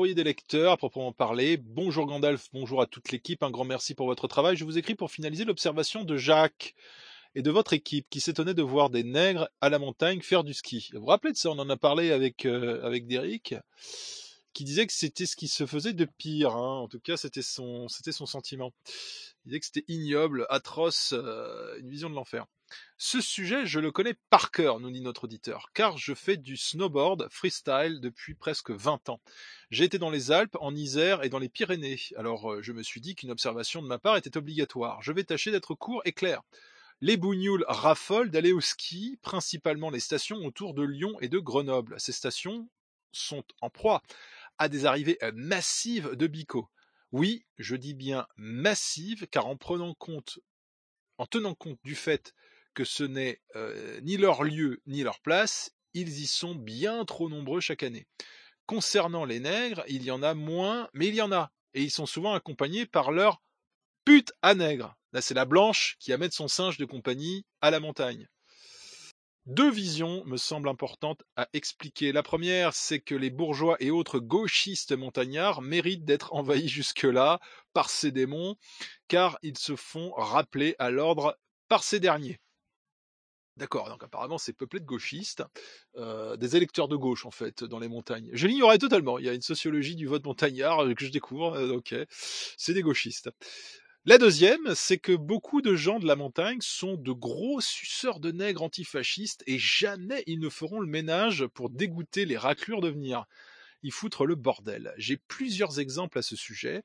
Courrier des lecteurs, à proprement parler. Bonjour Gandalf, bonjour à toute l'équipe, un grand merci pour votre travail. Je vous écris pour finaliser l'observation de Jacques et de votre équipe qui s'étonnait de voir des nègres à la montagne faire du ski. Vous vous rappelez de ça? On en a parlé avec, euh, avec Derek, qui disait que c'était ce qui se faisait de pire. hein. En tout cas, c'était son, c'était son sentiment. Il disait que c'était ignoble, atroce, euh, une vision de l'enfer. Ce sujet, je le connais par cœur, nous dit notre auditeur, car je fais du snowboard freestyle depuis presque 20 ans. J'ai été dans les Alpes, en Isère et dans les Pyrénées. Alors, euh, je me suis dit qu'une observation de ma part était obligatoire. Je vais tâcher d'être court et clair. Les bougnoules raffolent d'aller au ski, principalement les stations autour de Lyon et de Grenoble. Ces stations sont en proie à des arrivées euh, massives de bicots. Oui, je dis bien massives, car en tenant compte du fait que ce n'est euh, ni leur lieu ni leur place, ils y sont bien trop nombreux chaque année. Concernant les nègres, il y en a moins, mais il y en a, et ils sont souvent accompagnés par leur pute à nègre. Là, c'est la blanche qui amène son singe de compagnie à la montagne. Deux visions me semblent importantes à expliquer. La première, c'est que les bourgeois et autres gauchistes montagnards méritent d'être envahis jusque-là par ces démons, car ils se font rappeler à l'ordre par ces derniers. D'accord, donc apparemment c'est peuplé de gauchistes, euh, des électeurs de gauche en fait dans les montagnes. Je l'ignorais totalement, il y a une sociologie du vote montagnard euh, que je découvre, euh, ok, c'est des gauchistes. La deuxième, c'est que beaucoup de gens de la montagne sont de gros suceurs de nègres antifascistes et jamais ils ne feront le ménage pour dégoûter les raclures de venir. Ils foutent le bordel. J'ai plusieurs exemples à ce sujet.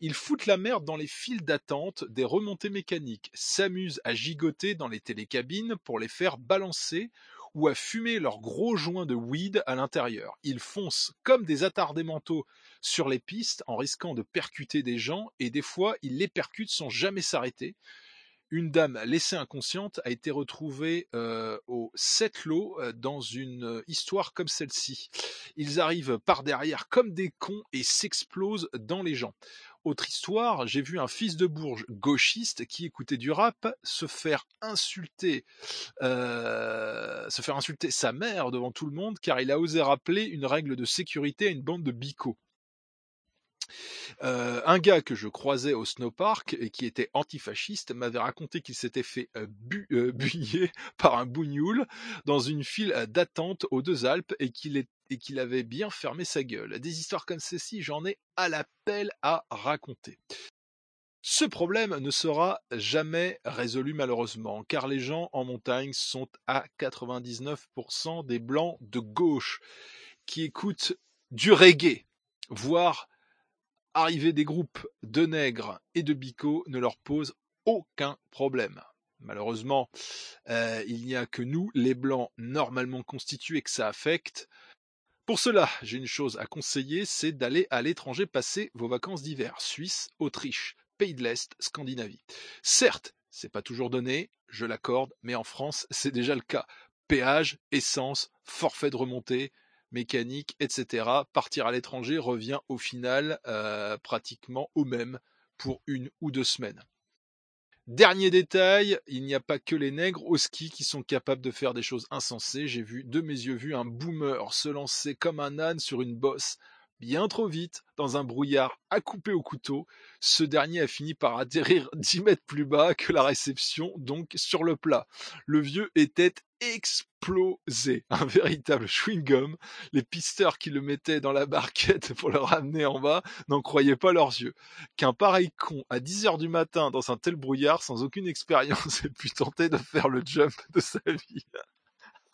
Ils foutent la merde dans les files d'attente des remontées mécaniques, s'amusent à gigoter dans les télécabines pour les faire balancer ou à fumer leurs gros joints de weed à l'intérieur. Ils foncent comme des attardés mentaux sur les pistes en risquant de percuter des gens et des fois ils les percutent sans jamais s'arrêter. Une dame laissée inconsciente a été retrouvée euh, au Sept-Lô euh, dans une euh, histoire comme celle-ci. Ils arrivent par derrière comme des cons et s'explosent dans les gens. Autre histoire, j'ai vu un fils de bourge gauchiste qui écoutait du rap se faire insulter, se faire insulter sa mère devant tout le monde car il a osé rappeler une règle de sécurité à une bande de bicots. Euh, un gars que je croisais au snowpark et qui était antifasciste m'avait raconté qu'il s'était fait euh, bu, euh, builler par un bougnoul dans une file d'attente aux deux Alpes et qu'il avait bien fermé sa gueule. Des histoires comme ceci, j'en ai à l'appel à raconter. Ce problème ne sera jamais résolu malheureusement, car les gens en montagne sont à 99% des blancs de gauche qui écoutent du reggae, voire arriver des groupes de nègres et de bicots ne leur pose aucun problème. Malheureusement, euh, il n'y a que nous, les blancs normalement constitués, que ça affecte. Pour cela, j'ai une chose à conseiller, c'est d'aller à l'étranger passer vos vacances d'hiver. Suisse, Autriche, Pays de l'Est, Scandinavie. Certes, c'est pas toujours donné, je l'accorde, mais en France, c'est déjà le cas. Péage, essence, forfait de remontée, mécanique, etc. Partir à l'étranger revient au final euh, pratiquement au même pour une ou deux semaines. Dernier détail, il n'y a pas que les nègres au ski qui sont capables de faire des choses insensées. J'ai vu de mes yeux vu un boomer se lancer comme un âne sur une bosse bien trop vite dans un brouillard à couper au couteau. Ce dernier a fini par atterrir 10 mètres plus bas que la réception, donc sur le plat. Le vieux était explosé, un véritable chewing-gum. Les pisteurs qui le mettaient dans la barquette pour le ramener en bas n'en croyaient pas leurs yeux. Qu'un pareil con à 10 heures du matin dans un tel brouillard sans aucune expérience ait pu tenter de faire le jump de sa vie.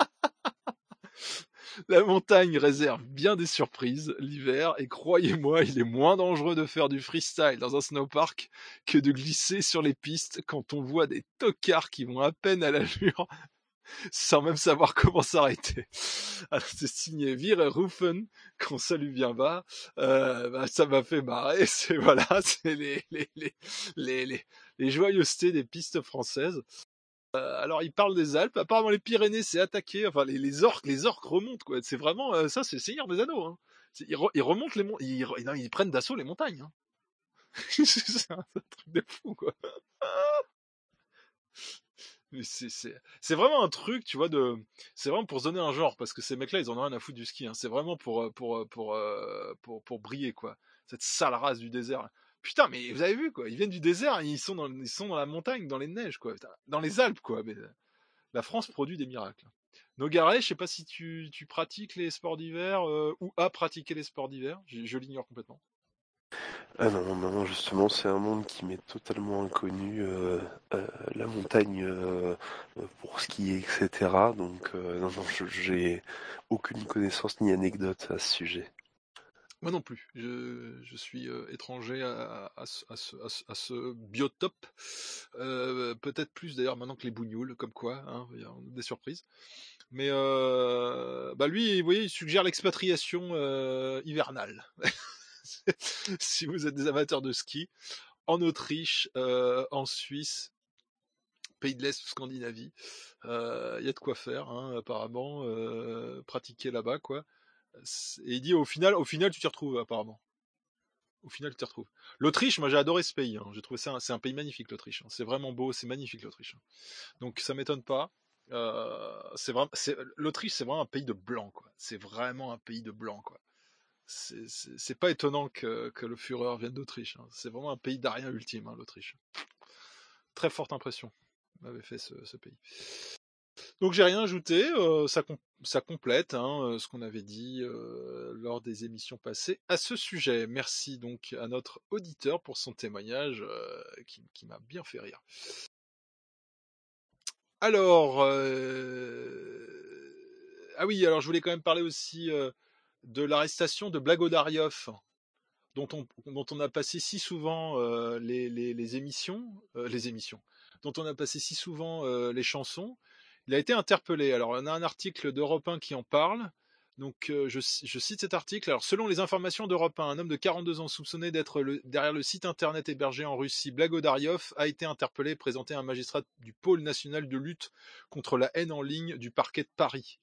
La montagne réserve bien des surprises l'hiver et croyez-moi, il est moins dangereux de faire du freestyle dans un snowpark que de glisser sur les pistes quand on voit des tocards qui vont à peine à l'allure sans même savoir comment s'arrêter. Alors c'est signé Vir et Rufen qu'on salue bien bas. Euh, bah, ça m'a fait marrer. C'est voilà, c'est les les, les les les joyeusetés des pistes françaises. Euh, alors il parle des Alpes. Apparemment les Pyrénées c'est attaqué. Enfin les, les orques les orques remontent quoi. C'est vraiment euh, ça c'est Seigneur des Anneaux. Hein. Ils, re- ils remontent les ils, non, ils prennent d'assaut les montagnes. Hein. c'est un, un truc de fou quoi. C'est vraiment un truc, tu vois, de c'est vraiment pour donner un genre parce que ces mecs-là, ils en ont rien à foutre du ski. Hein. C'est vraiment pour euh, pour euh, pour euh, pour pour briller quoi. Cette sale race du désert. Putain, mais vous avez vu quoi Ils viennent du désert, ils sont dans ils sont dans la montagne, dans les neiges quoi, dans les Alpes quoi. Mais la France produit des miracles. Nogaret, je sais pas si tu tu pratiques les sports d'hiver ou as pratiqué les sports d'hiver. Je l'ignore complètement. Ah non, non, justement, c'est un monde qui m'est totalement inconnu. euh, euh, la montagne euh, pour skier, etc. Donc, non, non, j'ai aucune connaissance ni anecdote à ce sujet. Moi non plus. Je, je suis étranger à, à, ce, à, ce, à ce- biotope. Peut-être plus d'ailleurs maintenant que les bougnoules, comme quoi, hein, a des surprises. Mais bah lui, vous voyez, il suggère l'expatriation hivernale. si vous êtes des amateurs de ski, en Autriche, euh, en Suisse, pays de l'Est, Scandinavie, euh, il y a de quoi faire, hein, apparemment, euh, pratiquer là-bas, quoi. Et il dit au final, au final, tu t'y retrouves apparemment. Au final, tu t'y retrouves. L'Autriche, moi j'ai adoré ce pays. Hein. J'ai trouvé ça, c'est un pays magnifique l'Autriche. hein. C'est vraiment beau, c'est magnifique l'Autriche. Donc ça m'étonne pas. C'est vraiment, l'Autriche, c'est vraiment un pays de blanc, quoi. C'est vraiment un pays de blanc, quoi. C'est- pas étonnant que, le Führer vienne d'Autriche. hein. C'est vraiment un pays d'arien ultime, hein, l'Autriche. Très forte impression m'avait fait ce, pays. Donc j'ai rien ajouté, euh, ça, com- ça complète hein, euh, ce qu'on avait dit euh, lors des émissions passées à ce sujet. Merci donc à notre auditeur pour son témoignage qui, m'a bien fait rire. Alors, ah oui, alors je voulais quand même parler aussi de l'arrestation de Blagodariov, dont on, dont on a passé si souvent euh, les, émissions, euh, les émissions, dont on a passé si souvent euh, les chansons. Il a été interpellé. Alors, on a un article d'Europe 1 qui en parle. Donc, je, cite cet article. Alors, selon les informations d'Europe 1, un homme de 42 ans soupçonné d'être derrière le site internet hébergé en Russie, Blagodariov, a été interpellé et présenté à un magistrat du pôle national de lutte contre la haine en ligne du parquet de Paris.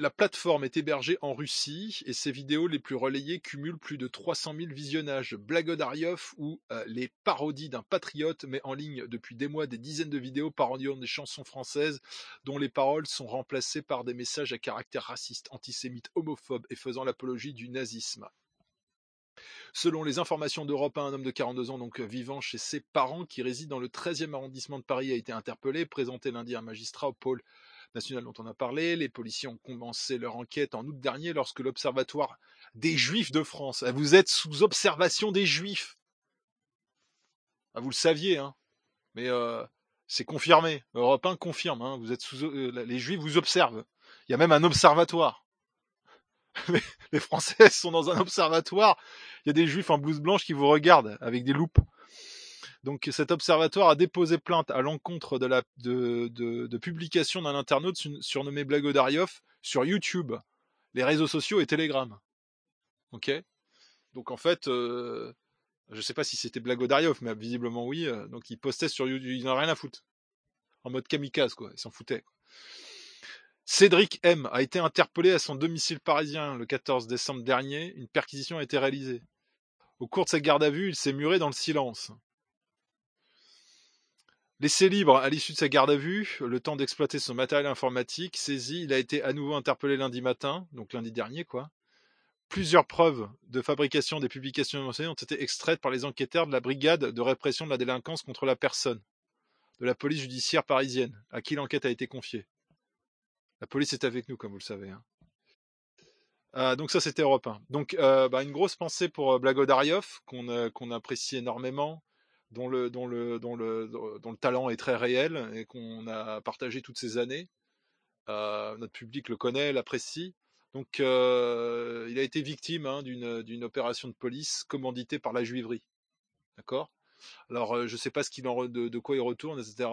La plateforme est hébergée en Russie et ses vidéos les plus relayées cumulent plus de 300 000 visionnages. Blagodariov ou euh, les parodies d'un patriote met en ligne depuis des mois des dizaines de vidéos parodiant des chansons françaises dont les paroles sont remplacées par des messages à caractère raciste, antisémite, homophobe et faisant l'apologie du nazisme. Selon les informations d'Europe 1, un homme de 42 ans, donc vivant chez ses parents, qui réside dans le 13e arrondissement de Paris, a été interpellé, présenté lundi à un magistrat au pôle national dont on a parlé. Les policiers ont commencé leur enquête en août dernier lorsque l'Observatoire des Juifs de France. Ah, Vous êtes sous observation des Juifs. Ah, vous le saviez, hein. Mais euh, c'est confirmé. Europe 1 confirme. Hein. Vous êtes sous euh, les Juifs vous observent. Il y a même un observatoire. Les- les Français sont dans un observatoire. Il y a des Juifs en blouse blanche qui vous regardent avec des loupes. Donc cet observatoire a déposé plainte à l'encontre de la publication d'un internaute surnommé Blagodariov sur YouTube, les réseaux sociaux et Telegram. Ok? Donc en fait, euh, je sais pas si c'était Blagodariov, mais visiblement oui. euh, donc il postait sur YouTube, il n'en a rien à foutre. En mode kamikaze, quoi. Il s'en foutait. Cédric M a été interpellé à son domicile parisien le 14 décembre dernier. Une perquisition a été réalisée. Au cours de sa garde à vue, il s'est muré dans le silence. Laissé libre à l'issue de sa garde à vue, le temps d'exploiter son matériel informatique, saisi, il a été à nouveau interpellé lundi matin, donc lundi dernier, quoi. Plusieurs preuves de fabrication des publications mentionnées ont été extraites par les enquêteurs de la brigade de répression de la délinquance contre la personne, de la police judiciaire parisienne, à qui l'enquête a été confiée. La police est avec nous, comme vous le savez. hein. Euh, donc ça, c'était Europe 1. Donc euh, bah, une grosse pensée pour euh, euh, qu'on apprécie énormément, dont le, talent est très réel et qu'on a partagé toutes ces années. Euh, notre public le connaît, l'apprécie. Donc euh, il a été victime hein, d'une opération de police commanditée par la juiverie. D'accord? Alors euh, je sais pas ce de, quoi il retourne, etc.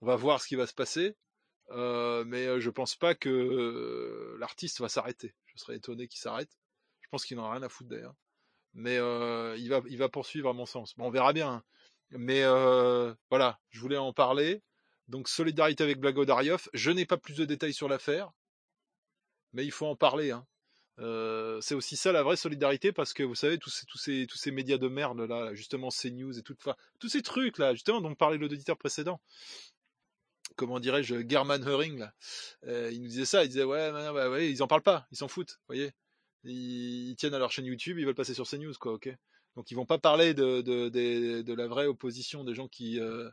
On va voir ce qui va se passer. Mais je pense pas que l'artiste va s'arrêter. Je serais étonné qu'il s'arrête. Je pense qu'il n'en a rien à foutre d'ailleurs. Mais euh, il va, il va poursuivre à mon sens. Bon, on verra bien. hein. Mais euh, voilà, je voulais en parler. Donc solidarité avec Blagodariov. Je n'ai pas plus de détails sur l'affaire, mais il faut en parler. Hein. Euh, c'est aussi ça la vraie solidarité parce que vous savez tous ces tous ces tous ces médias de merde là, justement CNews et tout tous ces trucs là justement dont parlait l'auditeur précédent comment dirais-je German Höring là il nous disait ça il disait ouais, ouais, ouais, ils en parlent pas ils s'en foutent voyez ils, tiennent à leur chaîne YouTube ils veulent passer sur CNews quoi ok donc ils vont pas parler de de, la vraie opposition des gens qui euh,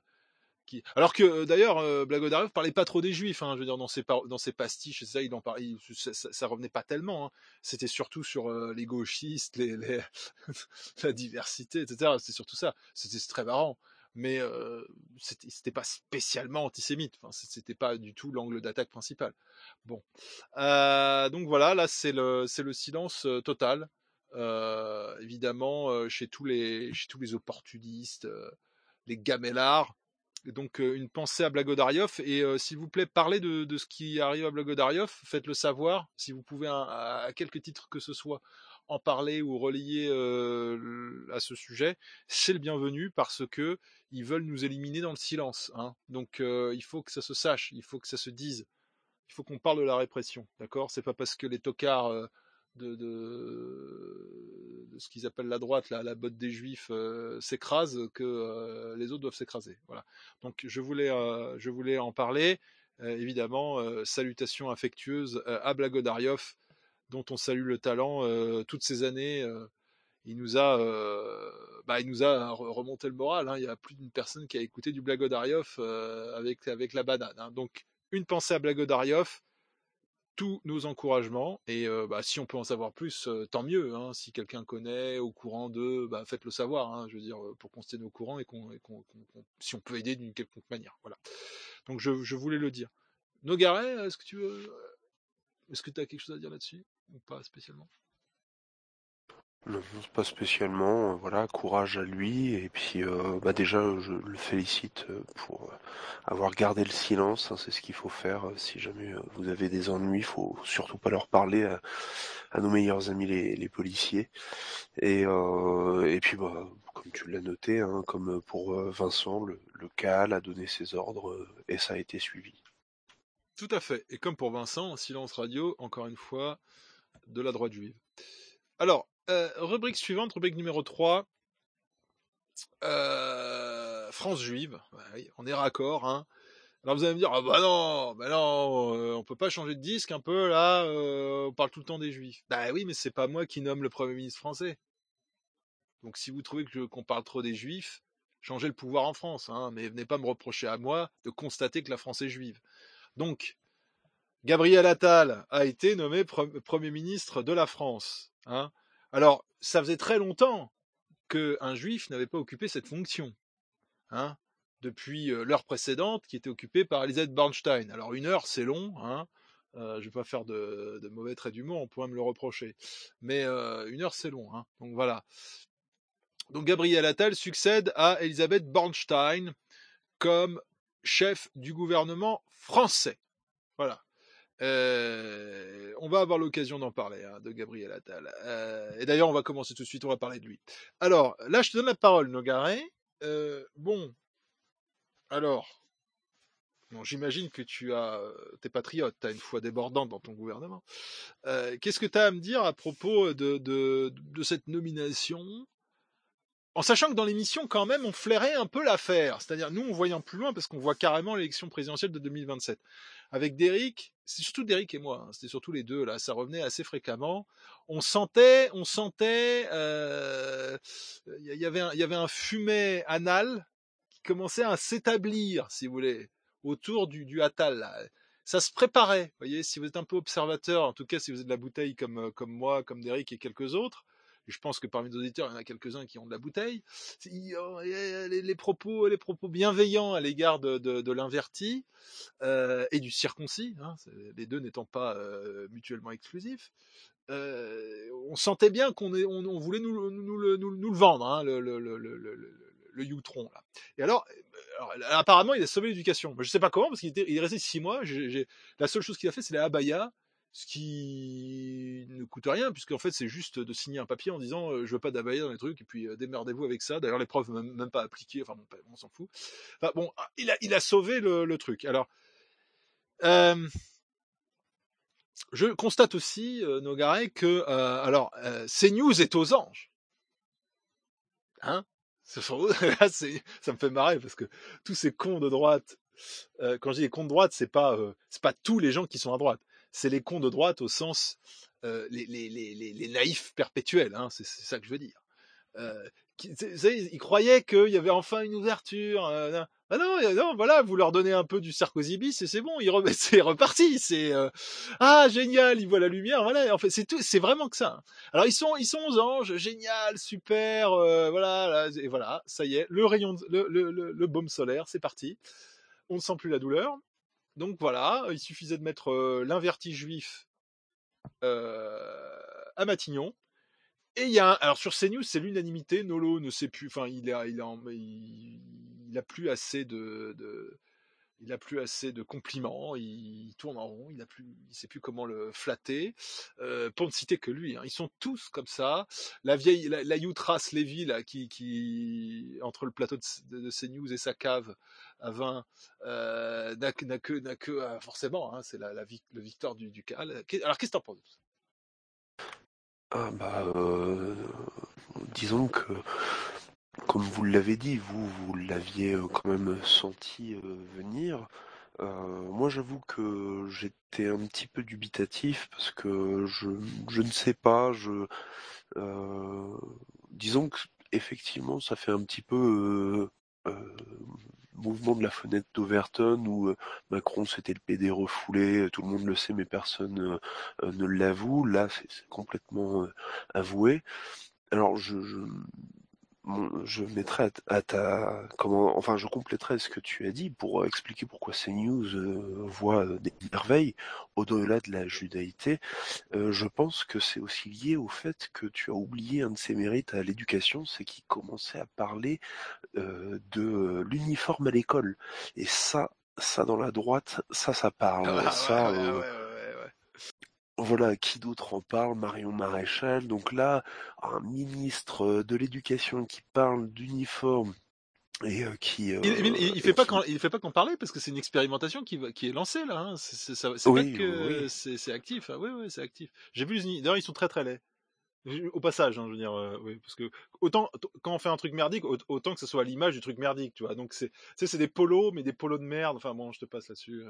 qui... Alors que euh, d'ailleurs, euh, Blagodarov parlait pas trop des juifs, hein, je veux dire dans ses dans ses pastiches, ça, il en parlait, ça, revenait pas tellement. hein. C'était surtout sur euh, les gauchistes, les, la diversité, etc. C'était surtout ça. C'était très marrant, mais euh, c'était pas spécialement antisémite. Enfin, c'était pas du tout l'angle d'attaque principal. Bon, Euh, donc voilà, là c'est le silence euh, total. Euh, évidemment, chez tous les opportunistes, les gamellards. Et donc une pensée à Blagodariov et s'il vous plaît parlez de, ce qui arrive à Blagodariov, faites-le savoir si vous pouvez à, à quelque titre que ce soit en parler ou relier euh, à ce sujet, c'est le bienvenu parce que ils veulent nous éliminer dans le silence. Hein. Donc euh, il faut que ça se sache, il faut que ça se dise, il faut qu'on parle de la répression, d'accord? C'est pas parce que les tocards euh, de, ce qu'ils appellent la droite, la, botte des juifs, s'écrasent que les autres doivent s'écraser. Voilà. Donc je voulais, je voulais en parler. Évidemment, salutations affectueuses à Blagodariov, dont on salue le talent euh, toutes ces années. euh, il nous a, euh, bah, il nous a re- remonté le moral. Hein. Il y a plus d'une personne qui a écouté du Blagodariov euh, avec avec la banane. hein. Donc une pensée à Blagodariov, tous nos encouragements et bah, si on peut en savoir plus, tant mieux. Hein. Si quelqu'un connaît, au courant d'eux, bah, faites-le savoir. Je veux dire, pour qu'on se tienne au courant et qu'on- si on peut aider d'une quelconque manière. Voilà. Donc je, je voulais le dire. Nogaret, est-ce que tu veux, est-ce que tu as quelque chose à dire là-dessus? Ou pas spécialement Non, pas spécialement. euh, Voilà, courage à lui. Et puis, euh, bah déjà, je le félicite euh, pour avoir gardé le silence. hein, c'est ce qu'il faut faire. Si jamais vous avez des ennuis, faut surtout pas leur parler à, à nos meilleurs amis les, les policiers. Et, euh, et puis, bah, comme tu l'as noté, hein, comme pour Vincent, le, le CAL a donné ses ordres et ça a été suivi. Tout à fait. Et comme pour Vincent, silence radio, encore une fois, de la droite juive. Alors, euh, rubrique suivante, rubrique numéro 3. Euh, France juive. Bah on est raccord. Hein. Alors vous allez me dire, ah bah non, bah non, euh, on peut pas changer de disque un peu là, on parle tout le temps des juifs. Bah oui, mais c'est pas moi qui nomme le Premier ministre français. Donc si vous trouvez qu'on parle trop des juifs, changez le pouvoir en France, hein, mais venez pas me reprocher à moi de constater que la France est juive. Donc, Gabriel Attal a été nommé pre- Premier ministre de la France. Hein. Alors, ça faisait très longtemps qu'un juif n'avait pas occupé cette fonction. Hein, depuis euh, l'heure précédente, qui était occupée par Elisabeth Bornstein. Alors, une heure, c'est long. Hein. Euh, je ne vais pas faire de, mauvais traits d'humour, on pourrait me le reprocher. Mais euh, une heure, c'est long. Donc voilà. Donc Gabriel Attal succède à Elisabeth Bornstein comme chef du gouvernement français. Voilà. Euh, on va avoir l'occasion d'en parler hein, de Gabriel Attal. Euh, et d'ailleurs, on va commencer tout de suite, on va parler de lui. Alors, là, je te donne la parole, Nogaret. Euh, bon, alors, j'imagine que tu as, t'es patriote, tu as une foi débordante dans ton gouvernement. Qu'est-ce que tu as à me dire à propos de cette nomination? En sachant que dans l'émission, quand même, on flairait un peu l'affaire. C'est-à-dire, nous, on voyant plus loin, parce qu'on voit carrément l'élection présidentielle de 2027. Avec Derrick, c'est surtout Derrick et moi, hein, c'était surtout les deux, là, ça revenait assez fréquemment. On sentait, on sentait, euh, il y avait un, fumet anal qui commençait à s'établir, si vous voulez, autour du, du Attal, là. Ça se préparait, vous voyez, si vous êtes un peu observateur, en tout cas, si vous êtes de la bouteille comme, comme moi, comme Derrick et quelques autres, je pense que parmi nos auditeurs, il y en a quelques-uns qui ont de la bouteille. Les, propos, les propos bienveillants à l'égard de, l'inverti euh, et du circoncis, hein, les deux n'étant pas euh, mutuellement exclusifs. Euh, on sentait bien qu'on on, voulait nous, le, vendre, hein, le, Youtron. Et alors, apparemment, il a sauvé l'éducation. Je sais pas comment, parce qu'il est resté six mois. La seule chose qu'il a fait, c'est la abaya ce qui ne coûte rien, puisqu'en fait c'est juste de signer un papier en disant euh, je veux pas d'abaya dans les trucs, et puis démerdez-vous avec ça. D'ailleurs les profs même, même pas appliqué, enfin bon, on s'en fout. Bon, il a, il a sauvé le, truc. Alors, je constate aussi, Nogaret, que alors CNews est aux anges. Hein? Là, c'est- Ça me fait marrer parce que tous ces cons de droite, quand je dis les cons de droite, c'est pas c'est pas tous les gens qui sont à droite, c'est les cons de droite au sens euh, les, les, les, naïfs perpétuels. Hein, c'est ça que je veux dire. Euh, ils croyaient qu'il y avait enfin une ouverture. euh, ah non, non, voilà, vous leur donnez un peu du Sarkozy bis et c'est bon, re- c'est reparti. C'est ah génial, ils voient la lumière. Voilà, en fait, c'est tout, c'est vraiment que ça. Alors ils sont, ils sont aux anges, génial, super, voilà, là, et voilà, ça y est, le rayon, le, le, le baume solaire, c'est parti. On ne sent plus la douleur. Donc voilà, il suffisait de mettre l'inverti juif à Matignon. Et il y a un, alors sur CNews, c'est l'unanimité. Nolo ne sait plus, enfin, il a, il a, il, a plus assez de, il a plus assez de compliments. Il, tourne en rond. Il a sait plus comment le flatter. Euh, pour ne citer que lui, hein. ils sont tous comme ça. La vieille, la, Youtras Lévy qui, entre le plateau de, de, CNews et sa cave à vin, euh, n'a que, n'a que, euh, forcément, hein, c'est la, le victoire du, du. Alors qu'est-ce que t'en penses? Ah bah, euh, disons que, comme vous l'avez dit, vous, vous l'aviez euh, quand même senti euh, venir. Euh, moi, j'avoue que j'étais un petit peu dubitatif parce que je, je ne sais pas. Je, euh, disons que effectivement, ça fait un petit peu euh, euh, mouvement de la fenêtre d'Overton où euh, Macron c'était le PD refoulé, tout le monde le sait, mais personne euh, euh, ne l'avoue. Là, c'est complètement euh, avoué. Alors, je, je, je mettrai à, ta, comment, enfin, je compléterai ce que tu as dit pour euh, expliquer pourquoi CNews euh, voit euh, des merveilles au-delà de la judaïté. Euh, je pense que c'est aussi lié au fait que tu as oublié un de ses mérites à l'éducation, c'est qu'il commençait à parler euh, de l'uniforme à l'école. Et ça, ça dans la droite, ça, ça parle. Ah, ça, ouais, ouais, ouais, ouais, ouais. Voilà, qui d'autre en parle? Marion Maréchal. Donc là, un ministre de l'Éducation qui parle d'uniforme et euh, qui. euh, Il, il, il- il et fait pas qui- qu'en, il fait pas qu'en parler parce que c'est une expérimentation qui, est lancée là. Hein. C'est, Oui, pas que oui. c'est, actif. Ah, oui, oui, c'est actif. J'ai vu. les- D'ailleurs, ils sont très très laids. Au passage, hein, je veux dire, euh, oui, parce que autant quand on fait un truc merdique, au- autant que ce soit à l'image du truc merdique, tu vois. Donc c'est, tu sais, c'est des polos, mais des polos de merde. Enfin bon, je te passe là-dessus.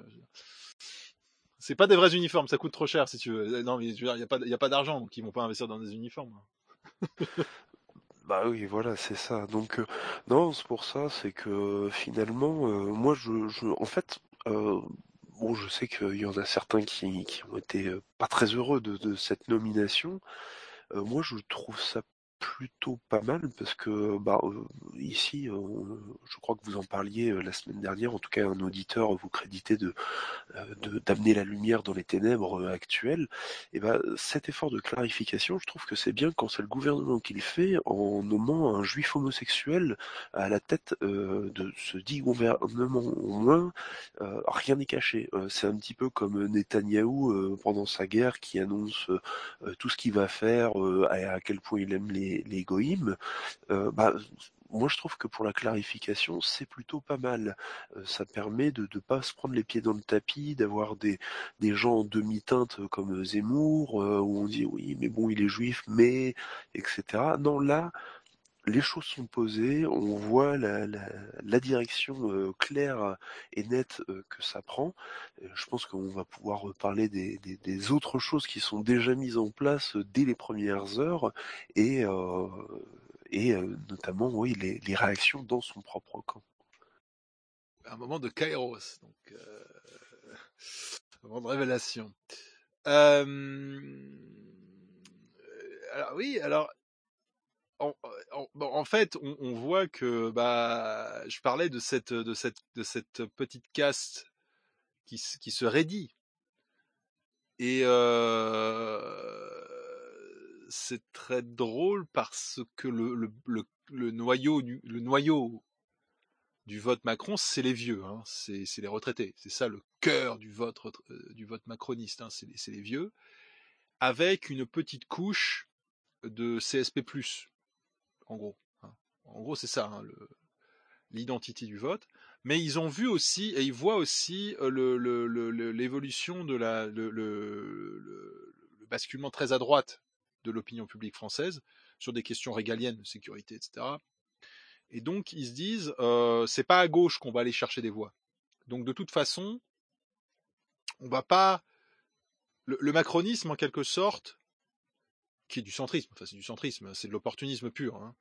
Euh. C'est pas des vrais uniformes, ça coûte trop cher si tu veux. Non, mais il y a pas, y a pas d'argent, donc ils vont pas investir dans des uniformes. Bah oui, voilà, c'est ça. Donc, euh, non, c'est pour ça, c'est que finalement, euh, moi, je, en fait, euh, bon, je sais qu'il y en a certains qui, qui ont été euh, pas très heureux de, cette nomination. Euh, moi, je trouve ça plutôt pas mal parce que, bah, euh, ici, euh, je crois que vous en parliez euh, la semaine dernière. En tout cas, un auditeur vous créditait de d'amener la lumière dans les ténèbres actuelles, et ben cet effort de clarification, je trouve que c'est bien quand c'est le gouvernement qui le fait en nommant un juif homosexuel à la tête de ce dit gouvernement. Au moins, rien n'est caché. C'est un petit peu comme Netanyahou pendant sa guerre qui annonce tout ce qu'il va faire, à, à quel point il aime les, les goïms. Euh, bah, moi, je trouve que pour la clarification, c'est plutôt pas mal. Euh, ça permet de ne pas se prendre les pieds dans le tapis, d'avoir des, gens en demi-teinte comme Zemmour, euh, où on dit oui, mais bon, il est juif, mais, etc. Non, là, les choses sont posées, on voit la, la, la direction euh, claire et nette euh, que ça prend. Euh, je pense qu'on va pouvoir reparler des, des, des autres choses qui sont déjà mises en place dès les premières heures et, euh, et euh, notamment oui, les, les réactions dans son propre camp. Un moment de kairos, donc euh, un moment de révélation. Euh, alors oui, alors en, en, fait, on, voit que bah, je parlais de cette de cette de cette petite caste qui, qui se raidit et euh, c'est très drôle parce que le le, le, noyau du le noyau du vote Macron, c'est les vieux, hein, c'est les retraités. C'est ça le cœur du vote euh, du vote macroniste, hein, c'est les vieux, avec une petite couche de CSP+, en gros. hein. En gros, c'est ça, hein, l'identité du vote. mais ils ont vu aussi et ils voient aussi euh, l'évolution de la le, le- le- le basculement très à droite de l'opinion publique française sur des questions régaliennes, de sécurité, etc. Et donc ils se disent, euh, c'est pas à gauche qu'on va aller chercher des voix. Donc de toute façon, on va pas le macronisme en quelque sorte, qui est du centrisme, enfin c'est du centrisme, c'est de l'opportunisme pur. hein,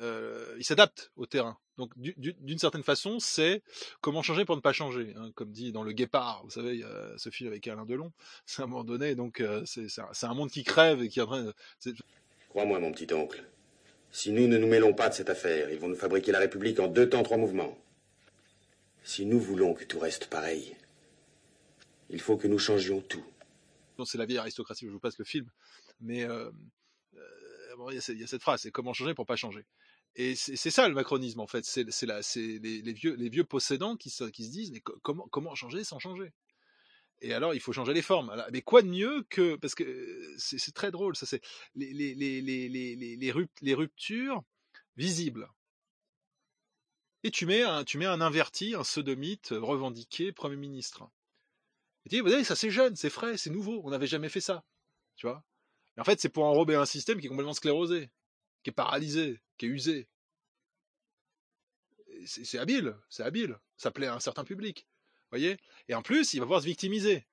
euh, il s'adapte au terrain. Donc du- du- d'une certaine façon, c'est comment changer pour ne pas changer, hein, comme dit dans le Guépard. Vous savez, il y a ce film avec Alain Delon. C'est à un moment donné, donc euh, c'est un, monde qui crève et qui est en train. de- Crois-moi, mon petit oncle. Si nous ne nous mêlons pas de cette affaire, ils vont nous fabriquer la République en deux temps, trois mouvements. Si nous voulons que tout reste pareil, il faut que nous changions tout. c'est la vieille aristocratie. Je vous passe le film, mais euh, euh, bon, il y, a cette phrase, c'est comment changer pour pas changer. Et c'est ça le macronisme en fait. C'est les, les vieux les vieux possédants qui se, qui se disent mais co- comment comment changer sans changer? Et alors il faut changer les formes. Mais quoi de mieux que parce que c'est très drôle ça c'est les les les les ruptures visibles. Et tu mets un tu mets un inverti, un sodomite revendiqué premier ministre. Et tu dis, vous savez, ça c'est jeune, c'est frais, c'est nouveau, on n'avait jamais fait ça. Tu vois? En fait, c'est pour enrober un système qui est complètement sclérosé, qui est paralysé, qui est usé. C'est habile, c'est habile. Ça plaît à un certain public. voyez Et en plus, il va pouvoir se victimiser.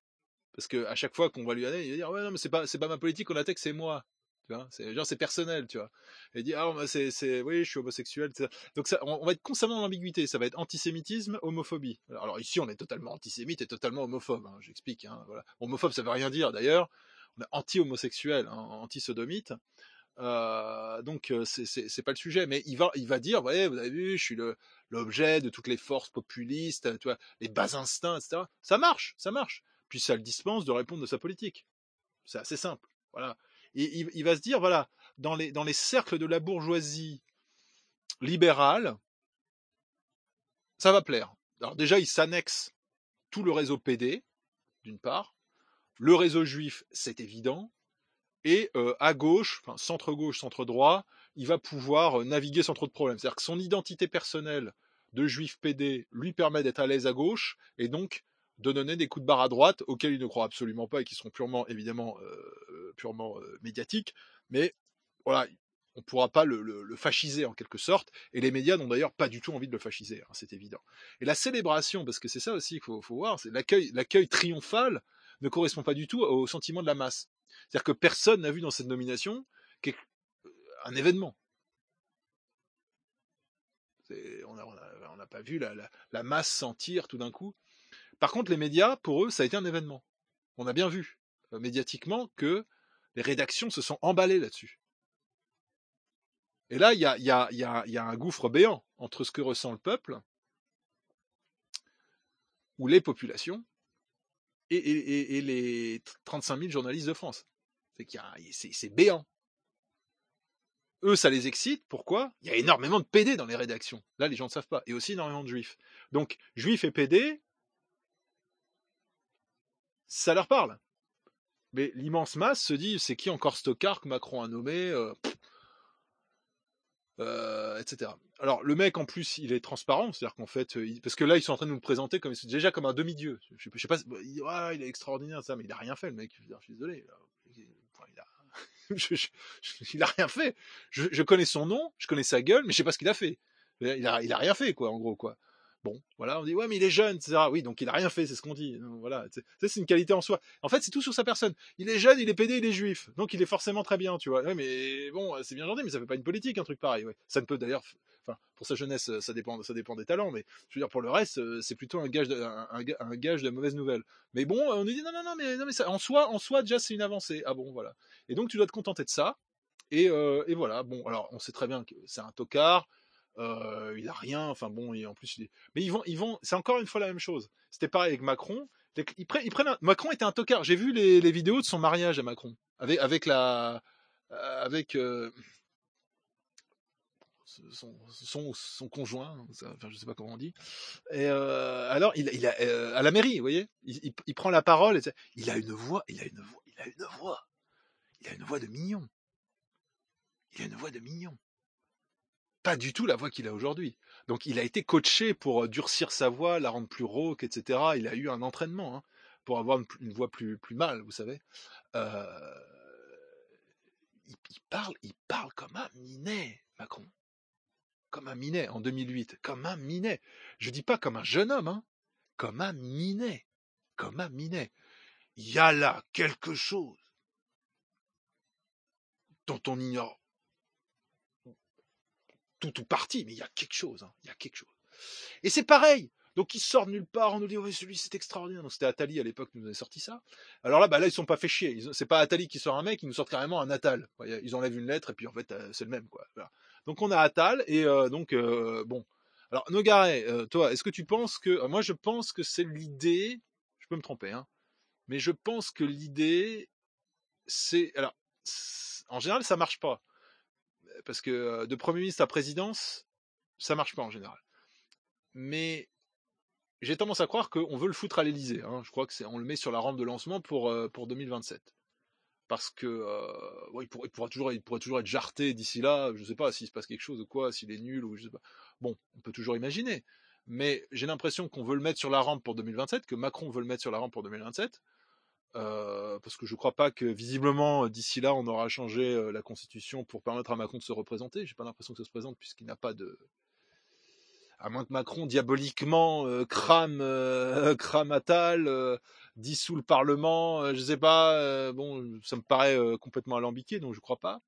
Parce que à chaque fois qu'on va lui aller, il va dire, ouais, non, mais c'est pas, pas ma politique qu'on attaque, c'est moi. Tu vois c'est c'est personnel, tu vois. Et il dit ah c'est c'est oui je suis homosexuel. Donc on, va être constamment dans l'ambiguïté. Ça va être antisémitisme, homophobie. Alors, alors ici on est totalement antisémite et totalement homophobe. Hein, J'explique. Hein, voilà. Homophobe ça veut rien dire d'ailleurs. Anti-homosexuel, hein, anti-sodomite. Euh, donc euh, c'est pas le sujet, mais il va il va dire ouais vous avez vu je suis l'objet de toutes les forces populistes, les bas instincts etc. Ça marche, ça marche. Puis ça le dispense de répondre de sa politique. C'est assez simple. Voilà. Et il, il va se dire, voilà, dans les, dans les cercles de la bourgeoisie libérale, ça va plaire. Alors déjà, il s'annexe tout le réseau PD, d'une part, le réseau juif, c'est évident, et euh, à gauche, enfin centre-gauche, centre-droit, il va pouvoir euh, naviguer sans trop de problèmes. C'est-à-dire que son identité personnelle de juif PD lui permet d'être à l'aise à gauche, et donc de donner des coups de barre à droite auxquels il ne croit absolument pas et qui seront purement, évidemment, euh, purement médiatiques. Mais voilà, on ne pourra pas le, fasciser en quelque sorte. Et les médias n'ont d'ailleurs pas du tout envie de le fasciser, hein, c'est évident. Et la célébration, parce que c'est ça aussi qu'il faut, faut, voir, c'est l'accueil, l'accueil triomphal ne correspond pas du tout au sentiment de la masse. C'est-à-dire que personne n'a vu dans cette nomination un événement. On n'a pas vu la, la, masse sentir tout d'un coup. Par contre, les médias, pour eux, ça a été un événement. On a bien vu, euh, médiatiquement, que les rédactions se sont emballées là-dessus. Et là, il y a, un gouffre béant entre ce que ressent le peuple, ou les populations, et, et, et les 35 000 journalistes de France. C'est béant. Eux, ça les excite. Pourquoi? Il y a énormément de PD dans les rédactions. Là, les gens ne savent pas. Et aussi énormément de juifs. Donc, juifs et PD, ça leur parle. Mais l'immense masse se dit, c'est qui encore Stockard que Macron a nommé, euh, euh, etc. Alors le mec en plus, il est transparent, c'est-à-dire qu'en fait, il, parce que là ils sont en train de nous le présenter comme déjà comme un demi-dieu. Je, je sais pas, il, est extraordinaire ça, mais il a rien fait le mec. Je, suis désolé. Il a, il rien fait. Je, connais son nom, je connais sa gueule, mais je sais pas ce qu'il a fait. Il a, il a rien fait quoi, en gros quoi. Bon, voilà, on dit ouais mais il est jeune, etc. Oui, donc il a rien fait, c'est ce qu'on dit. Voilà, c'est une qualité en soi. En fait, c'est tout sur sa personne. Il est jeune, il est pédé, il est juif, donc il est forcément très bien, tu vois. Ouais, mais bon, c'est bien gentil, mais ça fait pas une politique, un truc pareil. Ça ne peut d'ailleurs, enfin, pour sa jeunesse, ça dépend, ça dépend des talents, mais je veux dire pour le reste, c'est plutôt un gage, de, gage de mauvaise nouvelle. Mais bon, on nous dit non, non, non, mais non, mais ça, en soi, en soi déjà c'est une avancée. Ah bon, voilà. Et donc tu dois te contenter de ça. Euh, et voilà. Bon, alors on sait très bien que c'est un tocard. Euh, il a rien, enfin bon, et en plus, il mais ils vont, ils vont, c'est encore une fois la même chose. C'était pareil avec Macron. Ils prennent. Macron était un tocard. J'ai vu les, vidéos de son mariage à Macron avec la, avec euh... son, son, conjoint, enfin je sais pas comment on dit. Et euh, alors il, a euh, à la mairie, vous voyez, il, prend la parole. Et il a une voix, il a une voix, il a une voix, il a une voix de mignon. Il a une voix de mignon pas du tout la voix qu'il a aujourd'hui. Donc il a été coaché pour euh, durcir sa voix, la rendre plus rauque, etc. Il a eu un entraînement hein, pour avoir une, voix plus, plus mâle, vous savez. Euh, il, parle, il parle comme un minet, Macron. Comme un minet en 2008, comme un minet. Je dis pas comme un jeune homme, hein, comme un minet, comme un minet. Il y a là quelque chose dont on ignore tout ou partie, mais il y a quelque chose, hein, il y a quelque chose. Et c'est pareil. Donc ils sortent nulle part, on nous dit ouais, celui c'est extraordinaire. Donc c'était Atali à l'époque qui nous avait sorti ça. Alors là, bah là ils sont pas fait chier. C'est pas Atali qui sort un mec, ils nous sortent carrément un Atal. Ils enlèvent une lettre et puis en fait euh, c'est le même quoi. Donc on a Atal et euh, donc euh, bon. Alors Nogaret, toi, est-ce que tu penses que moi je pense que c'est l'idée. Je peux me tromper, hein. Mais je pense que l'idée c'est alors en général ça marche pas parce que euh, de premier ministre à présidence ça marche pas en général. Mais j'ai tendance à croire qu'on veut le foutre à l'Elysée. Hein. Je crois que c'est, on le met sur la rampe de lancement pour euh, pour 2027. Parce que euh, il, pourra toujours, il pourrait toujours être jarté d'ici là. Je sais pas s'il se passe quelque chose ou quoi, s'il est nul ou je sais pas. Bon, on peut toujours imaginer. Mais j'ai l'impression qu'on veut le mettre sur la rampe pour 2027, que Macron veut le mettre sur la rampe pour 2027. Euh, parce que je crois pas que visiblement d'ici là on aura changé euh, la constitution pour permettre à Macron de se représenter. J'ai pas l'impression que ça se présente puisqu'il n'a pas de, à moins que Macron diaboliquement euh, crame euh, crame Attal, euh, dissout le Parlement, euh, je sais pas, euh, bon, ça me paraît euh, complètement alambiqué, donc je crois pas.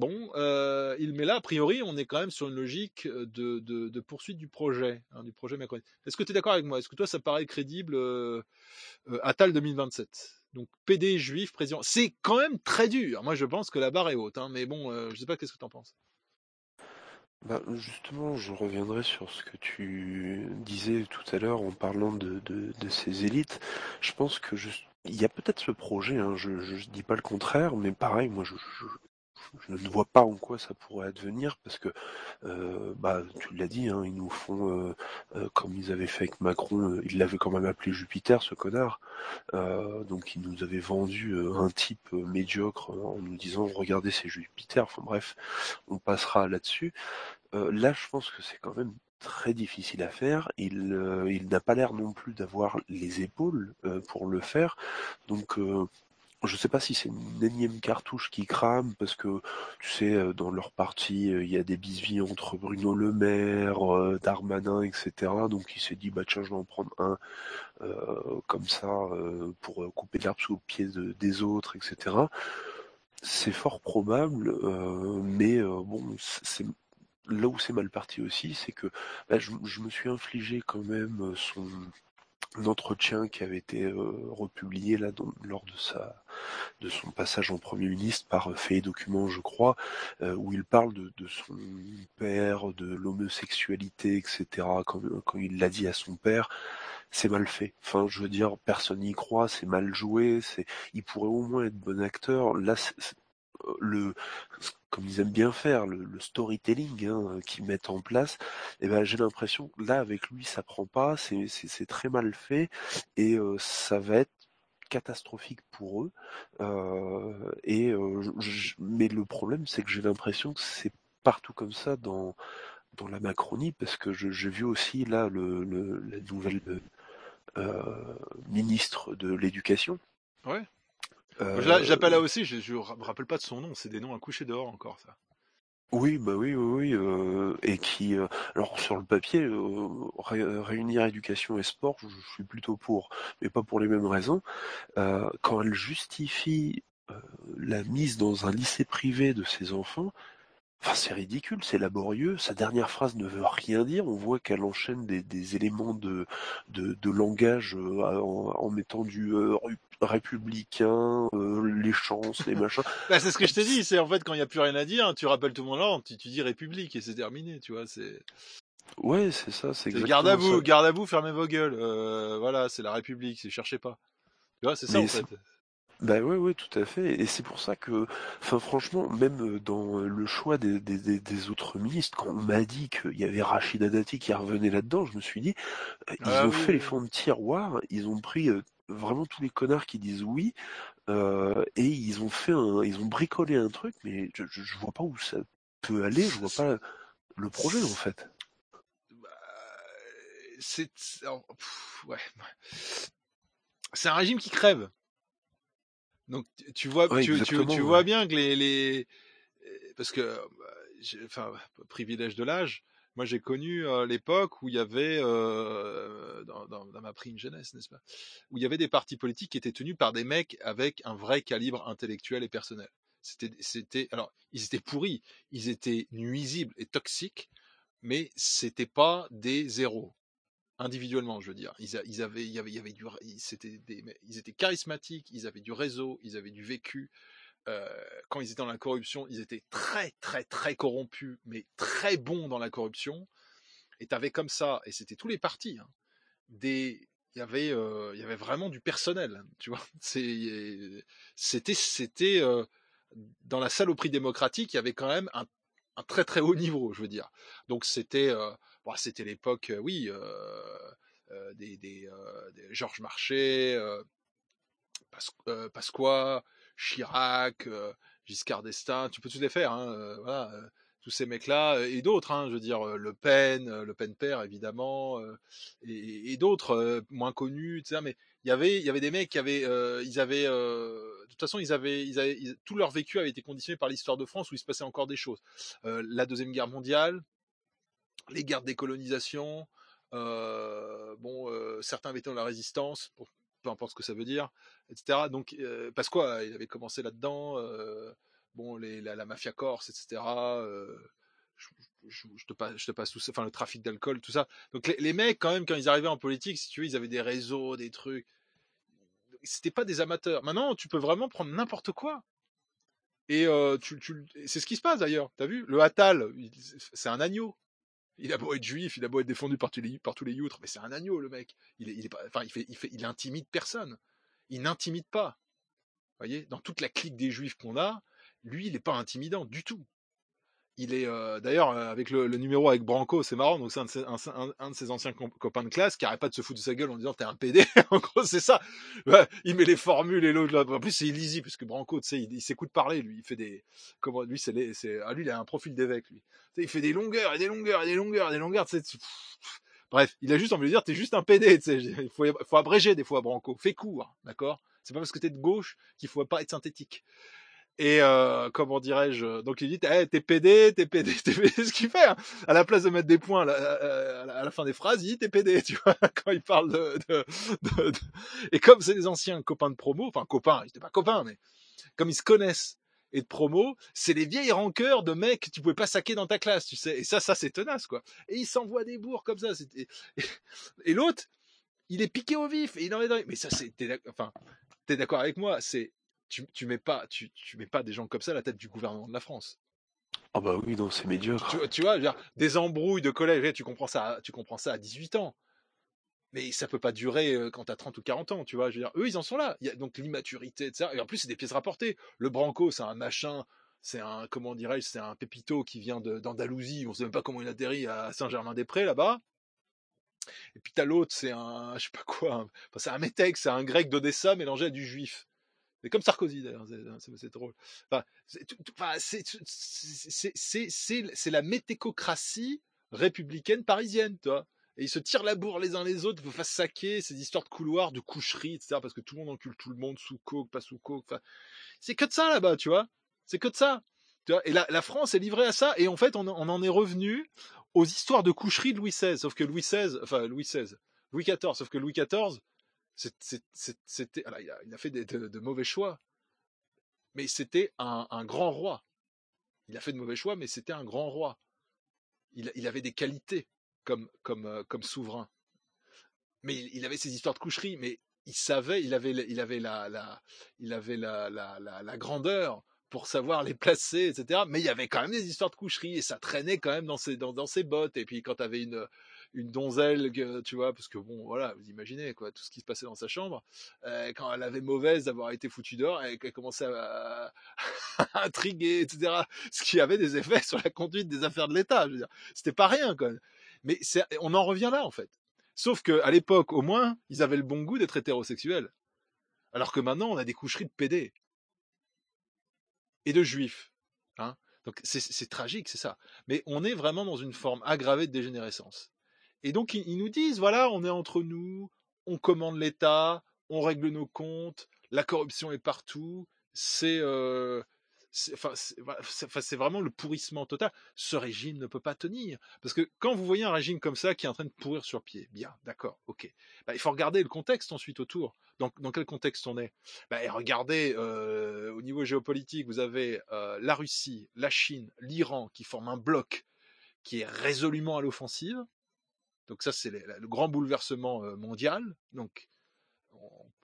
Bon, euh, il mais là, a priori, on est quand même sur une logique de, de, poursuite du projet, hein, du projet Macron. Est-ce que tu es d'accord avec moi? Est-ce que toi, ça paraît crédible euh, euh, Attal 2027 donc PD juif président, c'est quand même très dur. Moi, je pense que la barre est haute, hein, mais bon, euh, je sais pas qu'est-ce que tu en penses? Bah, justement, je reviendrai sur ce que tu disais tout à l'heure en parlant de, ces élites. Je pense que je- il y a peut-être ce projet, hein, je, je dis pas le contraire, mais pareil, moi je, je ne vois pas en quoi ça pourrait advenir parce que, euh, bah, tu l'as dit, hein, ils nous font euh, euh, comme ils avaient fait avec Macron, ils l'avaient quand même appelé Jupiter, ce connard. Donc ils nous avaient vendu un type médiocre en nous disant regardez c'est Jupiter. Enfin bref, on passera là-dessus. Là, je pense que c'est quand même très difficile à faire. Il, il n'a pas l'air non plus d'avoir les épaules pour le faire. Donc, je sais pas si c'est une énième cartouche qui crame parce que tu sais, euh, dans leur parti, euh, il y a des bisbilles entre Bruno Le Maire, euh, Darmanin, etc. Donc, il s'est dit bah tiens, je vais en prendre un euh, comme ça euh, pour couper l'herbe sous le pied de- des autres, etc. C'est fort probable, mais bon, c'est là où c'est mal parti aussi, c'est que bah, je, me suis infligé quand même son entretien qui avait été euh, republié là dans- lors de sa de son passage en premier ministre par euh, Fait et je crois, euh, où il parle de, de son père, de l'homosexualité, etc. Quand, quand il l'a dit à son père, c'est mal fait. Enfin, je veux dire, personne n'y croit, c'est mal joué. C'est, il pourrait au moins être bon acteur. Là, euh, le, comme ils aiment bien faire, le, storytelling hein, qu'ils mettent en place, eh ben, j'ai l'impression que là, avec lui, ça prend pas. C'est, très mal fait et euh, ça va être catastrophique pour eux. Euh, et euh, mais le problème, c'est que j'ai l'impression que c'est partout comme ça dans la Macronie, parce que j'ai vu aussi là le, le la nouvelle euh, ministre de l'éducation. Euh, l'a- je l'appelle là aussi, je, je me rappelle pas de son nom, c'est des noms à coucher dehors encore ça. Oui, bah oui, oui, oui, euh, et qui, euh, alors sur le papier, euh, ré- réunir éducation et sport, je, je suis plutôt pour, mais pas pour les mêmes raisons. Quand elle justifie la mise dans un lycée privé de ses enfants, enfin c'est ridicule, c'est laborieux. Sa dernière phrase ne veut rien dire. On voit qu'elle enchaîne des, des éléments de, de, de langage en, en mettant du républicain, euh, les chances, les machins. Bah, c'est ce que je t'ai dit, c'est en fait quand il y a plus rien à dire, tu rappelles tout le monde là, tu, tu dis République et c'est terminé, tu vois, c'est Ouais, c'est ça, c'est exactement garde à vous, ça. garde à vous, fermez vos gueules. Euh, voilà, c'est la République, c'est cherchez pas. Tu vois, c'est ça Mais en fait. Bah ouais, ouais, tout à fait. Et c'est pour ça que, enfin, franchement, même euh, dans le choix des, des, des, des autres ministres, quand on m'a dit qu'il y avait Rachida Dati qui revenait là-dedans, je me suis dit, ils Ah ont oui, fait les oui. fonds de tiroir, ils ont pris vraiment tous les connards qui disent oui, euh, et ils ont fait un, ils ont bricolé un truc, mais je, je, je vois pas où ça peut aller, je vois pas le projet en fait. Bah, c'est ouais. Un régime qui crève. Donc tu- vois, Ouais, tu, ouais. vois bien que les, les parce que bah, enfin privilège de l'âge. Moi, j'ai connu l'époque où il y avait dans, ma prime jeunesse, n'est-ce pas, où il y avait des partis politiques qui étaient tenus par des mecs avec un vrai calibre intellectuel et personnel. C'était, c'était, alors ils étaient pourris, ils étaient nuisibles et toxiques, mais c'était pas des zéros individuellement, je veux dire. Ils, avaient, il y avait, il y avait du, ils, c'était des, ils étaient charismatiques, ils avaient du réseau, ils avaient du vécu. Euh, quand ils étaient dans la corruption, ils étaient très, très, très corrompus, mais très bons dans la corruption. Et t'avais comme ça, et c'était tous les partis, hein, il y avait, euh, il y avait vraiment du personnel, tu vois. C'était, c'était euh, dans la saloperie démocratique, il y avait quand même un, très très haut niveau, je veux dire. Donc c'était, bon, c'était l'époque, oui, des, des, Georges Marchais, Pas- Pasqua, Chirac, euh, Giscard d'Estaing, tu peux tous les faire, hein, euh, euh, tous ces mecs-là et d'autres, hein, je veux dire Le Pen, Le Pen père évidemment, et, d'autres moins connus. Mais il y avait, des mecs qui avaient, ils avaient, de toute façon, ils avaient, tout leur vécu avait été conditionné par l'histoire de France où il se passait encore des choses. La deuxième guerre mondiale, les guerres de décolonisation, euh, bon, euh, certains la résistance, peu importe ce que ça veut dire, etc. Donc, euh, parce quoi, il avait commencé là-dedans, euh, bon, la, mafia corse, etc. euh, je, te passe, tout ça, enfin le trafic d'alcool, tout ça. Donc les, mecs, quand même, quand ils arrivaient en politique, si tu veux, ils avaient des réseaux, des trucs. C'était pas des amateurs. Maintenant, tu peux vraiment prendre n'importe quoi. Et euh, c'est ce qui se passe d'ailleurs. T'as vu? Le il- c'est un agneau. Il a beau être juif, il a beau être défendu par tous les, par youtres, mais c'est un agneau le mec. Il est, il intimide personne. Il n'intimide pas. Vous voyez, dans toute la clique des juifs qu'on a, lui, il n'est pas intimidant du tout. Il est euh, d'ailleurs euh, avec le, numéro avec Branco, c'est marrant. Donc c'est un, de ses- anciens copains de classe qui arrête pas de se foutre de sa gueule en disant t'es un PD. en gros, c'est ça. Il met les formules et l'autre. En plus, c'est illisible parce que Branco, tu sais, il, s'écoute parler. Lui, il fait des comment lui, c'est ah, lui, il a un profil d'évêque. Lui, il fait des longueurs et des longueurs et des longueurs des longueurs. Bref, il a juste envie de dire t'es juste un PD. Il faut, faut abréger des fois Branco. Fais court, d'accord? C'est pas parce que t'es de gauche qu'il faut pas être synthétique. Et euh, comment dirais-je Donc il dit eh, t'es PD, t'es PD, t'es PD. Ce qu'il fait hein. à la place de mettre des points euh, à la- fin des phrases, il dit t'es PD. Tu vois quand il parle de, Et comme c'est des anciens copains de promo, enfin copains, ils étaient pas copains, mais comme ils se connaissent et de promo, c'est les vieilles rancœurs de mecs que tu pouvais pas saquer dans ta classe, tu sais. Et ça, ça c'est tenace quoi. Et il s'envoie des bourres comme ça. Et, et l'autre, il est piqué au vif. Et il en est dans... Mais ça, c'est, enfin, t'es d'accord avec moi C'est, tu, tu mets pas, tu, tu mets pas des gens comme ça à la tête du gouvernement de la France. Ah bah oui, non, c'est médiocre. Tu, tu vois, dire, des embrouilles de collèges, ouais, tu comprends ça, à- tu comprends ça à 18 ans. Mais ça peut pas durer euh, quand t'as 30 ou 40 ans, tu vois. Je veux dire, eux, ils en sont là. Il y a donc l'immaturité, etc. Et en plus, c'est des pièces rapportées. Le Branco, c'est un machin, c'est un, comment dirais-je, c'est un pépito qui vient d'Andalousie. On sait même pas comment il atterrit à Saint-Germain-des-Prés, là-bas. Et puis t'as l'autre, c'est un, je sais pas quoi, un- enfin, c'est un métèque, c'est un grec d'Odessa mélangé à du juif. Comme Sarkozy d'ailleurs, c'est- c'est drôle. Enfin, c'est la métécocratie républicaine parisienne, toi. Et ils se tirent la bourre les uns les autres, ils se saquer, ces histoires de couloirs, de coucheries, etc. Parce que tout le monde encule tout le monde, sous coke, pas sous coke. C'est que de ça là-bas, tu vois. C'est que de ça. Et la, France est livrée à ça. Et en fait, on, on en est revenu aux histoires de coucherie de Louis XVI. Sauf que Louis XVI, enfin Louis XVI, Louis XIV, sauf que Louis XIV, c'était, il, a, fait de, mauvais choix, mais c'était un, grand roi. Il a fait de mauvais choix, mais c'était un grand roi. Il, avait des qualités comme, comme, euh, comme souverain. Mais il, avait ses histoires de coucherie, mais il savait, il avait, il avait la, il avait la, grandeur pour savoir les placer, etc. Mais il y avait quand même des histoires de coucherie et ça traînait quand même dans ses, dans ses bottes. Et puis quand tu avais une, une donzelle, tu vois, parce que bon, voilà, vous imaginez quoi, tout ce qui se passait dans sa chambre, euh, quand elle avait mauvaise d'avoir été foutue dehors, elle, elle commençait à, intriguer, etc. Ce qui avait des effets sur la conduite des affaires de l'État. Je veux dire, c'était pas rien quand. Mais on en revient là en fait. Sauf que à l'époque, au moins, ils avaient le bon goût d'être hétérosexuels. Alors que maintenant, on a des coucheries de PD et de juifs. Hein Donc c'est tragique, c'est ça. Mais on est vraiment dans une forme aggravée de dégénérescence. Et donc ils, nous disent, voilà, on est entre nous, on commande l'État, on règle nos comptes, la corruption est partout, c'est euh, c'est vraiment le pourrissement total. Ce régime ne peut pas tenir. Parce que quand vous voyez un régime comme ça qui est en train de pourrir sur pied, bien, d'accord, ok. Bah, il faut regarder le contexte ensuite autour. Dans quel contexte on est? Bah, et Regardez, euh, au niveau géopolitique, vous avez euh, la Russie, la Chine, l'Iran qui forment un bloc qui est résolument à l'offensive. Donc ça, c'est le, grand bouleversement euh, mondial. Donc,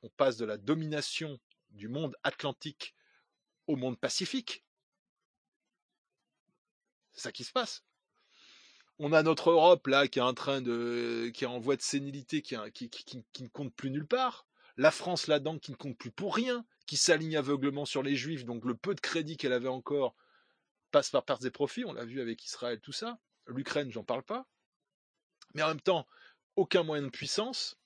on, passe de la domination du monde atlantique au monde pacifique. C'est ça qui se passe. On a notre Europe là qui est en train de, qui est en voie de sénilité, qui ne compte plus nulle part. La France là-dedans qui ne compte plus pour rien, qui s'aligne aveuglement sur les Juifs, donc le peu de crédit qu'elle avait encore passe par pertes et profits. On l'a vu avec Israël, tout ça. L'Ukraine, j'en parle pas. Mais en même temps, aucun moyen de puissance,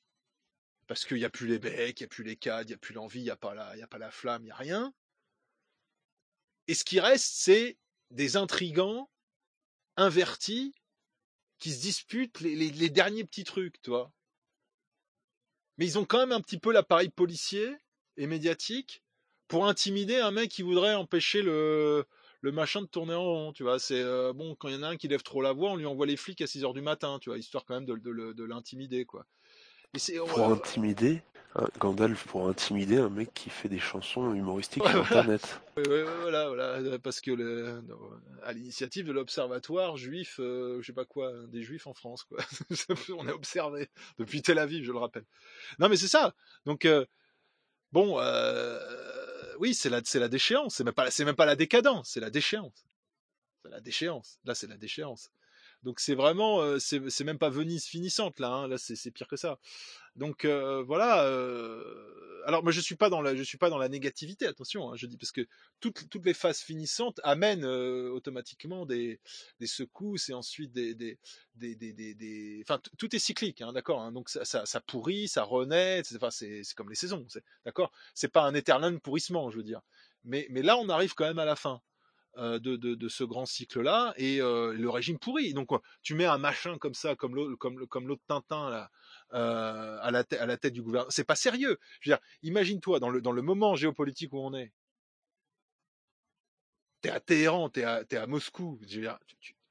parce qu'il n'y a plus les becs, il n'y a plus les cadres, il n'y a plus l'envie, il n'y a, pas la- flamme, il n'y a rien. Et ce qui reste, c'est des intrigants invertis qui se disputent les, les- les derniers petits trucs, tu vois. Mais ils ont quand même un petit peu l'appareil policier et médiatique pour intimider un mec qui voudrait empêcher le, le machin de tourner en rond, tu vois. C'est euh, bon, quand il y en a un qui lève trop la voix, on lui envoie les flics à 6 heures du matin, tu vois, histoire quand même de, de le- de l'intimider, quoi. Et c'est Pour intimider, hein, Gandalf pour intimider un mec qui fait des chansons humoristiques Ouais, sur voilà. Internet. Ouais, ouais, voilà, voilà, euh, parce que le, non, à l'initiative de l'observatoire juif, euh, je sais pas quoi, des juifs en France, quoi. On est observé depuis Tel Aviv, je le rappelle. Non, mais c'est ça. Donc euh, bon, euh, oui, c'est la, la déchéance. C'est même pas, même pas la décadence, c'est la déchéance. C'est la déchéance. Là, c'est la déchéance. Donc c'est vraiment, euh, c'est même pas Venise finissante là. hein. Là, c'est pire que ça. Donc euh, voilà. euh, alors moi je suis pas dans la, je suis pas dans la négativité. Attention, hein, je dis parce que toutes toutes les phases finissantes amènent euh, automatiquement des des secousses et ensuite des des des des, des, enfin tout est cyclique, hein, d'accord. hein. donc ça, ça ça pourrit, ça renaît. c'est- comme les saisons, d'accord. C'est pas un éternel pourrissement, je veux dire. Mais mais là on arrive quand même à la fin de, de, de ce grand cycle-là et euh, le régime pourri. Donc quoi, tu mets un machin comme ça, comme l'autre, comme, Tintin euh, à, la tête- à la tête du gouvernement. C'est pas sérieux. Imagine-toi dans le, dans le moment géopolitique où on est. T'es à Téhéran, t'es à, à Moscou. Tu,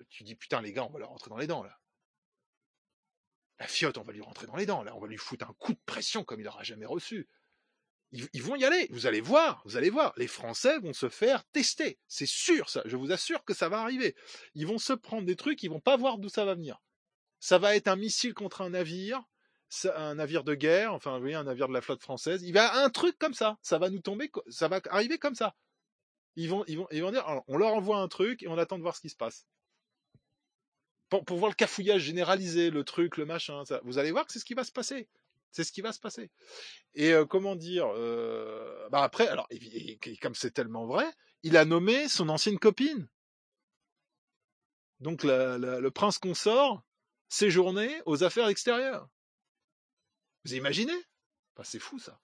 tu, dis putain les gars, on va leur rentrer dans les dents là. La fiotte, on va lui rentrer dans les dents là. On va lui foutre un coup de pression comme il aura jamais reçu. Ils, vont y aller. Vous allez voir, vous allez voir. Les Français vont se faire tester. C'est sûr, ça. Je vous assure que ça va arriver. Ils vont se prendre des trucs, ils vont pas voir d'où ça va venir. Ça va être un missile contre un navire, un navire de guerre, enfin, vous un navire de la flotte française. Il va un truc comme ça. Ça va nous tomber, ça va arriver comme ça. Ils vont, dire, on leur envoie un truc et on attend de voir ce qui se passe. Pour, pour voir le cafouillage généralisé, le truc, le machin, ça. Vous allez voir que c'est ce qui va se passer. C'est ce qui va se passer. Et euh, comment dire euh, Bah après, alors comme c'est tellement vrai, il a nommé son ancienne copine. Donc le prince consort séjourné aux affaires extérieures. Vous imaginez? C'est fou ça.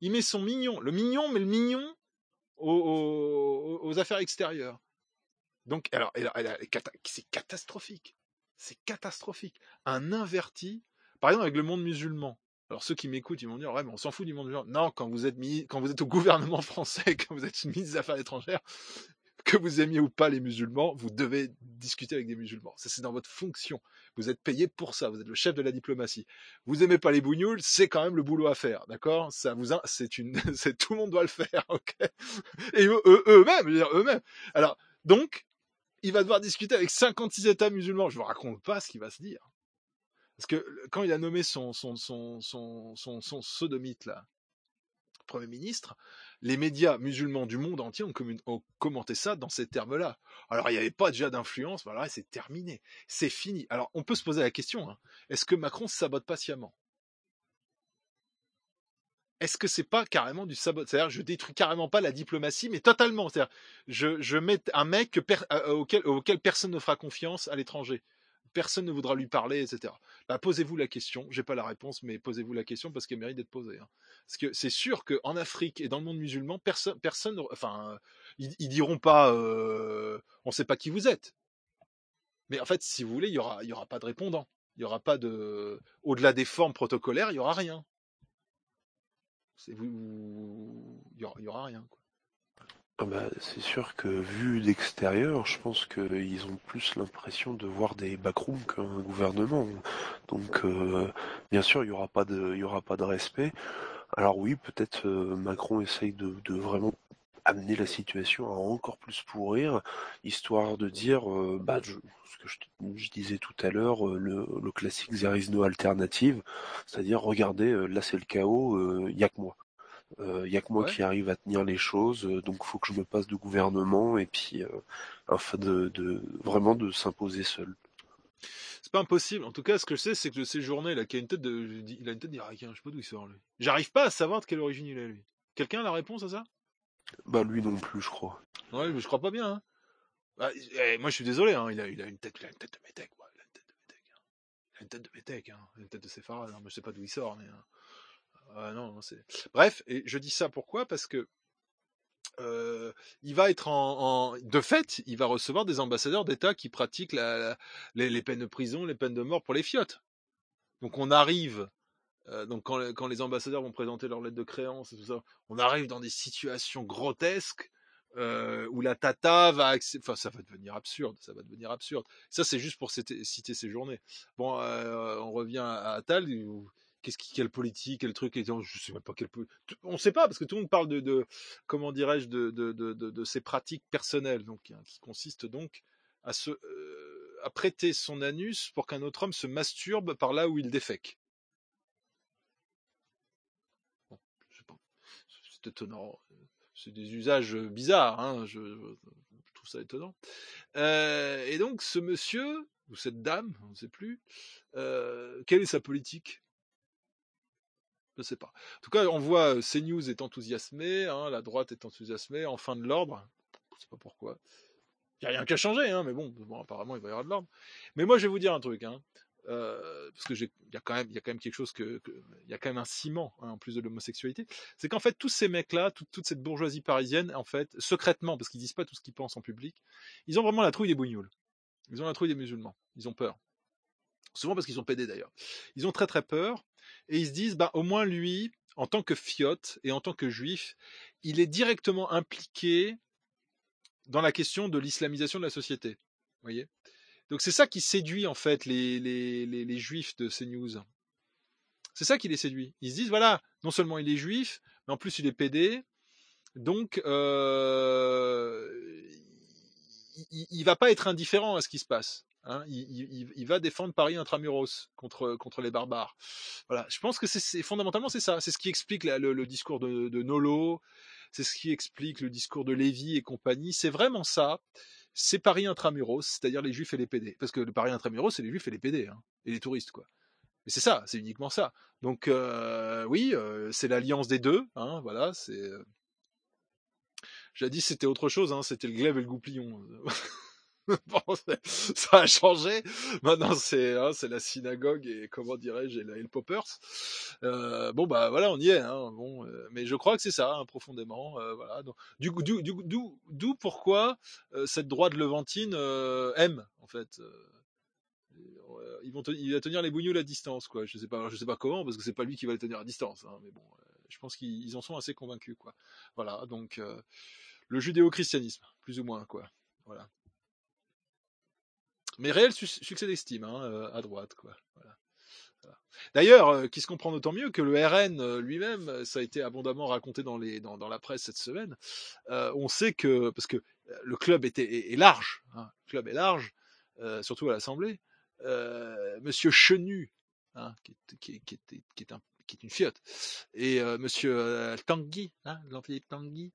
Il met son mignon, le mignon, mais le mignon aux, aux- affaires extérieures. Donc alors, c'est catastrophique. C'est catastrophique. Un inverti, par exemple avec le monde musulman. Alors ceux qui m'écoutent, ils vont dire ouais, mais on s'en fout du monde musulman. Non, quand vous êtes mis, quand vous êtes au gouvernement français, quand vous êtes ministre des Affaires étrangères, que vous aimiez ou pas les musulmans, vous devez discuter avec des musulmans. Ça c'est dans votre fonction. Vous êtes payé pour ça. Vous êtes le chef de la diplomatie. Vous aimez pas les bougnoules, c'est quand même le boulot à faire, d'accord? Ça vous, c'est une, c'est tout le monde doit le faire, ok? Et eux, eux- eux-mêmes, dire, eux-mêmes. Alors donc, il va devoir discuter avec 56 États musulmans. Je vous raconte pas ce qu'il va se dire. Parce que quand il a nommé son, sodomite, là, Premier ministre, les médias musulmans du monde entier ont, commenté ça dans ces termes-là. Alors, il n'y avait pas déjà d'influence, voilà, c'est terminé. C'est fini. Alors, on peut se poser la question, hein, est-ce que Macron sabote patiemment? Est-ce que c'est pas carrément du sabot C'est-à-dire, je détruis carrément pas la diplomatie, mais totalement. C'est-à-dire, je, mets un mec euh, auquel, auquel personne ne fera confiance à l'étranger. Personne ne voudra lui parler, etc. Bah, posez-vous la question. J'ai pas la réponse, mais posez-vous la question parce qu'elle mérite d'être posée. hein. Parce que c'est sûr qu'en Afrique et dans le monde musulman, personne, personne, enfin, ils, ils diront pas, euh, on sait pas qui vous êtes. Mais en fait, si vous voulez, il y aura, y aura pas de répondant. Il y aura pas de, au-delà des formes protocolaires, il y aura rien. Il y aura, aura rien. Quoi. Ah bah, c'est sûr que vu d'extérieur, je pense qu'ils ont plus l'impression de voir des backrooms qu'un gouvernement. Donc, euh, bien sûr, il y aura pas de, respect. Alors oui, peut-être euh, Macron essaye de, vraiment amener la situation à encore plus pourrir, histoire de dire, euh, bah, ce que je, disais tout à l'heure, euh, le, classique There is no alternative, c'est-à-dire, regardez, euh, là c'est le chaos, il y a que moi. Il y a que moi Ouais. qui arrive à tenir les choses, euh, donc faut que je me passe de gouvernement et puis euh, afin de, de vraiment de s'imposer seul. C'est pas impossible. En tout cas, ce que je sais, c'est que le séjourné, là, qui a une tête de, il a une tête d'Irakien. Je sais pas d'où il sort, lui. J'arrive pas à savoir de quelle origine il est, lui. Quelqu'un a la réponse à ça? Bah lui non plus, je crois. Ouais, mais je crois pas bien. Hein. Bah, eh, moi, je suis désolé. Hein. Il a, il a une tête, il a une tête de métèque. quoi. Il a une tête de métèque. hein. Il a une tête de métèque. Hein. Il a une tête de séfarade. Hein. Mais je sais pas d'où il sort. Mais hein. Ah. Bref, et je dis ça pourquoi? Parce que euh, il va être en, de fait, il va recevoir des ambassadeurs d'État qui pratiquent les, peines de prison, les peines de mort pour les fiottes. Donc on arrive, euh, donc quand, les- ambassadeurs vont présenter leur lettre de créance on arrive dans des situations grotesques euh, où la tata va, accé- enfin ça va devenir absurde, ça va devenir absurde. Ça c'est juste pour citer, ces journées. Bon, on revient à où- Qu'est-ce qui, quelle politique, quel truc, et je sais même pas quel, on sait pas parce que tout le monde parle de, comment dirais-je, de, ses pratiques personnelles, donc hein, qui consiste donc euh, à prêter son anus pour qu'un autre homme se masturbe par là où il défèque. C'est étonnant. C'est des usages bizarres, hein, je, je trouve ça étonnant. Euh, et donc ce monsieur ou cette dame, on ne sait plus, euh, quelle est sa politique? Je sais pas. En tout cas, on voit euh, CNews est enthousiasmé, hein, la droite est enthousiasmée, en fin de l'ordre. Je sais pas pourquoi. Il n'y a rien qu'à changer, hein, mais bon, apparemment, il va y avoir de l'ordre. Mais moi, je vais vous dire un truc, hein, euh, parce que j'ai, il y a quand même, quelque chose que, a quand un ciment, hein, en plus de l'homosexualité. C'est qu'en fait, tous ces mecs-là, toute, toute cette bourgeoisie parisienne, en fait, secrètement, parce qu'ils disent pas tout ce qu'ils pensent en public, ils ont vraiment la trouille des bougnoules. Ils ont la trouille des musulmans. Ils ont peur. Souvent parce qu'ils sont pédés d'ailleurs. Ils ont très très peur et ils se disent, bah, au moins lui, en tant que fiotte et en tant que juif, il est directement impliqué dans la question de l'islamisation de la société. Voyez Donc c'est ça qui séduit en fait les, juifs de CNews. C'est ça qui les séduit. Ils se disent, voilà, non seulement il est juif, mais en plus il est pédé, donc euh, il, il, il va pas être indifférent à ce qui se passe. Hein, il, va défendre Paris intramuros contre contre les barbares. Voilà, je pense que c'est fondamentalement c'est ça. C'est ce qui explique le, discours de, de Nolo. C'est ce qui explique le discours de Lévy et compagnie. C'est vraiment ça. C'est Paris intramuros, c'est-à-dire les juifs et les PD. Parce que le Paris intramuros, c'est les juifs et les PD hein, et les touristes quoi. Mais c'est ça, c'est uniquement ça. Donc euh, oui, euh, c'est l'alliance des deux. Hein, voilà, c'est. Euh... Jadis c'était autre chose. Hein, c'était le glaive et le goupillon. ça a changé. Maintenant, c'est hein, c'est la synagogue et comment dirais-je, et, le poppers. Euh, bon bah voilà, on y est. Hein, bon, euh, mais je crois que c'est ça hein, profondément. Euh, voilà. Du du du d'où d'où pourquoi euh, cette droite levantine aime en fait. ils vont il va tenir les bougnoules à distance quoi. Je sais pas, je sais pas comment parce que c'est pas lui qui va les tenir à distance. Mais bon, je pense qu'ils en sont assez convaincus quoi. Voilà. Donc le judéo-christianisme, plus ou moins quoi. Voilà mais réel su succès d'estime hein, euh, à droite quoi. D'ailleurs, euh, qui se comprend d'autant mieux que le RN euh, lui-même, ça a été abondamment raconté dans, la presse cette semaine. On sait que parce que le club est, large, hein, le club est large, surtout à l'Assemblée. Euh, Monsieur Chenu, hein, qui, est un, qui est une fiotte, et euh, Monsieur euh, Tanguy, hein, Jean-Philippe Tanguy,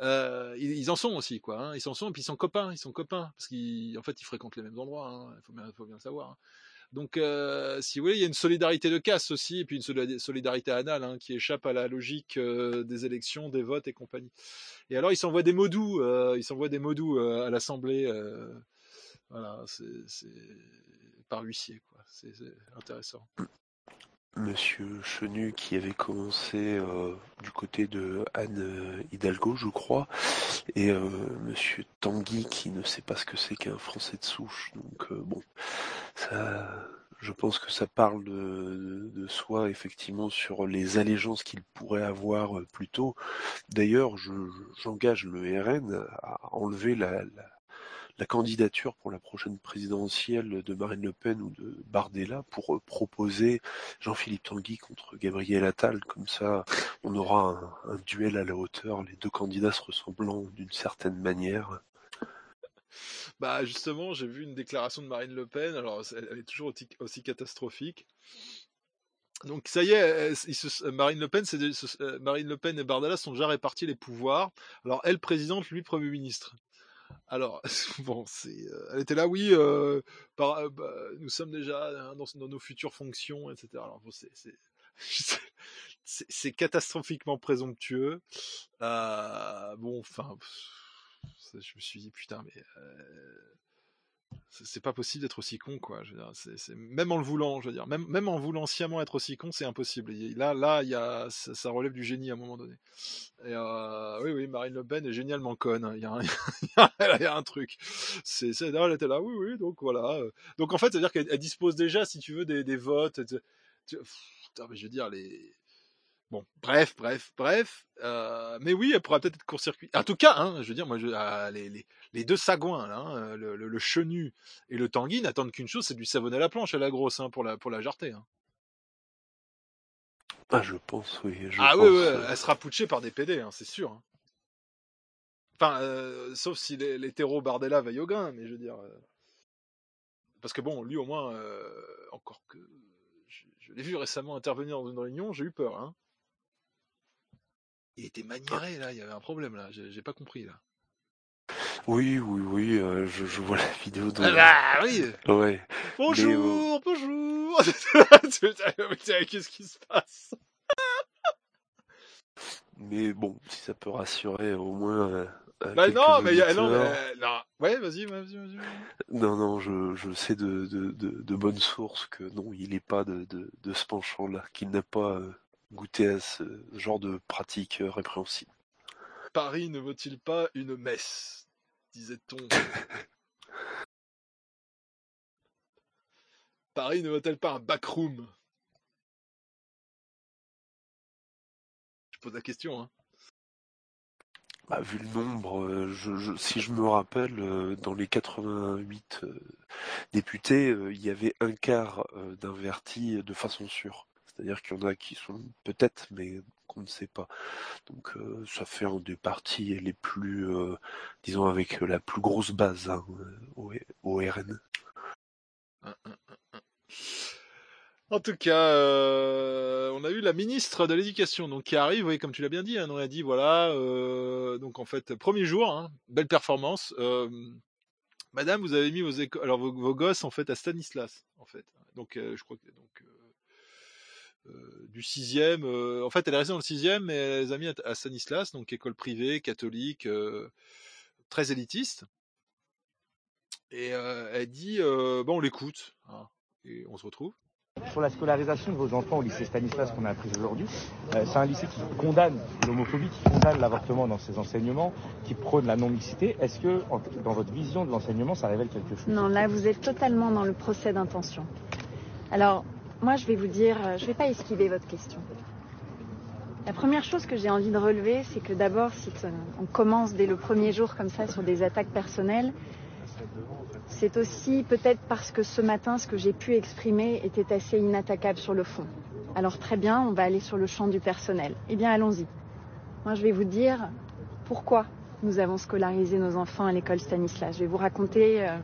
euh, ils, en sont aussi, quoi. Hein, ils en sont, et puis ils sont copains, ils sont copains, parce qu'en fait, ils fréquentent les mêmes endroits. Hein, il faut bien, le savoir. Hein. Donc, euh, si vous voulez, il y a une solidarité de casse aussi, et puis une solidarité anale qui échappe à la logique euh, des élections, des votes et compagnie. Et alors, ils s'envoient des mots doux, ils s'envoient des mots doux à l'Assemblée. Voilà, c'est par huissier, quoi. C'est intéressant. Monsieur Chenu qui avait commencé euh, du côté de Anne euh, Hidalgo, je crois, et euh, Monsieur Tanguy qui ne sait pas ce que c'est qu'un Français de souche. Donc bon, ça, je pense que ça parle de, de soi effectivement sur les allégeances qu'il pourrait avoir plus tôt. D'ailleurs, j'engage le RN à enlever la, la la candidature pour la prochaine présidentielle de Marine Le Pen ou de Bardella pour euh, proposer Jean-Philippe Tanguy contre Gabriel Attal. Comme ça, on aura un, duel à la hauteur, les deux candidats se ressemblant d'une certaine manière. Bah justement, j'ai vu une déclaration de Marine Le Pen. Alors, elle est toujours aussi, catastrophique. Donc ça y est, Marine Le Pen, Marine Le Pen et Bardella sont déjà répartis les pouvoirs. Alors elle présidente, lui premier ministre. Alors, bon, c'est, euh, elle était là, oui, euh, euh, bah, nous sommes déjà hein, dans, nos futures fonctions, etc. Alors, c'est, c'est, catastrophiquement présomptueux. bon, enfin, je me suis dit, putain, mais c'est pas possible d'être aussi con quoi je même en le voulant je veux dire même en voulant sciemment être aussi con c'est impossible. Là là ça, relève du génie à un moment donné. Euh, oui oui Marine Le Pen est génialement conne hein. il y a un, truc. C'est elle était là oui oui donc voilà. Donc en fait c'est à dire qu'elle dispose déjà si tu veux des, votes mais je veux dire les Bon, bref, bref, bref. Euh, mais oui, elle pourra peut-être être court-circuit. En tout cas, hein, je veux dire, moi, je, ah, les, les, les, deux sagouins, là, hein, le, le, le, chenu et le tanguy, n'attendent qu'une chose, c'est du savonner à la planche à la grosse, hein, pour la pour la jarter. Hein. Ah, je pense, oui. Je ah pense, oui, oui, elle sera putchée par des PD, hein, c'est sûr. Enfin, euh, sauf si l'hétéro Bardella veille au gain, mais je veux dire. Euh... Parce que bon, lui au moins, encore que. Je, je l'ai vu récemment intervenir dans une réunion, j'ai eu peur, hein il était maniéré là, il y avait un problème là, j'ai pas compris là. Oui, oui, oui, euh, je, je, vois la vidéo de. Ah bah oui. Ouais. Bonjour, euh... bonjour. Qu'est-ce qui se passe? Mais bon, si ça peut rassurer au moins. Euh, bah non, mais, y a, non, mais non. Ouais, vas-y, vas-y, vas-y. Non, non, je, je sais de, de, de, de bonnes sources que non, il n'est pas de, de, de ce penchant-là, qu'il n'a pas euh, goûter à ce genre de pratique euh, répréhensible. Paris ne vaut-il pas une messe disait-on. Paris ne vaut-elle pas un backroom? Je pose la question. Hein. Bah, vu le nombre, euh, je, si je me rappelle, euh, dans les 88 députés, il y avait un quart d'invertis de façon sûre. C'est-à-dire qu'il y en a qui sont peut-être, mais qu'on ne sait pas. Donc euh, ça fait un des partis les plus, euh, disons, avec la plus grosse base hein, au, RN. En tout cas, euh, on a eu la ministre de l'Éducation donc qui arrive, oui, comme tu l'as bien dit, hein, on a dit voilà, donc en fait premier jour, hein, belle performance. Madame, vous avez mis vos, alors vos, gosses en fait à Stanislas, en fait. Donc je crois que donc euh, du sixième. Euh, en fait, elle est restée dans le sixième, mais elle les a mis à, Stanislas, donc école privée, catholique, euh, très élitiste. Et elle dit, bon, on l'écoute, hein, et on se retrouve. Sur la scolarisation de vos enfants au lycée Stanislas qu'on a appris aujourd'hui, c'est un lycée qui condamne l'homophobie, qui condamne l'avortement dans ses enseignements, qui prône la non-mixité. Est-ce que, dans votre vision de l'enseignement, ça révèle quelque chose? Non, là, vous êtes totalement dans le procès d'intention. Alors, moi, je vais vous dire, euh, je ne vais pas esquiver votre question. La première chose que j'ai envie de relever, c'est que d'abord, si on commence dès le premier jour comme ça sur des attaques personnelles, c'est aussi peut-être parce que ce matin, ce que j'ai pu exprimer était assez inattaquable sur le fond. Alors très bien, on va aller sur le champ du personnel. Eh bien, allons-y. Moi, je vais vous dire pourquoi nous avons scolarisé nos enfants à l'école Stanislas. Je vais vous raconter euh,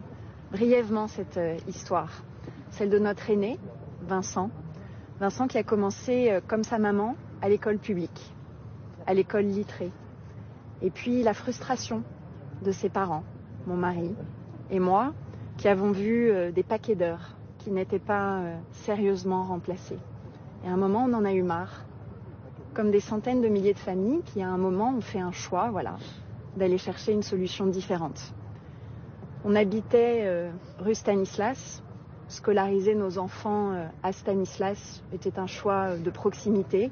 brièvement cette euh, histoire. Celle de notre aîné, Vincent. Vincent qui a commencé, euh, comme sa maman, à l'école publique, à l'école littrée. Et puis la frustration de ses parents, mon mari et moi, qui avons vu euh, des paquets d'heures qui n'étaient pas euh, sérieusement remplacés. Et à un moment, on en a eu marre. Comme des centaines de milliers de familles qui, à un moment, ont fait un choix, voilà, d'aller chercher une solution différente. On habitait rue Stanislas. Scolariser nos enfants euh, à Stanislas était un choix euh, de proximité.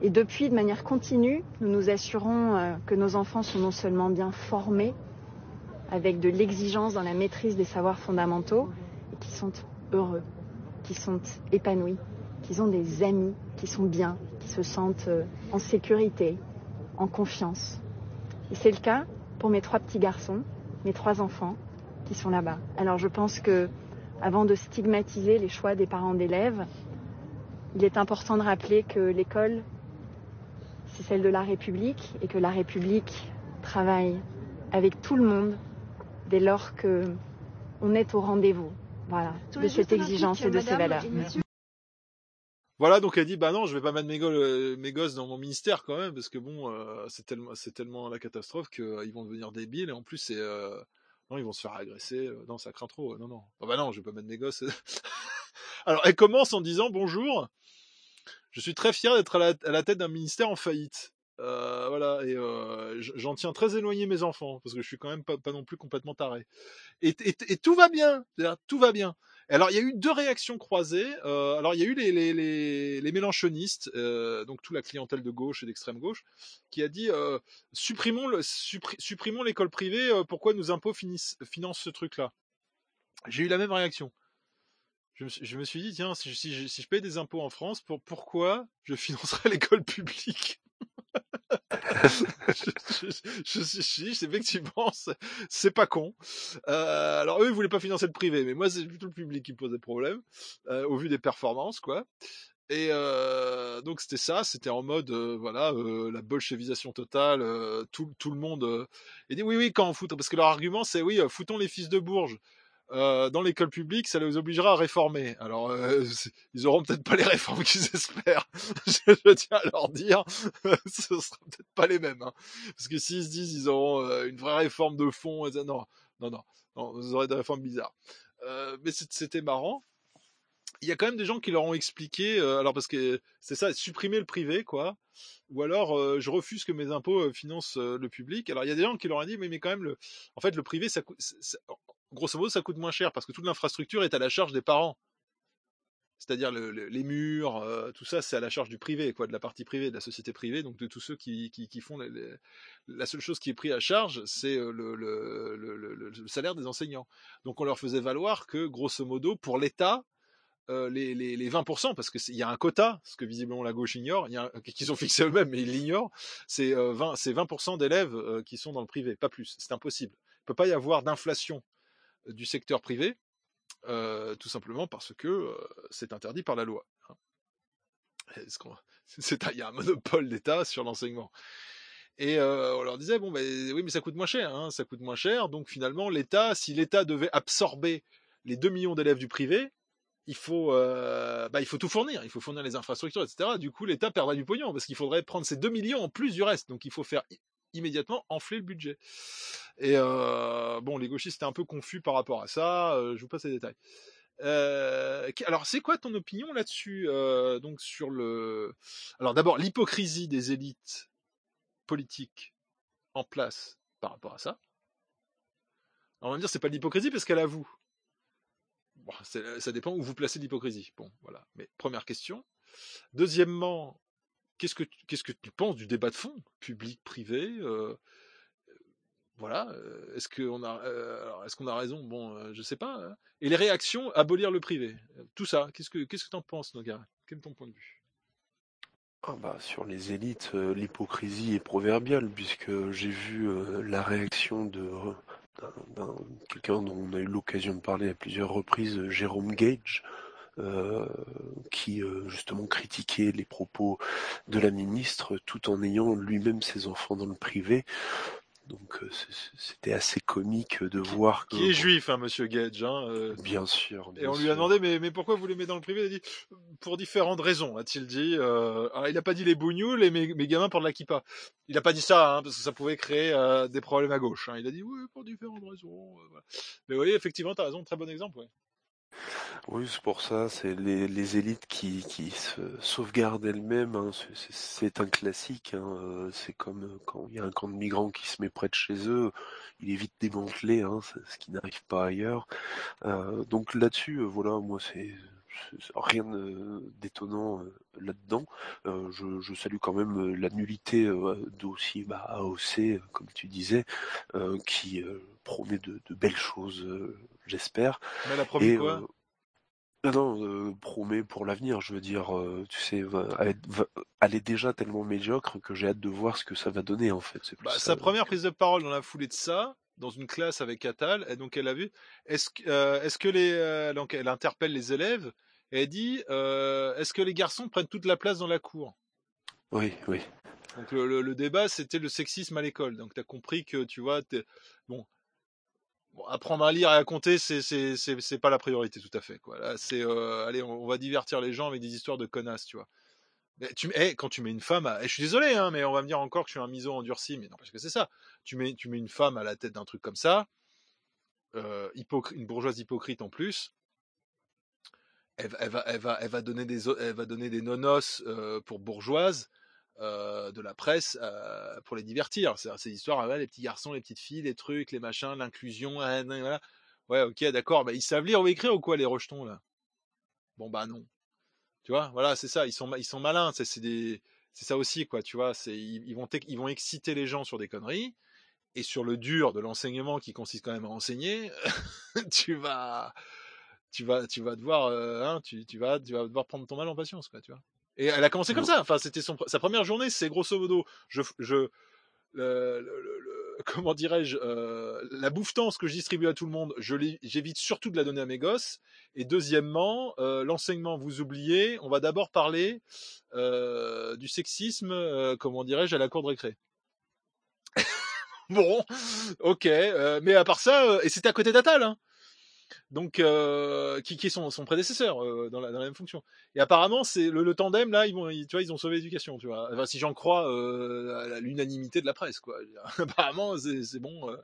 Et depuis, de manière continue, nous nous assurons euh, que nos enfants sont non seulement bien formés, avec de l'exigence dans la maîtrise des savoirs fondamentaux, et qu'ils sont heureux, qu'ils sont épanouis, qu'ils ont des amis qui sont bien, qui se sentent en sécurité, en confiance. Et c'est le cas pour mes trois petits garçons, mes trois enfants qui sont là-bas. Alors je pense que avant de stigmatiser les choix des parents d'élèves, il est important de rappeler que l'école, c'est celle de la République et que la République travaille avec tout le monde dès lors que on est au rendez-vous. Voilà, de cette exigence et de ces valeurs. Voilà, donc elle dit bah non, je vais pas mettre mes, go- euh, mes gosses dans mon ministère quand même parce que bon, euh, c'est tellement c'est tellement la catastrophe qu'ils vont devenir débiles et en plus c'est euh, non, ils vont se faire agresser. euh, non, ça craint trop. Non non. Ah bah non, je vais pas mettre mes gosses. Alors elle commence en disant bonjour. Je suis très fier d'être à la, tête d'un ministère en faillite. Euh, voilà, et euh, j'en tiens très éloigné mes enfants parce que je suis quand même pas, non plus complètement taré. Et, et, tout va bien, tout va bien. Alors il y a eu deux réactions croisées. Euh, alors il y a eu les, les, euh, donc toute la clientèle de gauche et d'extrême gauche, qui a dit euh, supprimons le, suppri- supprimons l'école privée. pourquoi nos impôts finissent, financent ce truc-là? J'ai eu la même réaction. Je me, suis- dit tiens si, je- paye des impôts en France, pour, pourquoi je financerais l'école publique? Je, je, je- c'est effectivement, c'est- pas con. Euh, alors eux, ils voulaient pas financer le privé, mais moi, c'est plutôt le public qui me posait problème, euh, au vu des performances, quoi. Et euh, donc c'était ça, c'était en mode, euh, voilà, euh, la bolchevisation totale, euh, tout, le monde. Euh, et dit oui, oui, quand on fout, parce que leur argument, c'est oui, euh, foutons les fils de Bourges. Euh, dans l'école publique, ça les obligera à réformer. Alors, euh, ils auront peut-être pas les réformes qu'ils espèrent. je, tiens à leur dire, ce sera peut-être pas les mêmes. hein. Parce que s'ils se disent ils auront euh, une vraie réforme de fond, non, non, non, non, vous aurez des réformes bizarres. Euh, mais c'était marrant. Il y a quand même des gens qui leur ont expliqué, alors parce que c'est ça, supprimer le privé, quoi. Ou alors, je refuse que mes impôts financent le public. Alors, il y a des gens qui leur ont dit, mais, mais quand même, le, en fait, le privé, ça coûte, grosso modo, ça coûte moins cher parce que toute l'infrastructure est à la charge des parents. C'est-à-dire le- le- les murs, euh, tout ça, c'est à la charge du privé, quoi, de la partie privée, de la société privée, donc de tous ceux qui, font la seule chose qui est prise à charge, c'est euh, le, salaire des enseignants. Donc on leur faisait valoir que, grosso modo, pour l'État, euh, les, les, les 20%, parce qu'il y a un quota, ce que visiblement la gauche ignore, qu'ils ont fixé eux-mêmes, mais ils l'ignorent, c'est euh, 20, c'est 20% d'élèves qui sont dans le privé, pas plus. C'est impossible. Il ne peut pas y avoir d'inflation du secteur privé, euh, tout simplement parce que euh, c'est interdit par la loi. hein. Il y a un monopole d'État sur l'enseignement. Et euh, on leur disait bon ben oui mais ça coûte moins cher, hein, ça coûte moins cher. Donc finalement l'État, si l'État devait absorber les 2 millions d'élèves du privé, il faut, bah, il faut tout fournir, il faut fournir les infrastructures, etc. Du coup, l'État perdrait du pognon parce qu'il faudrait prendre ces 2 millions en plus du reste. Donc, il faut faire immédiatement enfler le budget. Et euh, bon, les gauchistes étaient un peu confus par rapport à ça. euh, je vous passe les détails. Euh, alors, c'est quoi ton opinion là-dessus Donc, sur le, alors d'abord l'hypocrisie des élites politiques en place par rapport à ça. On va me dire c'est pas de l'hypocrisie parce qu'elle avoue. Ça dépend où vous placez l'hypocrisie. Bon, voilà. Mais première question. Deuxièmement, qu'est-ce que tu- qu'est-ce que tu penses du débat de fond, public, privé euh, Voilà. euh, Est-ce qu'on a euh, est-ce qu'on a raison? Bon, je sais pas. hein. Et les réactions, abolir le privé. Tout ça. Qu'est-ce que qu'est-ce que penses, Noga? Quel est ton point de vue? Ah bah, sur les élites, l'hypocrisie est proverbiale, puisque j'ai vu la réaction de d'un- quelqu'un dont on a eu l'occasion de parler à plusieurs reprises, Jérôme Gage, qui euh, justement critiquait les propos de la ministre tout en ayant lui-même ses enfants dans le privé. Donc euh, c'était assez comique de voir que... Qui est juif, hein, Monsieur Gage hein, euh, Bien sûr. Et bien on lui a demandé, mais, mais pourquoi vous les mettez dans le privé? Il a dit, pour différentes raisons, a-t-il dit. Euh, alors, il n'a pas dit les bougnoules et mes, mes gamins de la kippa. Il n'a pas dit ça, hein, parce que ça pouvait créer euh, des problèmes à gauche. hein. Il a dit, oui, pour différentes raisons. euh, voilà. Mais oui, effectivement, tu as raison, très bon exemple. Ouais. Oui, c'est pour ça, c'est les, élites qui, se sauvegardent elles-mêmes. hein. C'est- un classique. hein. Euh, C'est comme euh, quand il y a un camp de migrants qui se met près de chez eux, il est vite démantelé, hein, ce qui n'arrive pas ailleurs. Euh, donc là-dessus, voilà, moi c'est rien de- d'étonnant euh, là-dedans. Euh, je, je salue quand même euh, la nullité euh, d'aussi bah, AOC, euh, comme tu disais, euh, qui euh, promet de, de belles choses, euh, j'espère. Mais elle a promis Et, quoi? euh, non, non, euh, promet pour l'avenir, je veux dire, euh, tu sais, va, être- va- elle est déjà tellement médiocre que j'ai hâte de voir ce que ça va donner en fait. Plus Bah, ça. sa première prise de parole dans la foulée de ça, dans une classe avec Attal, et donc elle a vu, est-ce que, euh, est-ce que les, euh, donc elle interpelle les élèves et elle dit, euh, est-ce que les garçons prennent toute la place dans la cour? Oui, oui. Donc le, le- le débat c'était le sexisme à l'école. Donc tu as compris que tu vois, bon, bon, apprendre à lire et à compter, c'est c'est pas la priorité tout à fait quoi. Là c'est, euh, allez, on, on va divertir les gens avec des histoires de connasses, tu vois. Mais tu, eh, quand tu mets une femme, à, eh, je suis désolé, hein, mais on va me dire encore que je suis un miso endurci, mais non, parce que c'est ça. Tu mets, tu mets une femme à la tête d'un truc comme ça, euh, une bourgeoise hypocrite en plus. Elle, va- va, donner des, elle va nonos euh, pour bourgeoises euh, de la presse euh, pour les divertir. C'est ces histoires, les petits garçons, les petites filles, les trucs, les machins, l'inclusion, ah. Ouais, ok, d'accord. Bah, ils savent lire ou écrire ou quoi, les rejetons là? Bon bah non. Tu vois, voilà, c'est ça. Ils sont, malins. C'est ça aussi quoi. Tu vois, ils, vont, ils vont exciter les gens sur des conneries et sur le dur de l'enseignement qui consiste quand même à enseigner. tu vas, tu vas, tu vas devoir, euh, hein, tu, tu vas, tu vas devoir prendre ton mal en patience quoi. Tu vois. Et elle a commencé comme ça. Enfin, c'était son, sa première journée. C'est grosso modo, je, je, le, le- le- le- comment dirais-je, euh, la bouffetance que je distribue à tout le monde, je j'évite surtout de la donner à mes gosses. Et deuxièmement, euh, l'enseignement, vous oubliez, on va d'abord parler euh, du sexisme, comment dirais-je, à la cour de récré. bon, ok, mais à part ça, et c'était à côté d'Atal, hein. Donc euh, qui, est son, prédécesseur euh, dans, la, même fonction. Et apparemment, c'est le, tandem là, ils vont, tu vois, ils ont sauvé l'éducation, tu vois. Si j'en crois euh, à l'unanimité de la presse, quoi. Apparemment, c'est bon,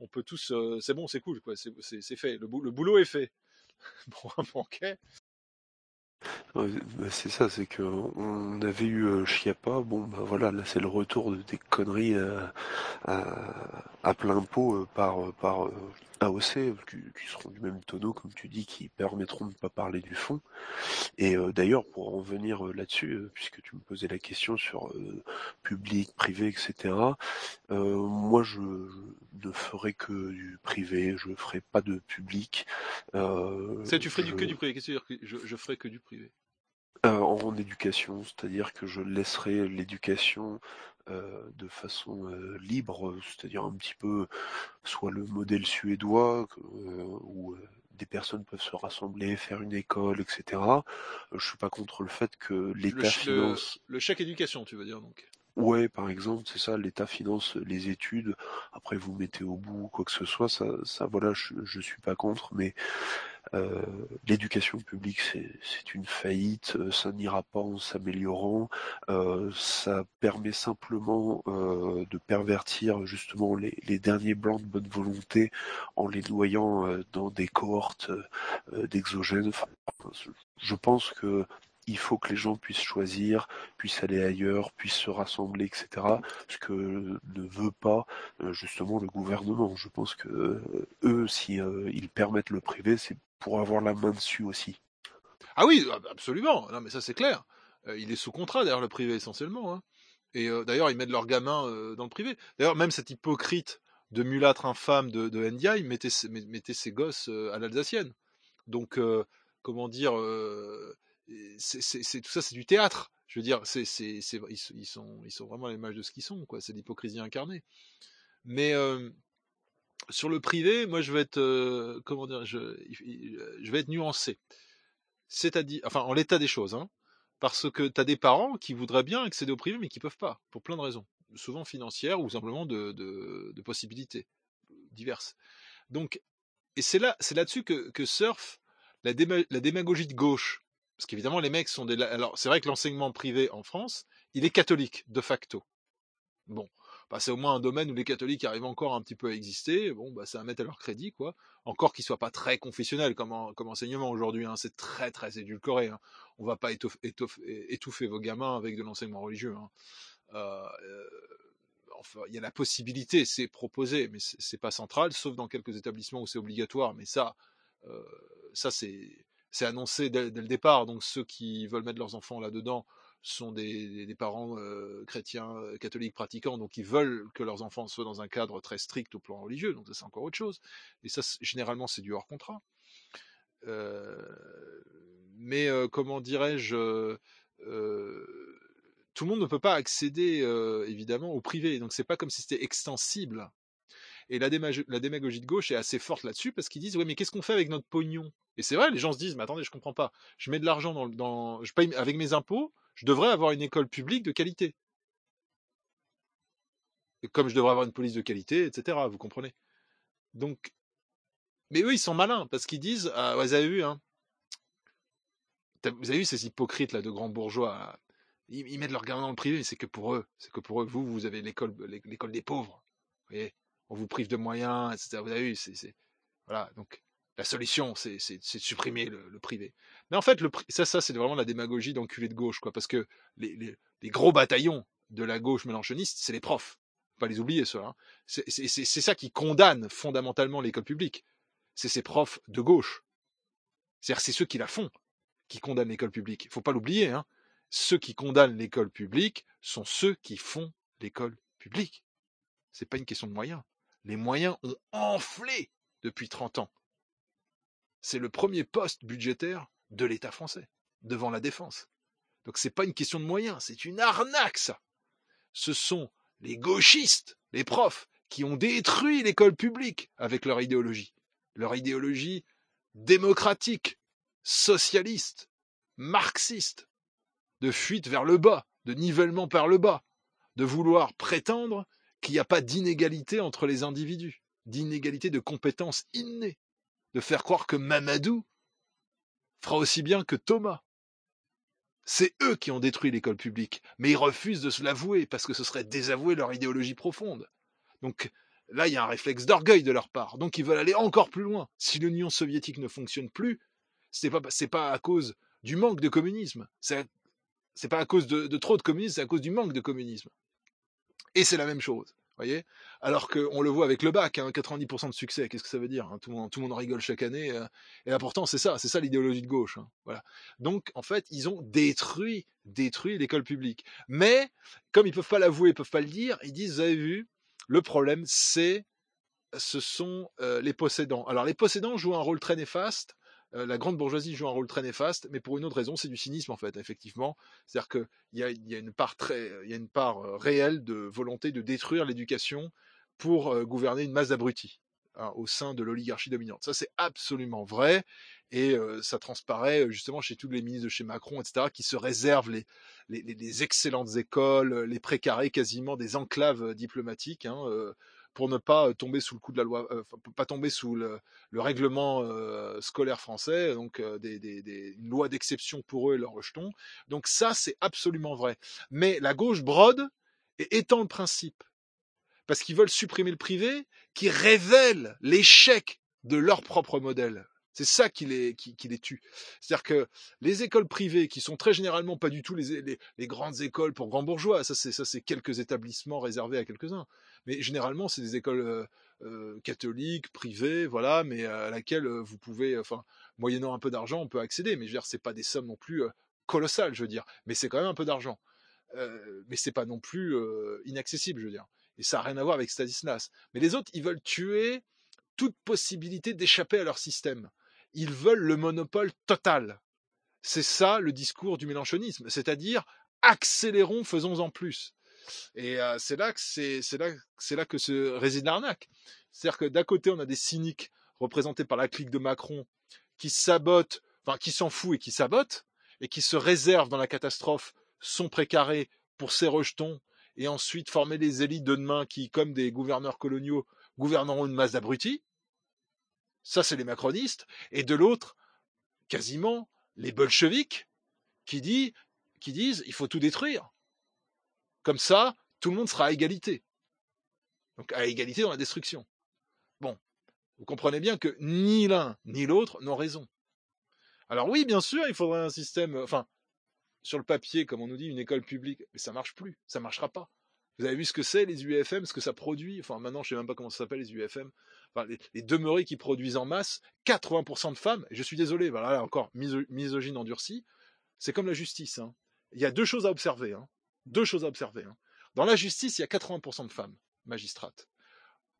on peut tous, c'est bon, c'est cool, quoi. C'est fait, le, bou- le boulot est fait. bon, ok. Ouais, bah, c'est ça, c'est que on avait eu Chiappa, bon bah voilà, là c'est le retour de des conneries à, à plein pot par par AOC qui, qui seront du même tonneau comme tu dis, qui permettront de pas parler du fond. Et euh, d'ailleurs pour en venir euh, là-dessus, euh, puisque tu me posais la question sur euh, public, privé, etc. euh, moi je, je ne ferai que du privé, je ferai pas de public. Euh, C'est tu ferais du, que du privé. Qu'est-ce que tu veux dire que je, je ferais que du privé? Euh, en éducation, c'est-à-dire que je laisserai l'éducation euh, de façon euh, libre, c'est-à-dire un petit peu soit le modèle suédois euh, où des personnes peuvent se rassembler, faire une école, etc. Je suis pas contre le fait que l'État ch- le, finance. le chèque éducation, tu veux dire donc Ouais, par exemple, c'est ça, l'État finance les études. Après, vous mettez au bout ou quoi que ce soit, ça, ça, voilà, je, je suis pas contre, mais euh, l'éducation publique, c'est une faillite, euh, ça n'ira pas en s'améliorant, euh, ça permet simplement euh, de pervertir justement les, les derniers blancs de bonne volonté en les noyant euh, dans des cohortes d'exogènes. Je- pense que il faut que les gens puissent choisir, puissent aller ailleurs, puissent se rassembler, etc. Ce que ne veut pas justement le gouvernement. Je pense que eux, si euh, ils permettent le privé, c'est pour avoir la main dessus aussi. Ah oui, ab- absolument. Non, mais ça c'est clair. Euh, il est sous contrat d'ailleurs le privé essentiellement. hein. Et euh, d'ailleurs ils mettent leurs gamins euh, dans le privé. D'ailleurs même cet hypocrite de mulâtre infâme de, de Ndiaye mettait, ses- gosses à l'alsacienne. Donc comment dire, tout ça c'est du théâtre. Je veux dire, ils, sont- vraiment à l'image de ce qu'ils sont. quoi. C'est l'hypocrisie incarnée. Mais sur le privé, moi je vais être, euh, comment dire, je, je vais être nuancé c'est-à-dire, enfin, en l'état des choses, hein, parce que tu as des parents qui voudraient bien accéder au privé, mais qui peuvent pas, pour plein de raisons, souvent financières ou simplement de, possibilités diverses. Donc, et c'est là, c'est là-dessus que, que surfe la, la démagogie de gauche, parce qu'évidemment les mecs sont des, alors c'est vrai que l'enseignement privé en France, il est catholique de facto. Bon, bah, c'est au moins un domaine où les catholiques arrivent encore un petit peu à exister. Bon, bah, c'est à mettre à leur crédit, quoi. Encore qu'ils soient pas très confessionnels comme, en- comme enseignement aujourd'hui. Hein. C'est très très édulcoré. Hein. On va pas étouffer, vos gamins avec de l'enseignement religieux. Hein. Euh, enfin, il y a la possibilité, c'est proposé, mais c'est pas central, sauf dans quelques établissements où c'est obligatoire. Mais ça, euh, ça c'est annoncé dès le départ. Donc ceux qui veulent mettre leurs enfants là-dedans sont des, parents euh, chrétiens, euh, catholiques pratiquants, donc ils veulent que leurs enfants soient dans un cadre très strict au plan religieux. Donc ça c'est encore autre chose. Et ça, généralement, c'est du hors contrat. Euh, mais comment dirais-je tout le monde ne peut pas accéder évidemment au privé, donc c'est pas comme si c'était extensible. Et la, démag- la démagogie de gauche est assez forte là-dessus parce qu'ils disent ouais mais qu'est-ce qu'on fait avec notre pognon? Et c'est vrai, les gens se disent mais attendez je comprends pas, je mets de l'argent dans, dans, je paye avec mes impôts, je devrais avoir une école publique de qualité, Et comme je devrais avoir une police de qualité, etc. Vous comprenez Donc, mais eux ils sont malins parce qu'ils disent ah, vous avez vu hein, vous avez vu ces hypocrites là de grands bourgeois ils, ils mettent leur gamin dans le privé, mais c'est que pour eux. C'est que pour eux, vous, vous avez l'école, l'é- l'école des pauvres. Vous voyez, on vous prive de moyens, etc. Vous avez vu, voilà. Donc, la solution, c'est, de supprimer le, privé. Mais en fait, le, ça, ça, c'est vraiment la démagogie d'enculé de gauche, quoi. Parce que les, gros bataillons de la gauche mélanchoniste, c'est les profs. Faut Pas les oublier, ceux hein. C'est, ça qui condamne fondamentalement l'école publique. C'est ces profs de gauche. C'est-à-dire, c'est ceux qui la font qui condamnent l'école publique. Faut pas l'oublier, hein ceux qui condamnent l'école publique sont ceux qui font l'école publique. C'est pas une question de moyens. Les moyens ont enflé depuis 30 ans. C'est le premier poste budgétaire de l'État français, devant la défense. Donc c'est pas une question de moyens, c'est une arnaque ça. Ce sont les gauchistes, les profs, qui ont détruit l'école publique avec leur idéologie. Leur idéologie démocratique, socialiste, marxiste de fuite vers le bas, de nivellement par le bas, de vouloir prétendre qu'il n'y a pas d'inégalité entre les individus, d'inégalité de compétences innées, de faire croire que Mamadou fera aussi bien que Thomas. C'est eux qui ont détruit l'école publique, mais ils refusent de se l'avouer parce que ce serait désavouer leur idéologie profonde. Donc là, il y a un réflexe d'orgueil de leur part. Donc ils veulent aller encore plus loin. Si l'Union soviétique ne fonctionne plus, c'est pas c'est pas à cause du manque de communisme, c'est c'est pas à cause de trop de communisme, c'est à cause du manque de communisme. Et c'est la même chose, voyez? Alors qu'on le voit avec le bac, hein, 90% de succès, qu'est-ce que ça veut dire hein? Tout, le monde, en rigole chaque année. euh, et là, pourtant, c'est ça, c'est ça l'idéologie de gauche. hein, voilà. Donc, en fait, ils ont détruit, détruit l'école publique. Mais, comme ils peuvent pas l'avouer, ils peuvent pas le dire, ils disent, vous avez vu, le problème, c'est, ce sont euh, les possédants. Alors, les possédants jouent un rôle très néfaste. Euh, la grande bourgeoisie joue un rôle très néfaste, mais pour une autre raison, c'est du cynisme en fait, effectivement. C'est-à-dire qu'il y a, une part très, il y a une part euh, réelle de volonté de détruire l'éducation pour euh, gouverner une masse d'abrutis hein, au sein de l'oligarchie dominante. Ça, c'est absolument vrai, et ça transparaît justement chez tous les ministres de chez Macron, etc., qui se réservent les, excellentes écoles, les précarés quasiment des enclaves diplomatiques. Hein, pour ne pas euh, tomber sous le coup de la loi, euh, pas tomber sous le, le règlement euh, scolaire français, donc une loi d'exception pour eux et leurs rejetons. Donc ça, c'est absolument vrai. Mais la gauche brode et étend le principe, parce qu'ils veulent supprimer le privé, qui révèle l'échec de leur propre modèle. C'est ça qui les, tue. C'est-à-dire que les écoles privées, qui sont très généralement pas du tout les, grandes écoles pour grands bourgeois, ça c'est ça c'est quelques établissements réservés à quelques-uns, mais généralement c'est des écoles euh, euh, catholiques, privées, voilà, mais à laquelle euh, vous pouvez, enfin, moyennant un peu d'argent, on peut accéder. Mais je veux dire, c'est pas des sommes non plus colossales, je veux dire, mais c'est quand même un peu d'argent. Euh, mais c'est pas non plus inaccessible, je veux dire. Et ça n'a rien à voir avec Stanislas. Mais les autres, ils veulent tuer toute possibilité d'échapper à leur système. Ils veulent le monopole total. C'est ça le discours du mélanchonisme, c'est-à-dire accélérons, faisons en plus. Et euh, c'est là que se réside l'arnaque. C'est-à-dire que d'un côté on a des cyniques représentés par la clique de Macron qui sabotent, enfin qui s'en fout et qui sabotent et qui se réservent dans la catastrophe son précaré pour ses rejetons et ensuite former des élites de demain qui, comme des gouverneurs coloniaux, gouverneront une masse d'abrutis. Ça, c'est les macronistes. Et de l'autre, quasiment, les bolcheviks qui, disent il faut tout détruire. Comme ça, tout le monde sera à égalité. Donc à égalité dans la destruction. Bon, vous comprenez bien que ni l'un ni l'autre n'ont raison. Alors oui, bien sûr, il faudrait un système, enfin, sur le papier, comme on nous dit, une école publique, mais ça marche plus, ça marchera pas. Vous avez vu ce que c'est les UFM, ce que ça produit? Enfin, maintenant, je sais même pas comment ça s'appelle les UFM. Les, demeurés qui produisent en masse, 80% de femmes. Je suis désolé, voilà, là encore, miso misogyne endurcie. C'est comme la justice. Hein. Il y a deux choses à observer. Hein. Hein. Dans la justice, il y a 80% de femmes magistrates.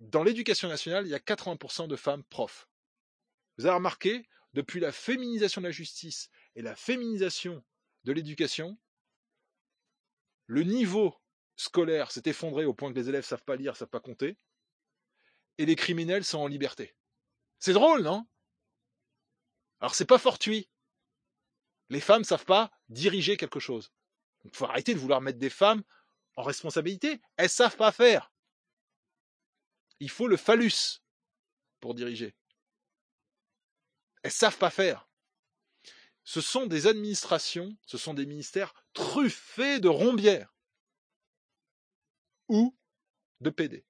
Dans l'éducation nationale, il y a 80% de femmes profs. Vous avez remarqué, depuis la féminisation de la justice et la féminisation de l'éducation, le niveau scolaire s'est effondré au point que les élèves savent pas lire, savent pas compter, et les criminels sont en liberté. C'est drôle, non? Alors c'est pas fortuit. Les femmes savent pas diriger quelque chose. Il faut arrêter de vouloir mettre des femmes en responsabilité. Elles savent pas faire. Il faut le phallus pour diriger. Elles savent pas faire. Ce sont des administrations, ce sont des ministères truffés de rombières ou de PD.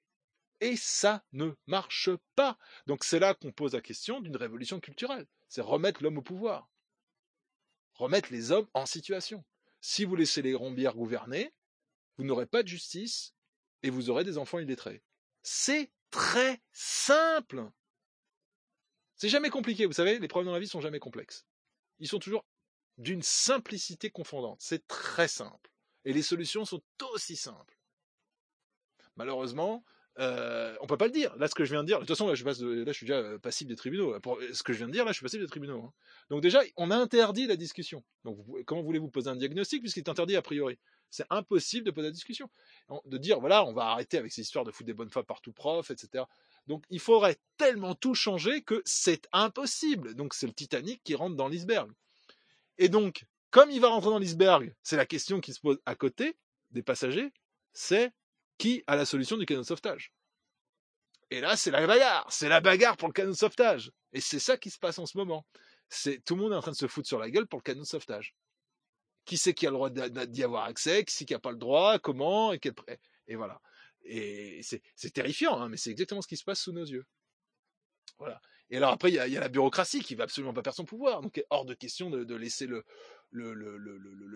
Et ça ne marche pas. Donc c'est là qu'on pose la question d'une révolution culturelle. C'est remettre l'homme au pouvoir. Remettre les hommes en situation. Si vous laissez les rombières gouverner, vous n'aurez pas de justice et vous aurez des enfants illettrés. C'est très simple. C'est jamais compliqué, vous savez, les problèmes dans la vie sont jamais complexes. Ils sont toujours d'une simplicité confondante. C'est très simple. Et les solutions sont aussi simples. Malheureusement, euh, on peut pas le dire. Là, ce que je viens de dire, de toute façon, là, je, passe suis déjà euh, passible des tribunaux. Ce que je viens de dire, là, je suis passible des tribunaux. Hein. Donc déjà, on a interdit la discussion. Donc, comment voulez-vous poser un diagnostic puisqu'il est interdit a priori? C'est impossible de poser la discussion, de dire voilà, on va arrêter avec ces histoires de foutre des bonnes femmes partout prof, etc. Donc, il faudrait tellement tout changer que c'est impossible. Donc, c'est le Titanic qui rentre dans l'iceberg. Et donc, comme il va rentrer dans l'iceberg, c'est la question qui se pose à côté des passagers, c'est qui a la solution du canot de sauvetage Et là, c'est la bagarre, c'est la bagarre pour le canot de sauvetage. Et c'est ça qui se passe en ce moment. C'est tout le monde est en train de se foutre sur la gueule pour le canot de sauvetage. Qui c'est qui a le droit d'y avoir accès Qui c'est qui n'a pas le droit Comment Et, quel... et voilà. Et c'est terrifiant, hein, mais c'est exactement ce qui se passe sous nos yeux. Voilà. Et alors après, il y a, la bureaucratie qui va absolument pas perdre son pouvoir. Donc, hors de question de, laisser le,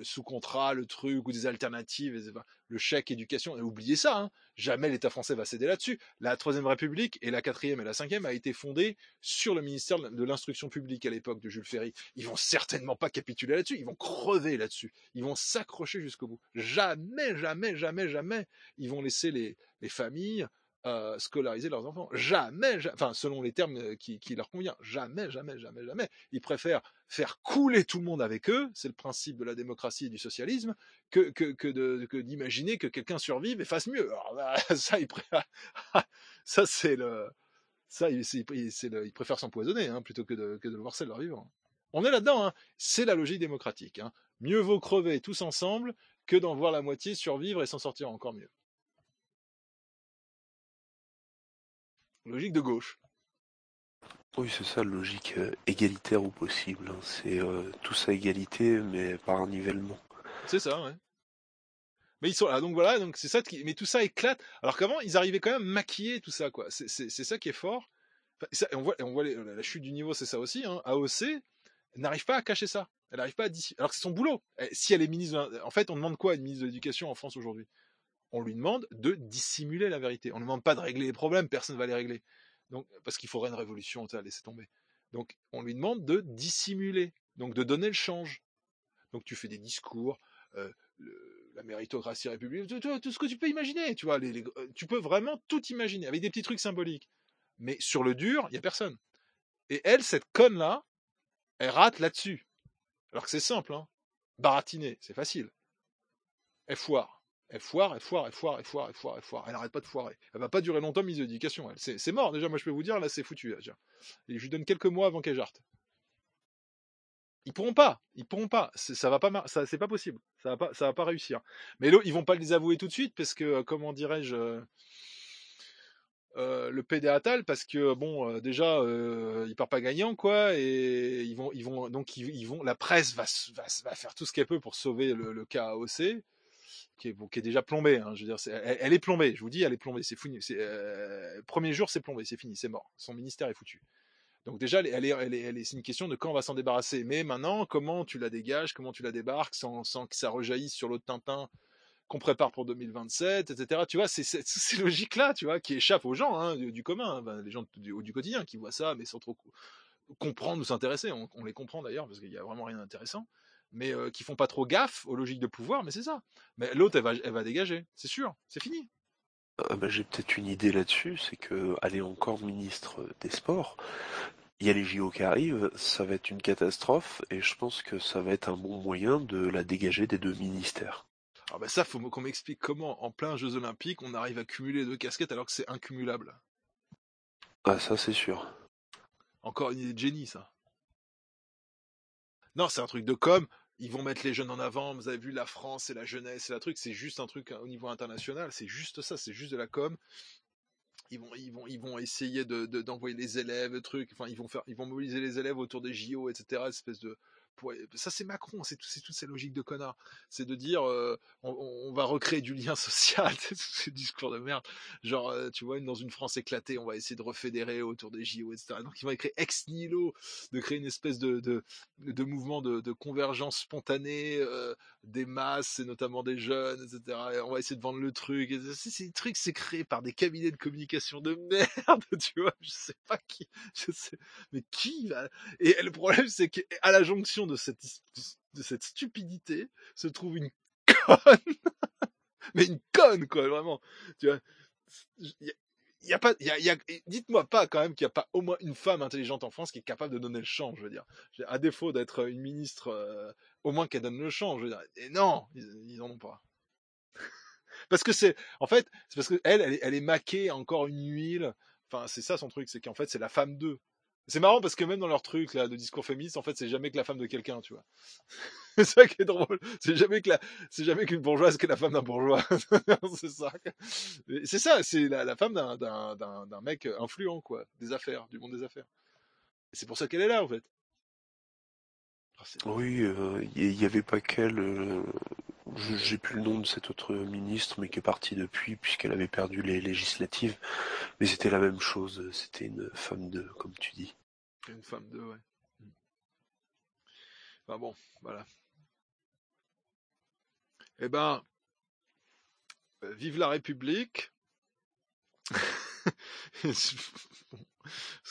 sous-contrat, le truc ou des alternatives, le chèque éducation. Oubliez ça, hein, jamais l'État français va céder là-dessus. La Troisième République et la quatrième et la cinquième a été fondée sur le ministère de l'Instruction publique à l'époque de Jules Ferry. Ils vont certainement pas capituler là-dessus. Ils vont crever là-dessus. Ils vont s'accrocher jusqu'au bout. Jamais, jamais, jamais, jamais, ils vont laisser les familles euh, scolariser leurs enfants. Jamais, enfin selon les termes euh, qui, leur convient, jamais, jamais, jamais, jamais. Ils préfèrent faire couler tout le monde avec eux, c'est le principe de la démocratie et du socialisme, que, que, d'imaginer que quelqu'un survive et fasse mieux. Bah, ça, ils ça c'est le, ça, c'est le, ils préfèrent s'empoisonner hein, plutôt que de, le voir leur vivant. On est là-dedans, hein. c'est la logique démocratique. Hein. Mieux vaut crever tous ensemble que d'en voir la moitié survivre et s'en sortir encore mieux. Logique de gauche. Oui, c'est ça, logique euh, égalitaire au possible. Hein. C'est euh, tous à égalité, mais par un nivellement. C'est ça, ouais. Mais ils sont là, donc voilà, donc c'est ça. Qui... Mais tout ça éclate. Alors qu'avant, ils arrivaient quand même à maquiller tout ça, quoi. C'est ça qui est fort. Enfin, ça, on voit, on voit les, la chute du niveau, c'est ça aussi. Hein. AOC n'arrive pas à cacher ça. Elle n'arrive pas à Alors que c'est son boulot. Si elle est ministre, de... en fait, on demande quoi à une ministre de l'Éducation en France aujourd'hui? On lui demande de dissimuler la vérité. On ne demande pas de régler les problèmes, personne ne va les régler. Donc, parce qu'il faudrait une révolution, tu laisser tomber. Donc, on lui demande de dissimuler, donc de donner le change. Donc, tu fais des discours, euh, la méritocratie républicaine, tout, tout, ce que tu peux imaginer, tu vois, euh, tu peux vraiment tout imaginer, avec des petits trucs symboliques. Mais sur le dur, il n'y a personne. Et elle, cette conne-là, elle rate là-dessus. Alors que c'est simple, hein. Baratiner, c'est facile. Elle foire. Elle foire, elle foire, elle foire, elle foire, elle foire, elle foire. Elle n'arrête pas de foirer. Elle va pas durer longtemps mise d'éducation. C'est mort déjà. Moi je peux vous dire là c'est foutu. Et je lui donne quelques mois avant qu'elle jarte. Ils pourront pas. Ils pourront pas. Ça va pas. C'est pas possible. Ça va pas. Ça va pas réussir. Mais là, ils vont pas les avouer tout de suite parce que euh, comment dirais-je. Euh, euh, le PD parce que bon déjà il part pas gagnant quoi et ils vont ils vont donc ils, vont la presse va, faire tout ce qu'elle peut pour sauver le, le qui est, déjà plombée. Hein, je veux dire, elle, est plombée. Je vous dis, elle est plombée. C'est fini. Euh, premier jour, c'est plombé, c'est fini, c'est mort. Son ministère est foutu. Donc déjà, c'est une question de quand on va s'en débarrasser. Mais maintenant, comment tu la dégages, comment tu la débarques sans, que ça rejaillisse sur l'autre Tintin qu'on prépare pour 2027, etc. Tu vois, c'est ces logiques-là, tu vois, qui échappent aux gens hein, du, commun, hein, ben, les gens du, quotidien qui voient ça, mais sans trop co- comprendre ou s'intéresser. On, les comprend d'ailleurs parce qu'il y a vraiment rien d'intéressant, mais euh, qui font pas trop gaffe aux logiques de pouvoir. Mais c'est ça. Mais l'autre, elle va, elle va dégager, c'est sûr, c'est fini. Ah bah, J'ai peut-être une idée là-dessus, c'est que est encore ministre des Sports. Il y a les JO qui arrivent, ça va être une catastrophe, et je pense que ça va être un bon moyen de la dégager des deux ministères. Alors ben ça, faut qu'on m'explique comment, en plein Jeux Olympiques, on arrive à cumuler deux casquettes alors que c'est incumulable. Ah ça c'est sûr. Encore une idée de génie, ça. Non, c'est un truc de com. Ils vont mettre les jeunes en avant. Vous avez vu la France et la jeunesse et la truc. C'est juste un truc au niveau international. C'est juste ça. C'est juste de la com. Ils vont, ils vont, ils vont essayer de, de- d'envoyer les élèves, le truc. Enfin, ils vont faire, ils vont mobiliser les élèves autour des JO, etc. Espèce de, ça c'est Macron. C'est tout, c'est toutes ces logiques de connard. C'est de dire, euh, on, va recréer du lien social. C'est ces discours de merde. Genre, euh, tu vois, dans une France éclatée, on va essayer de refédérer autour des JO, etc. Donc, ils vont créer ex nihilo, de créer une espèce de, de, mouvement de, convergence spontanée euh, des masses, et notamment des jeunes, etc. Et on va essayer de vendre le truc. Et c'est, trucs, c'est créé par des cabinets de communication de merde, tu vois. Je sais pas qui, je sais, mais qui va? Et le problème, c'est qu'à la jonction de cette, de cette stupidité se trouve une conne, mais une conne, quoi, vraiment. Tu vois. Y a- pas, y a, dites-moi pas quand même qu'il n'y a pas au moins une femme intelligente en France qui est capable de donner le champ, je veux dire. À défaut d'être une ministre, euh, au moins qu'elle donne le champ, je veux dire. Et non, ils, ils en ont pas. parce que c'est, en fait, c'est parce que elle est, elle est maquée encore une huile. Enfin, c'est ça son truc, c'est qu'en fait, c'est la femme d'eux. C'est marrant parce que même dans leur truc de discours féministe, en fait, c'est jamais que la femme de quelqu'un, tu vois. c'est ça qui est drôle. C'est jamais que c'est jamais qu'une bourgeoise qui est la femme d'un bourgeois. c'est ça. que- C'est la, femme d'un, d'un, d'un, mec influent, quoi, des affaires, du monde des affaires. C'est pour ça qu'elle est là, en fait. Ah, Oui, euh, il n'y avait pas qu'elle. euh, J'ai plus le nom de cette autre ministre, mais qui est partie depuis, puisqu'elle avait perdu les législatives. Mais c'était la même chose, c'était une femme de, comme tu dis. Une femme de, ouais. Enfin bon, voilà. Eh ben, euh, vive la République. Parce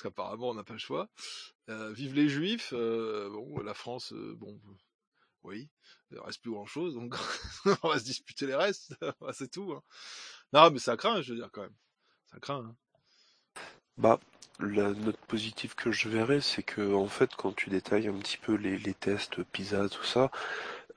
qu'apparemment, on n'a pas le choix. Euh, vive les Juifs. euh, bon, la France, bon, oui, il reste plus grand-chose, donc on va se disputer les restes. C'est tout. hein. Non, mais ça craint, je veux dire, quand même. Ça craint. hein. Bah, la note positive que je verrais, c'est que en fait, quand tu détailles un petit peu les, tests PISA, tout ça,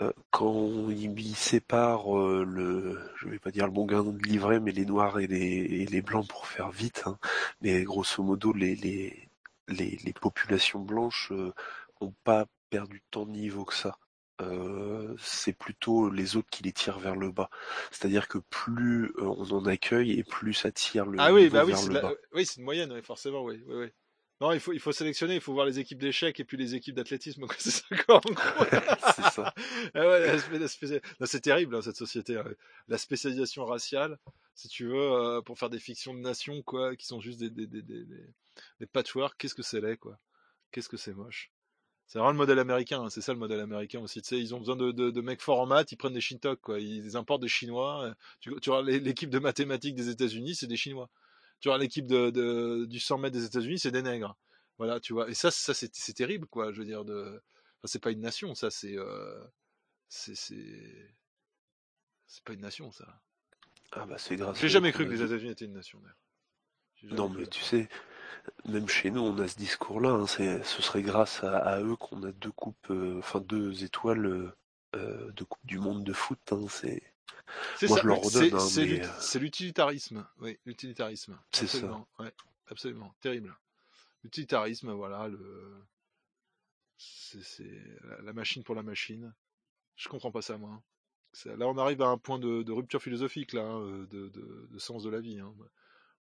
euh, quand ils, séparent euh, le, je vais pas dire le bon gain de livret, mais les noirs et les, et les blancs pour faire vite, hein, mais grosso modo, les, les, les, les populations blanches euh, ont pas perdu tant de niveau que ça. Euh, c'est plutôt les autres qui les tirent vers le bas. C'est-à-dire que plus euh, on en accueille et plus ça tire le Ah oui, bah oui, vers c'est le la- bas. oui, c'est une moyenne, forcément, oui, oui, oui. Non, il faut, il faut sélectionner, il faut voir les équipes d'échecs et puis les équipes d'athlétisme, c'est ça, quoi, en gros. c'est ça. Ouais, terrible, hein, cette société. hein. La spécialisation raciale, si tu veux, euh, pour faire des fictions de nations, quoi, qui sont juste des, des, des, des, des- des patchwork, qu'est-ce que c'est laid, quoi? Qu'est-ce que c'est moche? C'est vraiment le modèle américain, hein, c'est ça le modèle américain aussi. Tu sais, ils ont besoin de, de, de mecs forts en maths, ils prennent des Shintok, quoi. Ils importent des Chinois. euh, Tu, tu vois, l'équipe de mathématiques des États-Unis, c'est des Chinois. Tu vois, l'équipe de, du 100 mètres des États-Unis, c'est des nègres. Voilà, tu vois. Et ça, ça c'est terrible, quoi. Je veux dire, de... enfin, c'est pas une nation, ça, c'est. euh, C'est. C'est c'est pas une nation, ça. Ah bah c'est grâce. J'ai jamais cru que les. États-Unis étaient une nation, d'ailleurs. Non mais tu sais, même chez nous on a ce discours-là. hein, c'est, ce serait grâce à, à eux qu'on a deux coupes, euh, enfin deux étoiles euh, euh, de coupe du monde de foot. hein, c'est, moi ça, je leur redonne. c'est hein, l'utilitarisme. Oui, l'utilitarisme. C'est ça. Absolument. Ouais, absolument. Terrible. L'utilitarisme, voilà, le. C'est la, machine pour la machine. Je comprends pas ça, moi. hein. Là, on arrive à un point de, de rupture philosophique, là, hein, de, de, de sens de la vie. hein.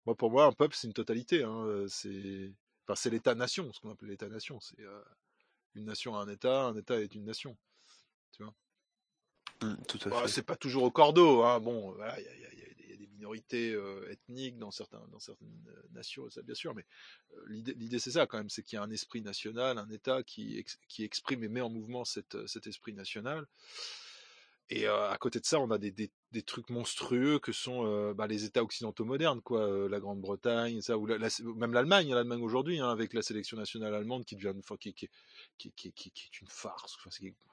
Moi, pour moi, un peuple, c'est une totalité. Hein. C'est enfin, c'est l'État-nation, ce qu'on appelle l'État-nation. C'est euh, une nation a un État, un État est une nation. Tu vois? Mm, tout à Bah, fait. c'est pas toujours au cordeau, hein. Bon, il y a, y y des- il y a des minorités euh, ethniques dans certains, dans certaines nations, ça bien sûr, mais euh, l'idée, c'est ça quand même, c'est qu'il y a un esprit national, un État qui, ex- qui exprime et met en mouvement cette, cet esprit national. Et à côté de ça, on a des, trucs monstrueux que sont bah, les États occidentaux modernes, quoi, la Grande-Bretagne, ça, ou la- la- même l'Allemagne, l'Allemagne aujourd'hui, hein, avec la sélection nationale allemande qui devient, qui est une farce,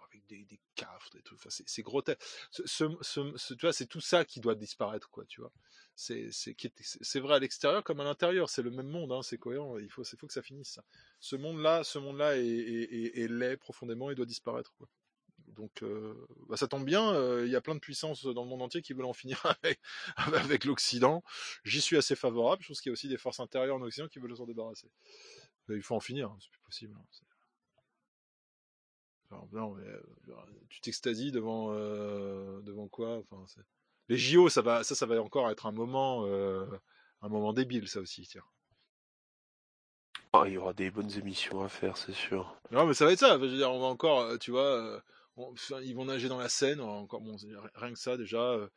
avec des, des cafres, des trucs, c'est, grotesque. Tu vois, c'est tout ça qui doit disparaître, quoi, tu vois. C'est, vrai à l'extérieur comme à l'intérieur, c'est le même monde, hein, c'est cohérent. Il faut, que ça finisse. Ce monde-là, ce monde-là est, laid profondément, il doit disparaître. Donc, euh, bah, ça tombe bien. euh, Il y a plein de puissances dans le monde entier qui veulent en finir avec, avec l'Occident. J'y suis assez favorable. Je pense qu'il y a aussi des forces intérieures en Occident qui veulent s'en débarrasser. Mais il faut en finir. C'est plus possible. hein, non, mais, euh, tu t'extasies devant euh, devant quoi? Enfin, les JO, ça va, ça, ça va encore être un moment, euh, un moment débile, ça aussi. Tiens. Ah, il y aura des bonnes émissions à faire, c'est sûr. Non, mais ça va être ça. Je veux dire, on va encore, tu vois, ils vont nager dans la Seine. va encore, rien que ça déjà, euh,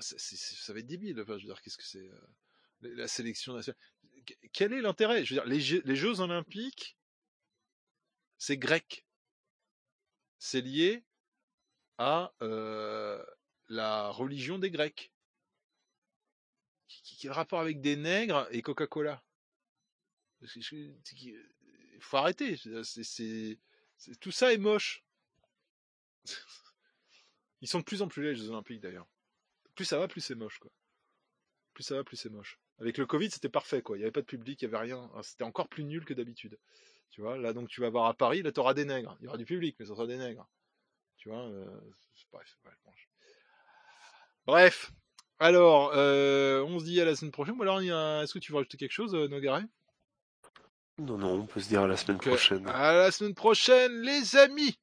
ça va être débile. Je veux dire, qu'est-ce que c'est euh, la sélection nationale Qu- Quel est l'intérêt Je veux dire, les Jeux, Olympiques, c'est grec. C'est lié à euh, la religion des Grecs. Quel rapport avec des nègres et Coca-Cola Il faut arrêter. tout ça est moche. Ils sont de plus en plus laids, les Jeux Olympiques d'ailleurs. Plus ça va, plus c'est moche, quoi. Plus ça va, plus c'est moche. Avec le Covid, c'était parfait, quoi. Il n'y avait pas de public, il n'y avait rien. Ah, C'était encore plus nul que d'habitude. Tu vois, là, donc tu vas voir à Paris, là, tu auras des nègres. Il y aura du public, mais ça sera des nègres. Tu vois, euh, bref. bon, je- Bref. Alors, euh, on se dit à la semaine prochaine. Ou alors, est-ce que tu veux rajouter quelque chose, euh, Nogaret? Non, non, on peut se dire à la semaine prochaine. À la semaine prochaine, les amis